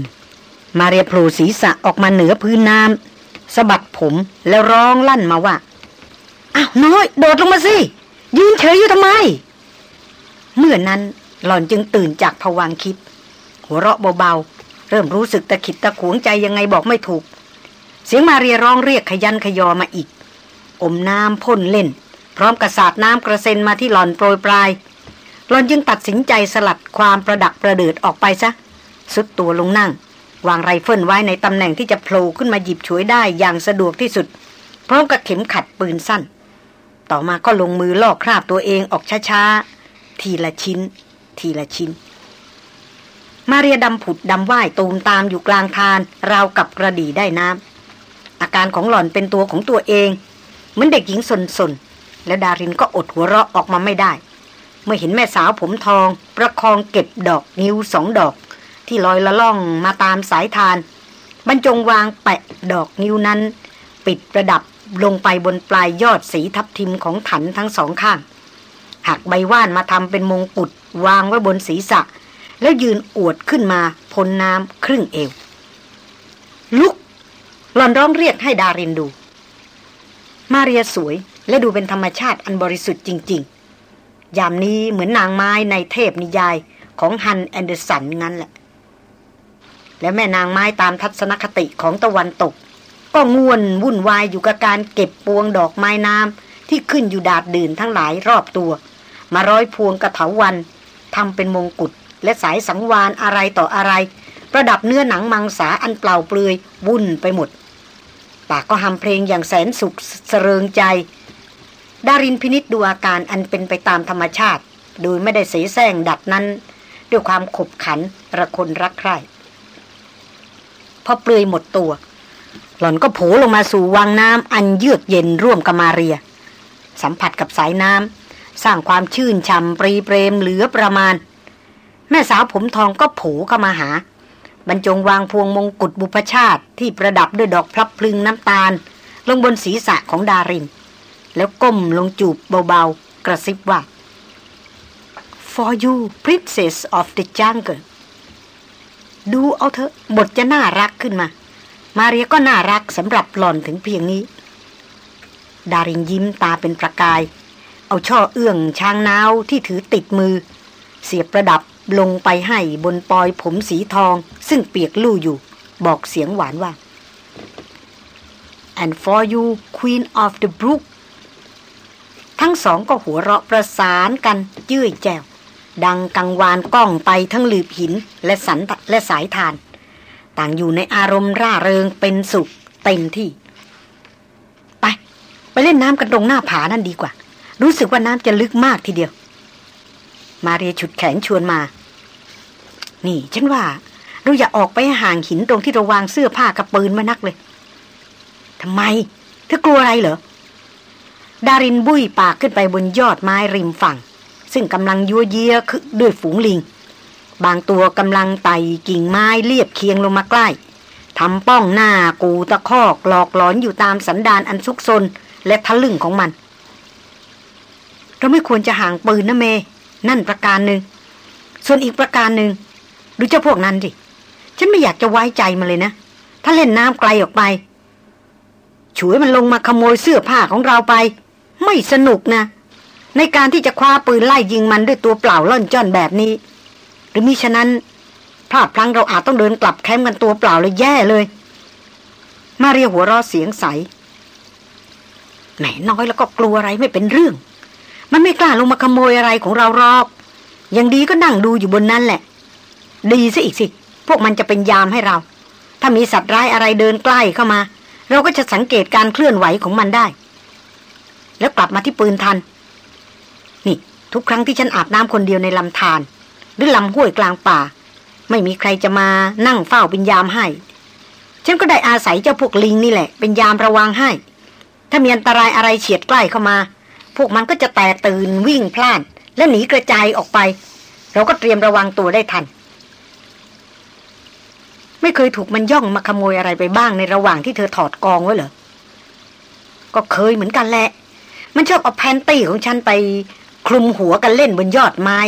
มาเรียโผล่ศีรษะออกมาเหนือพื้นน้ำสะบัดผมแล้วร้องลั่นมาว่าอ้าวน้อย โดดลงมาสิ ยืนเฉยอยู่ทำไม เมื่อนั้นหล่อนจึงตื่นจากผวังคิด หัวเราะเบาๆ เริ่มรู้สึกตะขิดตะขวงใจยังไงบอกไม่ถูก เสียงมาเรียร้องเรียกขยันขยอมาอีก อมน้ำพ่นเล่น พร้อมกระสาดน้ำกระเซ็นมาที่หล่อนโปรยปลาย หล่อนจึงตัดสินใจสลัดความประดักประเดิดออกไปซะสุดตัวลงนั่ง วางไรเฟิลไว้ในตำแหน่งที่จะโผล่ขึ้นมาหยิบฉวยได้อย่างสะดวกที่สุด พร้อมกับเข็มขัดปืนสั้น ต่อมาก็ลงมือลอกคราบตัวเองออกช้าๆ ทีละชิ้น ทีละชิ้น มาเรียดำผุดดำว่ายตูมตามอยู่กลางทาน ราวกับกระดีได้น้ำอาการของหล่อนเป็นตัวของตัวเอง เหมือนเด็กหญิงสนสนและดารินก็อดหัวเราะออกมาไม่ได้ เมื่อเห็นแม่สาวผมทอง ประคองเก็บดอกนิ้วสองดอก ที่ลอยละล่องมาตามสายทาน บรรจงวางแปะดอกนิ้วนั้น ปิดประดับลงไปบนปลายยอดสีทับทิมของถันทั้งสองข้างหักใบว่านมาทำเป็นมงกุฎวางไว้บนศีรษะ แล้วยืนอวดขึ้นมาพ้นน้ำครึ่งเอว ลุกหล่อนร้องเรียกให้ดารินดู มาเรียสวยและดูเป็นธรรมชาติอันบริสุทธิ์จริง ยามนี้เหมือนนางไม้ในเทพนิยายของฮันแอนเดอร์สันงั้นแหละ แล้วแม่นางไม้ตามทัศนคติของตะวันตก ก็ง่วนวุ่นวายอยู่กับการเก็บปวงดอกไม้น้ำที่ขึ้นอยู่ดาดดื่นทั้งหลายรอบตัว มาร้อยพวงกระเถาวันทำเป็นมงกุฎและสายสังวานอะไรต่ออะไร ประดับเนื้อหนังมังสาอันเปล่าเปลือยวุ่นไปหมดปากก็หำเพลงอย่างแสนสุขเสริงใจ ดารินพินิษดูอาการอันเป็นไปตามธรรมชาติ โดยไม่ได้เสแสร้งดัดนั้น ด้วยความขบขันระคนรักใคร่พอเปลือยหมดตัว หล่อนก็โผลงมาสู่วังน้ำอันเยือกเย็นร่วมกับมาเรีย สัมผัสกับสายน้ำสร้างความชื่นช่ำปรีเปรมเหลือประมาณ แม่สาวผมทองก็โผเข้ามาหา บรรจงวางพวงมงกุฎบุพชาติที่ประดับด้วยดอกพลับพลึงน้ำตาล ลงบนศีรษะของดาริน แล้วก้มลงจูบเบาๆ กระซิบว่า For you princess of the jungle ดูเอาเถอะบทจะน่ารักขึ้นมา มาเรียก็น่ารักสำหรับหล่อนถึงเพียงนี้ ดารินยิ้มตาเป็นประกาย เอาช่อเอื้องช้างนาวที่ถือติดมือ เสียบประดับลงไปให้บนปอยผมสีทอง ซึ่งเปียกลู่อยู่ บอกเสียงหวานว่า and for you queen of the brook งสองก็หัวเราะประสานกันยื้อแจว ดังกังวานก้องไปทั้งหลืบหินและสันและสายทาน ต่างอยู่ในอารมณ์ร่าเริงเป็นสุขเต็มที่ ไป ไปเล่นน้ำกันตรงหน้าผานั่นดีกว่า รู้สึกว่าน้ำจะลึกมากทีเดียว มาเรียฉุดแขนชวนมา นี่ฉันว่าเราอย่าออกไปห่างหินตรงที่เราวางเสื้อผ้ากับปืนมานักเลยทำไมเธอกลัวอะไรเหรอ ดารินบุ้ยปากขึ้นไปบนยอดไม้ริมฝั่ง ซึ่งกำลังยัวเยียคือด้วยฝูงลิง บางตัวกำลังไต่กิ่งไม้เรียบเคียงลงมาใกล้ทำป้องหน้ากูตะคอกหลอกหลอนอยู่ตามสันดานอันซุกซนและทะลึ่งของมัน เราไม่ควรจะห่างปืนนะเม นั่นประการหนึ่ง ส่วนอีกประการหนึ่งดูเจ้าพวกนั้นสิฉันไม่อยากจะไว้ใจมันเลยนะ ถ้าเล่นน้ำไกลออกไป ฉวยมันลงมาขโมยเสื้อผ้าของเราไป ไม่สนุกนะ ในการที่จะคว้าปืนไล่ยิงมันด้วยตัวเปล่าล่อนจ้อนแบบนี้ หรือมิฉะนั้นพลาดพลั้งเราอาจต้องเดินกลับแคมป์กันตัวเปล่าเลยแย่เลย มาเรียหัวรอเสียงใสแหมน้อยแล้วก็กลัวอะไรไม่เป็นเรื่อง มันไม่กล้าลงมาขโมยอะไรของเราหรอกอย่างดีก็นั่งดูอยู่บนนั้นแหละ ดีซะอีกสิ พวกมันจะเป็นยามให้เรา ถ้ามีสัตว์ร้ายอะไรเดินใกล้เข้ามา เราก็จะสังเกตการเคลื่อนไหวของมันได้ แล้วกลับมาที่ปืนทัน นี่ ทุกครั้งที่ฉันอาบน้ำคนเดียวในลำธารหรือลำห้วยกลางป่า ไม่มีใครจะมานั่งเฝ้าเป็นยามให้ ฉันก็ได้อาศัยเจ้าพวกลิงนี่แหละ เป็นยามระวังให้ ถ้ามีอันตรายอะไรเฉียดใกล้เข้ามา พวกมันก็จะแตกตื่นวิ่งพล่าน และหนีกระจายออกไป เราก็เตรียมระวังตัวได้ทัน ไม่เคยถูกมันย่องมาขโมยอะไรไปบ้างในระหว่างที่เธอถอดกองไว้เหรอก็เคยเหมือนกันแหละ มันชอบเอา panty ของฉันไปคลุมหัวกันเล่นบนยอดไม้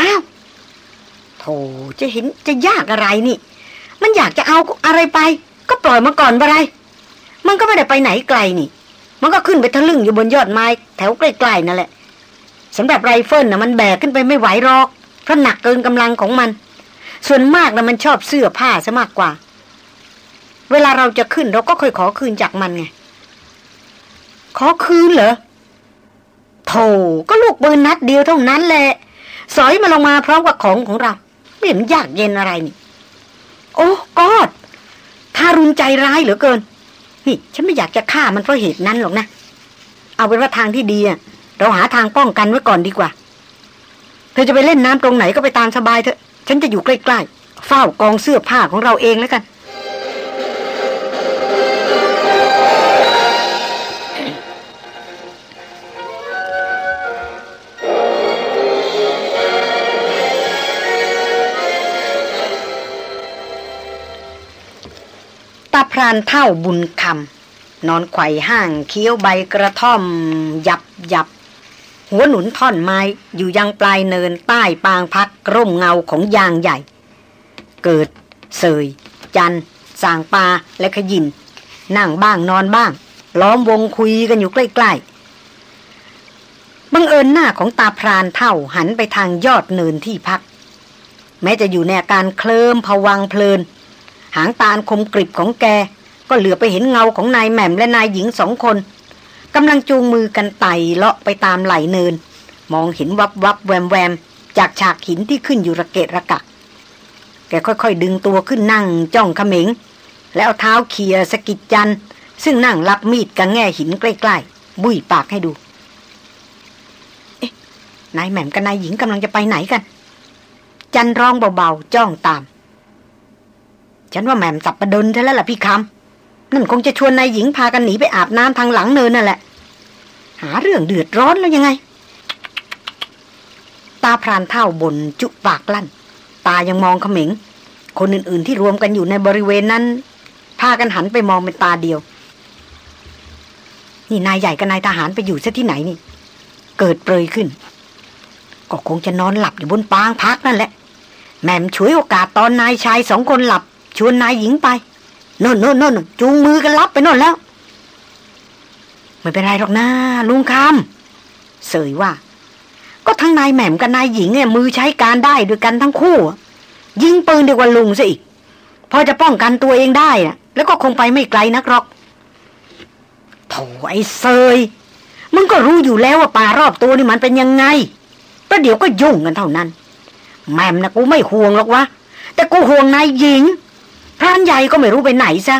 อ้าวโธ่จะเห็นจะยากอะไรนี่ มันอยากจะเอาอะไรไป ก็ปล่อยมันก่อนเป็นไร มันก็ไม่ได้ไปไหนไกลนี่ มันก็ขึ้นไปทะลึ่งอยู่บนยอดไม้ แถวใกล้ๆนั่นแหละสำหรับไรเฟิลน่ะมันแบกขึ้นไปไม่ไหวหรอก เพราะหนักเกินกำลังของมัน ส่วนมากนะมันชอบเสื้อผ้าซะมากกว่า เวลาเราจะขึ้นเราก็เคยขอคืนจากมันไง ขอคืนเหรอโธ่ก็ลูกปืนนัดเดียวเท่านั้นแหละ สอยมาลงมาพร้อมกับของของเรา ไม่เห็นยากเย็นอะไรนี่ โอ้กอดทารุณใจร้ายเหลือเกิน นี่ ฉันไม่อยากจะฆ่ามันเพราะเหตุนั้นหรอกนะ เอาเป็นว่าทางที่ดีอะเราหาทางป้องกันไว้ก่อนดีกว่า เธอจะไปเล่นน้ำตรงไหนก็ไปตามสบายเถอะ ฉันจะอยู่ใกล้ๆ เฝ้ากองเสื้อผ้าของเราเองแล้วกันารานเท่าบุญคำนอนไขว่ห้างเคี้ยวใบกระท่อม ยับยับหัวหนุนท่อนไม้อยู่ยังปลายเนินใต้ปางพักร่มเงาของยางใหญ่ เกิด เสย จันสางปาและขยิน นั่งบ้างนอนบ้าง ล้อมวงคุยกันอยู่ใกล้ๆบังเอินหน้าของตาพรานเท่าหันไปทางยอดเนินที่พัก แม้จะอยู่ในอาการเคลิมผวังเพลิน หางตาคมกริบของแก ก็เหลือไปเห็นเงาของนายแหม่มและนายหญิงสองคนกำลังจูงมือกันไต่เลาะไปตามไหลเนิน มองเห็นวับวับแวมแวมจากฉากหินที่ขึ้นอยู่ระเกะระกะ แกค่อยๆ ดึงตัวขึ้นนั่งจ้องเขม็งแล้วเอาเท้าเคียสกิดจัน ซึ่งนั่งรับมีดกับแง่หินใกล้ๆ บุยปากให้ดู เอ๊ะ นายแหม่มกับนายหญิงกำลังจะไปไหนกัน จันร้องเบาๆ จ้องตาม ฉันว่าแหม่มสับประดนเธอแล้วล่ะพี่คำนั่นคงจะชวนนายหญิงพากันหนีไปอาบน้ำทางหลังเนินนั่นแหละ หาเรื่องเดือดร้อนแล้วยังไง ตาพรานเท่าบนจุปากลั่น ตายังมองเขม็ง คนอื่นๆที่รวมกันอยู่ในบริเวณนั้น พากันหันไปมองเป็นตาเดียว นี่นายใหญ่กับนายทหารไปอยู่ซะที่ไหนนี่ เกิดเปรยขึ้น ก็คงจะนอนหลับอยู่บนปางพักนั่นแหละแม่มช่วยโอกาสตอนนายชายสองคนหลับ ชวนนายหญิงไปโน่นโน่นโน่นจูงมือกันลับไปโน่นแล้ว ไม่เป็นไรหรอกนะลุงคำเสยว่า ก็ทั้งนายแหม่มกับนายหญิงเนี่ยมือใช้การได้ด้วยกันทั้งคู่ ยิงปืนดีกว่าลุงซะอีก พอจะป้องกันตัวเองได้นะแล้วก็คงไปไม่ไกลนักหรอกโถไอ้เซยมึงก็รู้อยู่แล้วว่าป่ารอบตัวนี่มันเป็นยังไงประเดี๋ยวก็ยุ่งกันเท่านั้น แม่มนะกูไม่ห่วงหรอกวะแต่กูห่วงนายหญิง พรานใหญ่ก็ไม่รู้ไปไหนซะ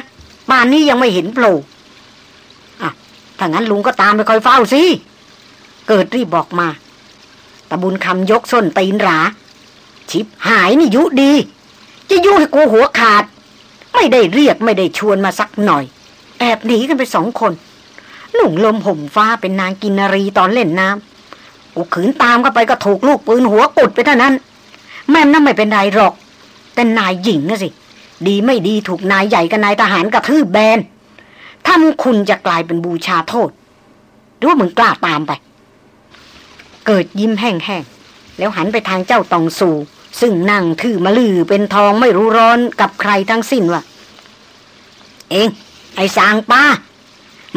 ป่านนี้ยังไม่เห็นโผล่อะถ้างั้นลุงก็ตามไปคอยเฝ้าสิ เกิดรีบบอกมาตะบุญคำยกส้นตีนหรา ชิบหายนี่ยุดี จะยุให้กูหัวขาด ไม่ได้เรียกไม่ได้ชวนมาสักหน่อย แอบหนีกันไปสองคนหนุ่งลมห่มฟ้าเป็นนางกินรีตอนเล่นน้ำกูขืนตามเข้าไปก็ถูกลูกปืนหัวกุดไปเท่านั้น แม่นั่นไม่เป็นไรหรอก แต่นายหญิงนะสิ ดีไม่ดีถูกนายใหญ่กับนายทหารกระทืบแบนทำคุณจะกลายเป็นบูชาโทษ หรือว่ามึงกล้าตามไป เกิดยิ้มแห้งๆ แล้วหันไปทางเจ้าตองสูซึ่งนั่งถือมะลือเป็นทองไม่รู้ร้อนกับใครทั้งสิ้นว่าเองไอ้สางป้า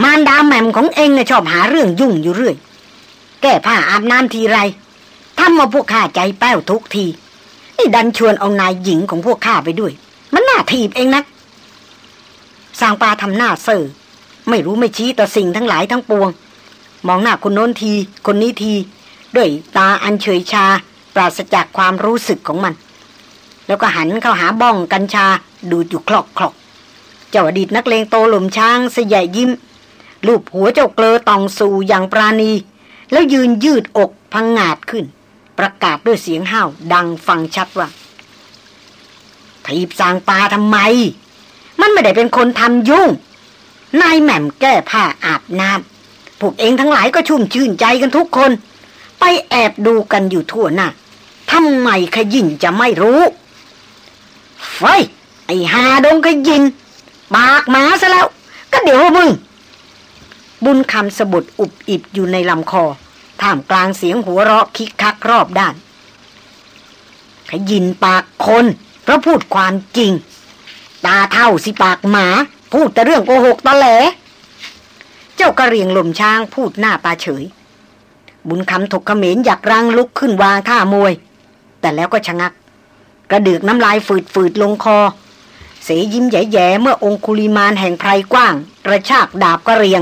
มารดาแหม่มของเองน่ะชอบหาเรื่องยุ่งอยู่เรื่อย แก้ผ้าอาบน้ำทีไรทำมาพวกข้าใจแป้วทุกทีนี่ดันชวนเอานายหญิงของพวกข้าไปด้วย มันน่าถีบเองนะสางปาทำหน้าเซ่อไม่รู้ไม่ชี้ต่อสิ่งทั้งหลายทั้งปวง มองหน้าคนโน้นที คนนี้ที ด้วยตาอันเฉยชา ปราศจากความรู้สึกของมัน แล้วก็หันเข้าหาบ้องกัญชา ดูดอยู่คลอกคลอกเจ้าอดีตนักเลงโตหล่มช้างเสยยิ้มลูบหัวเจ้าเกลอตองสู่อย่างปราณี แล้วยืนยืดอกพังงาดขึ้น ประกาศด้วยเสียงห้าวดังฟังชัดว่า ทีบสางปลาทำไม มันไม่ได้เป็นคนทำยุ่ง นายแหม่มแก้ผ้าอาบน้ำพวกเองทั้งหลายก็ชุ่มชื่นใจกันทุกคน ไปแอบดูกันอยู่ทั่วหน้าทำไมขยินจะไม่รู้ไฟไอหาดงขยินปากหมาซะแล้ว ก็เดี๋ยวมึง บุญคำสะบดอุบอิบอยู่ในลำคอ ท่ามกลางเสียงหัวเราะคิกคักรอบด้านขยินปากคน เพราะพูดความจริง ตาเท่าสิปากหมา พูดแต่เรื่องโกหกตะแหล เจ้ากระเรียงลมช้างพูดหน้าตาเฉย บุญคำถกเขมรอยากรังลุกขึ้นวางท่ามวย แต่แล้วก็ชะงัก กระเดือกน้ำลายฝืดฝืดลงคอ เสยยิ้มแย่ๆเมื่อองคุลิมานแห่งไพรกว้าง กระชากดาบกระเรียง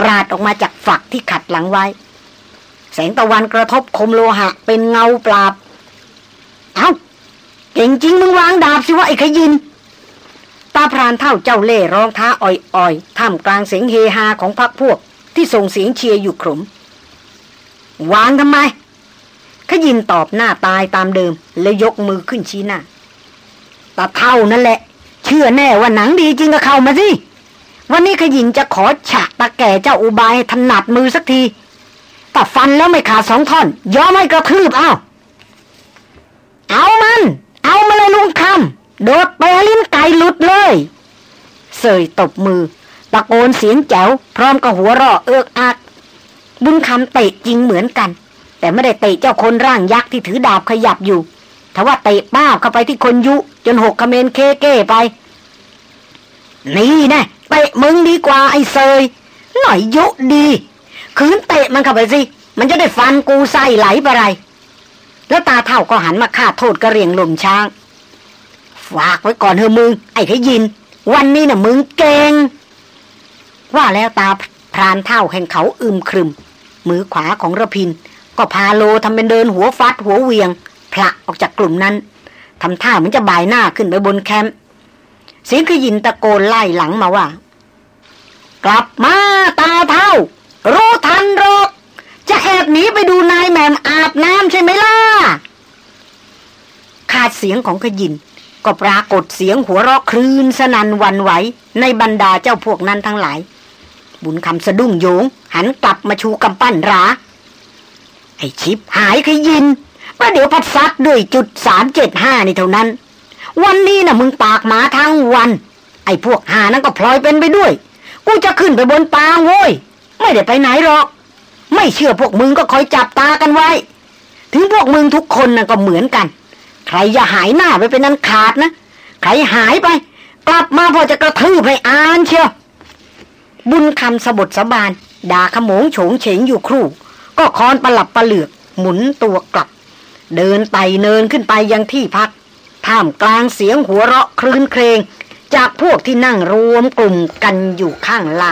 ปราดออกมาจากฝักที่ขัดหลังไว้ แสงตะวันกระทบคมโลหะเป็นเงาปราบ เอา้า เก่งจริงมึงวางดาบสิวะไอ้ขยินตาพรานเท่าเจ้าเล่ร้องท้าอ่อยๆท่ามกลางเสียงเฮฮาของพักพวก ที่ส่งเสียงเชียร์อยู่ขมวางทำไม ขยินตอบหน้าตายตามเดิม แล้วยกมือขึ้นชี้หน้าตาเท่านั่นแหละ เชื่อแน่ว่าหนังดีจริงก็เข้ามาสิ วันนี้ขยินจะขอฉากตาแก่เจ้าอุบายถนัดมือสักทีถ้าฟันแล้วไม่ขาดสองท่อน ยอมให้กระทืบเอาเอามัน เอามาเลยลุงคำโดดไปลิ้นไก่หลุดเลย เสยตบมือ ตะโกนเสียงแจ๋ว พร้อมกับหัวราะเอือกอัก บุญคำเตะจริงเหมือนกัน แต่ไม่ได้เตะเจ้าคนร่างยักษ์ที่ถือดาบขยับอยู่ทว่าเตะป้าเข้าไปที่คนยุ จนหกคเมนเคเก้ไป นี่นะเตะมึงดีกว่าไอ้เซย หน่อยยุดี คืนเตะมันเข้าไปสิ มันจะได้ฟันกูไส้ไหลไปไร แล้วตาเท่าก็หันมาฆ่าโทษกระเรียงลมช้าง ฝากไว้ก่อนเถอมึง ไอ้ขยิน วันนี้น่ะมึงเก่งว่าแล้วตาพรานเท่าแห่งเขาอึมครึม มือขวาของระพิน ก็พาโลทำเป็นเดินหัวฟัดหัวเวียงผละออกจากกลุ่มนั้นทำท่าเหมือนจะบ่ายหน้าขึ้นไปบนแคมป์เสียงขยินตะโกนไล่หลังมาว่า กลับมาตาเท่า รู้ทันรอก จะแอบหนีไปดูนายแมมอาบน้ำใช่ไหมล่ะ ขาดเสียงของขยิน ก็ปรากฏเสียงหัวเราะคลื่นสนันวันไหว ในบรรดาเจ้าพวกนั้นทั้งหลาย บุญคำสะดุ้งโยง หันกลับมาชูกำปั้นรา ไอชิปหายขยินประเดี๋ยวพัดซัดด้วยจุดสามเจ็ดห้านี่เท่านั้น วันนี้นะ่ะมึงปากหมาทั้งวัน ไอพวกหานั้นก็พลอยเป็นไปด้วย กูจะขึ้นไปบนปางโว้ย ไม่ได้ไปไหนหรอก ไม่เชื่อพวกมึงก็คอยจับตากันไว้ ถึงพวกมึงทุกคนน่ะก็เหมือนกัน ใครอย่าหายหน้าไปเป็นนั้นขาดนะ ใครหายไป กลับมาพอจะกระทืบให้อานเชียวบุญคำสะบดสะบานด่าขโมงโฉงเฉงอยู่ครู่ ก็คอนประหลับประเหลือก หมุนตัวกลับ เดินไต่เนินขึ้นไปยังที่พัก ท่ามกลางเสียงหัวเราะครื้นเครง จากพวกที่นั่งรวมกลุ่มกันอยู่ข้างล่าง